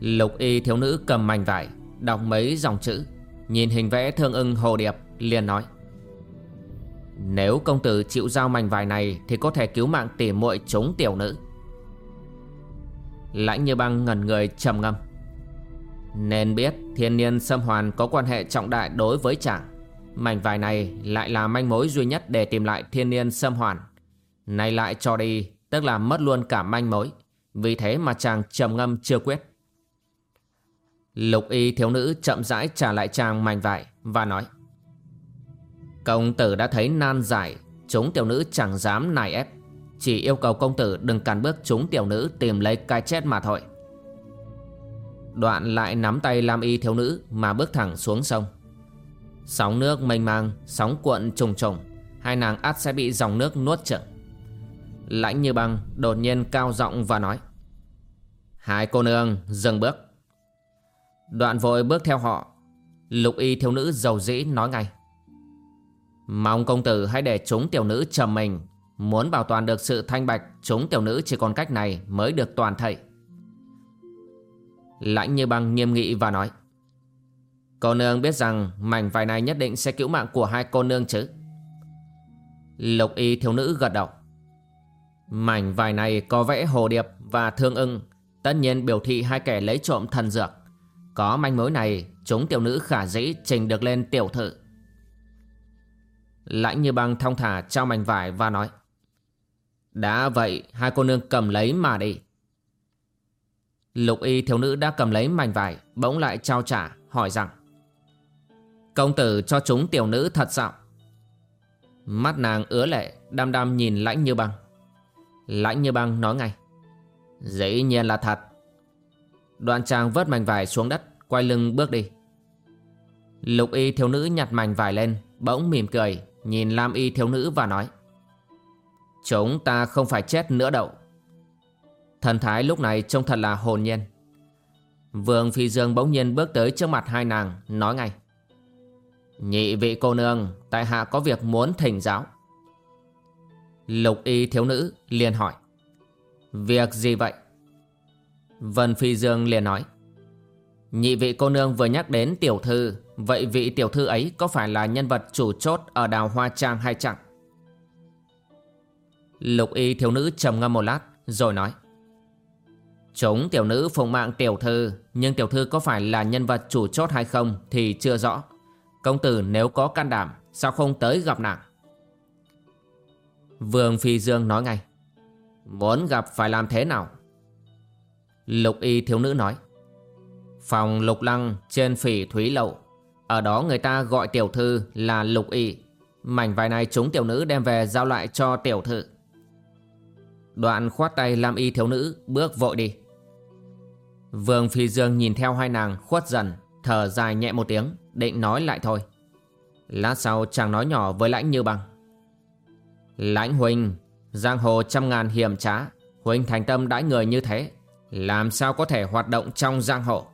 Lục y thiếu nữ cầm mảnh vải, Đọc mấy dòng chữ, Nhìn hình vẽ thương ưng hồ điệp, liền nói, Nếu công tử chịu giao mảnh vải này Thì có thể cứu mạng tỉ muội chúng tiểu nữ. Lãnh như băng ngẩn người trầm ngâm, Nên biết thiên niên xâm hoàn có quan hệ trọng đại đối với chàng. Mảnh vải này lại là manh mối duy nhất để tìm lại thiên niên xâm hoàn. Này lại cho đi, Tức là mất luôn cả manh mối. Vì thế mà chàng trầm ngâm chưa quyết. Lục y thiếu nữ chậm rãi trả lại chàng mảnh vải Và nói, Công tử đã thấy nan giải, Chúng tiểu nữ chẳng dám nài ép. Chỉ yêu cầu công tử đừng cản bước chúng tiểu nữ Tìm lấy cái chết mà thôi. Đoạn lại nắm tay Lam y thiếu nữ Mà bước thẳng xuống sông. Sóng nước mênh mang, Sóng cuộn trùng trùng. Hai nàng ắt sẽ bị dòng nước nuốt chửng. Lãnh như băng đột nhiên cao giọng và nói, Hai cô nương, dừng bước. Đoạn vội bước theo họ. Lục y thiếu nữ giàu dĩ nói ngay, Mong công tử hãy để chúng tiểu nữ trầm mình. Muốn bảo toàn được sự thanh bạch, Chúng tiểu nữ chỉ còn cách này mới được toàn thệ Lãnh như băng nghiêm nghị và nói Cô nương biết rằng mảnh vải này nhất định sẽ cứu mạng của hai cô nương chứ? Lục y thiếu nữ gật đầu. Mảnh vải này có vẽ hồ điệp và thương ưng. Tất nhiên biểu thị hai kẻ lấy trộm thần dược. Có manh mối này, Chúng tiểu nữ khả dĩ trình được lên tiểu thự. Lãnh như băng thong thả trao mảnh vải và nói, Đã vậy, hai cô nương cầm lấy mà đi. Lục y thiếu nữ đã cầm lấy mảnh vải, Bỗng lại trao trả, hỏi rằng Công tử cho chúng tiểu nữ thật sao? Mắt nàng ứa lệ, Đăm đăm nhìn lãnh như băng. Lãnh như băng nói ngay, Dĩ nhiên là thật. Đoạn chàng vớt mảnh vải xuống đất, Quay lưng bước đi. Lục y thiếu nữ nhặt mảnh vải lên, Bỗng mỉm cười, Nhìn Lam y thiếu nữ và nói, Chúng ta không phải chết nữa đâu. Thần thái lúc này trông thật là hồn nhiên. Vương Phi Dương bỗng nhiên bước tới trước mặt hai nàng, Nói ngay Nhị vị cô nương, Tại hạ có việc muốn thỉnh giáo. Lục y thiếu nữ liền hỏi. Việc gì vậy? Vân Phi Dương liền nói. Nhị vị cô nương vừa nhắc đến tiểu thư, Vậy vị tiểu thư ấy có phải là nhân vật chủ chốt Ở đào hoa trang hay chẳng? Lục y thiếu nữ trầm ngâm một lát, Rồi nói. Chúng tiểu nữ phụng mạng tiểu thư, Nhưng tiểu thư có phải là nhân vật chủ chốt hay không Thì chưa rõ. Công tử nếu có can đảm, Sao không tới gặp nàng? Vương Phi Dương nói ngay, Muốn gặp phải làm thế nào? Lục y thiếu nữ nói, Phòng lục lăng trên phỉ thúy lậu, Ở đó người ta gọi tiểu thư là lục y. Mảnh vải này chúng tiểu nữ đem về giao lại cho tiểu thư. Đoạn khoát tay làm y thiếu nữ bước vội đi. Vương Phi Dương nhìn theo hai nàng khuất dần, Thở dài nhẹ một tiếng. Định nói lại thôi. Lát sau chàng nói nhỏ với lãnh như bằng Lãnh huynh Giang hồ trăm ngàn hiểm trá Huynh thành tâm đãi người như thế, Làm sao có thể hoạt động trong giang hồ?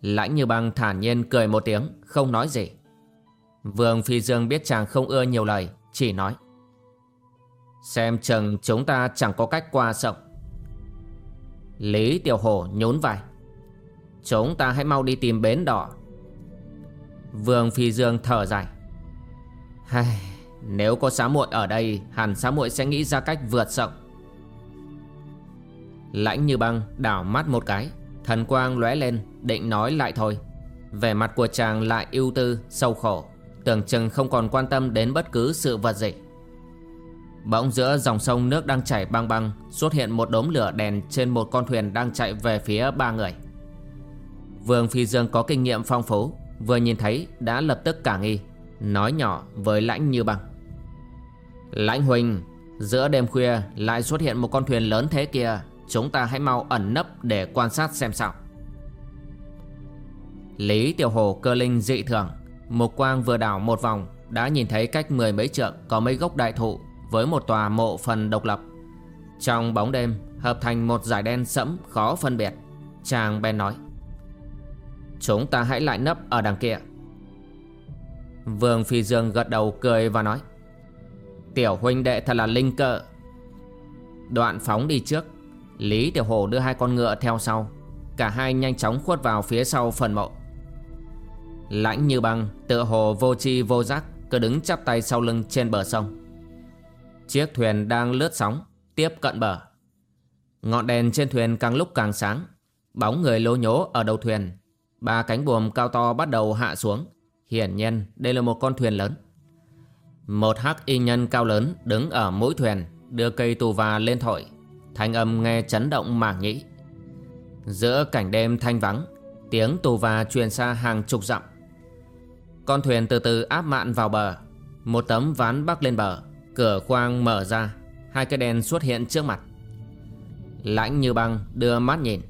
Lãnh như băng thản nhiên cười một tiếng, Không nói gì. Vương Phi Dương biết chàng không ưa nhiều lời, Chỉ nói. Xem chừng chúng ta chẳng có cách qua sông. Lý Tiểu Hổ nhún vai. Chúng ta hãy mau đi tìm bến đỏ. Vương Phi Dương thở dài. Hay, Nếu có xá muội ở đây Hẳn xá muội sẽ nghĩ ra cách vượt sông. Lãnh như băng đảo mắt một cái Thần quang lóe lên Định nói lại thôi. Vẻ mặt của chàng lại ưu tư sâu khổ Tưởng chừng không còn quan tâm đến bất cứ sự vật gì. Bỗng giữa dòng sông nước đang chảy băng băng Xuất hiện một đốm lửa đèn Trên một con thuyền đang chạy về phía ba người. Vương Phi Dương có kinh nghiệm phong phú, Vừa nhìn thấy đã lập tức cả nghi, Nói nhỏ với lãnh như bằng Lãnh huynh Giữa đêm khuya lại xuất hiện một con thuyền lớn thế kia, Chúng ta hãy mau ẩn nấp để quan sát xem sao. Lý Tiểu Hồ, cơ linh, dị thường một quang vừa đảo một vòng, Đã nhìn thấy cách mười mấy trượng Có mấy gốc đại thụ Với một tòa mộ phần độc lập. Trong bóng đêm, Hợp thành một dải đen sẫm khó phân biệt, Chàng bèn nói. Chúng ta hãy lại nấp ở đằng kia. Vương Phi Dương gật đầu cười và nói, Tiểu huynh đệ thật là linh cợ Đoạn phóng đi trước, Lý Tiểu Hồ đưa hai con ngựa theo sau, Cả hai nhanh chóng khuất vào phía sau phần mộ. Lãnh như băng, Tựa hồ vô chi vô giác, Cứ đứng chắp tay sau lưng trên bờ sông. Chiếc thuyền đang lướt sóng, Tiếp cận bờ. Ngọn đèn trên thuyền càng lúc càng sáng, Bóng người lố nhố ở đầu thuyền Ba cánh buồm cao to bắt đầu hạ xuống. Hiển nhiên, đây là một con thuyền lớn. Một hắc y nhân cao lớn đứng ở mũi thuyền, Đưa cây tù và lên thổi. Thanh âm nghe chấn động mảng nhĩ. Giữa cảnh đêm thanh vắng, Tiếng tù và truyền xa hàng chục dặm. Con thuyền từ từ áp mạn vào bờ. Một tấm ván bắc lên bờ, Cửa khoang mở ra. Hai cái đèn xuất hiện trước mặt. Lãnh như băng đưa mắt nhìn.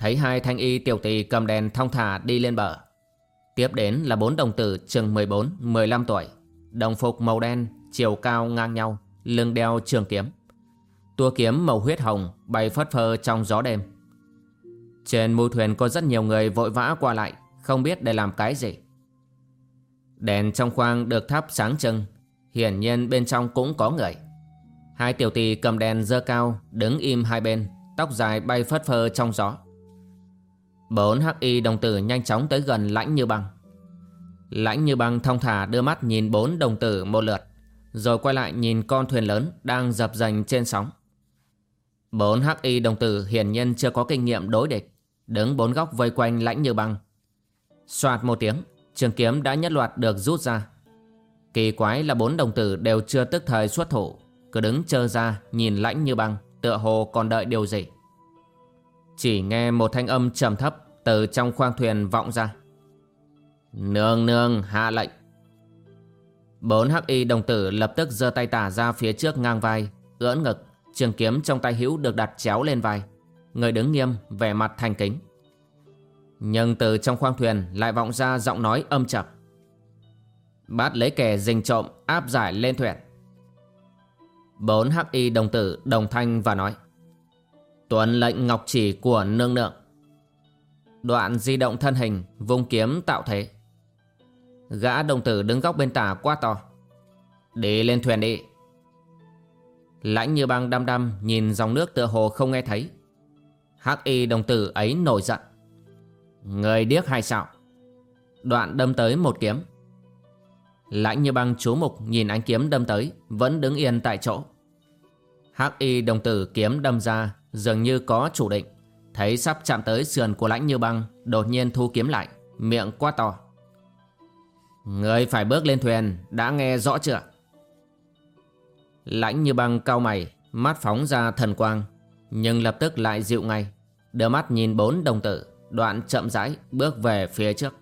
Thấy hai thanh y tiểu tỳ cầm đèn thong thả đi lên bờ. Tiếp đến là bốn đồng tử chừng 14-15 tuổi Đồng phục màu đen, chiều cao ngang nhau Lưng đeo trường kiếm. Tua kiếm màu huyết hồng bay phất phơ trong gió đêm. Trên mũi thuyền có rất nhiều người vội vã qua lại Không biết để làm cái gì. Đèn trong khoang được thắp sáng trưng Hiển nhiên bên trong cũng có người. Hai tiểu tỳ cầm đèn dơ cao Đứng im hai bên Tóc dài bay phất phơ trong gió. Bốn hắc y đồng tử nhanh chóng tới gần lãnh như băng. Lãnh như băng thong thả đưa mắt nhìn bốn đồng tử một lượt, Rồi quay lại nhìn con thuyền lớn đang dập dành trên sóng. Bốn hắc y đồng tử hiển nhiên chưa có kinh nghiệm đối địch, Đứng bốn góc vây quanh lãnh như băng. Xoạt một tiếng, Trường kiếm đã nhất loạt được rút ra. Kỳ quái là bốn đồng tử đều chưa tức thời xuất thủ, Cứ đứng chờ ra nhìn lãnh như băng, Tựa hồ còn đợi điều gì. Chỉ nghe một thanh âm trầm thấp Từ trong khoang thuyền vọng ra. Nương nương, hạ lệnh. Bốn hắc y đồng tử lập tức giơ tay tả ra phía trước ngang vai, Ưỡn ngực, Trường kiếm trong tay hữu được đặt chéo lên vai. Người đứng nghiêm, vẻ mặt thành kính. Nhưng từ trong khoang thuyền lại vọng ra giọng nói âm chập Bắt lấy kẻ rình trộm, áp giải lên thuyền. Bốn hắc y đồng tử đồng thanh và nói. Tuần lệnh ngọc chỉ của nương nượng. Đoạn di động thân hình, Vung kiếm tạo thế. Gã đồng tử đứng góc bên tả quá to. Đi lên thuyền đi. Lãnh như băng đăm đăm Nhìn dòng nước tựa hồ không nghe thấy. Hắc y đồng tử ấy nổi giận. Người điếc hay sao? Đoạn đâm tới một kiếm. Lãnh như băng chú mục nhìn ánh kiếm đâm tới, Vẫn đứng yên tại chỗ. Hắc y đồng tử kiếm đâm ra Dường như có chủ định. Thấy sắp chạm tới sườn của lãnh như băng, Đột nhiên thu kiếm lại, Miệng quá to. Người phải bước lên thuyền, Đã nghe rõ chưa? Lãnh như băng cao mày, Mắt phóng ra thần quang, Nhưng lập tức lại dịu ngay. Đưa mắt nhìn bốn đồng tử, Đoạn chậm rãi bước về phía trước.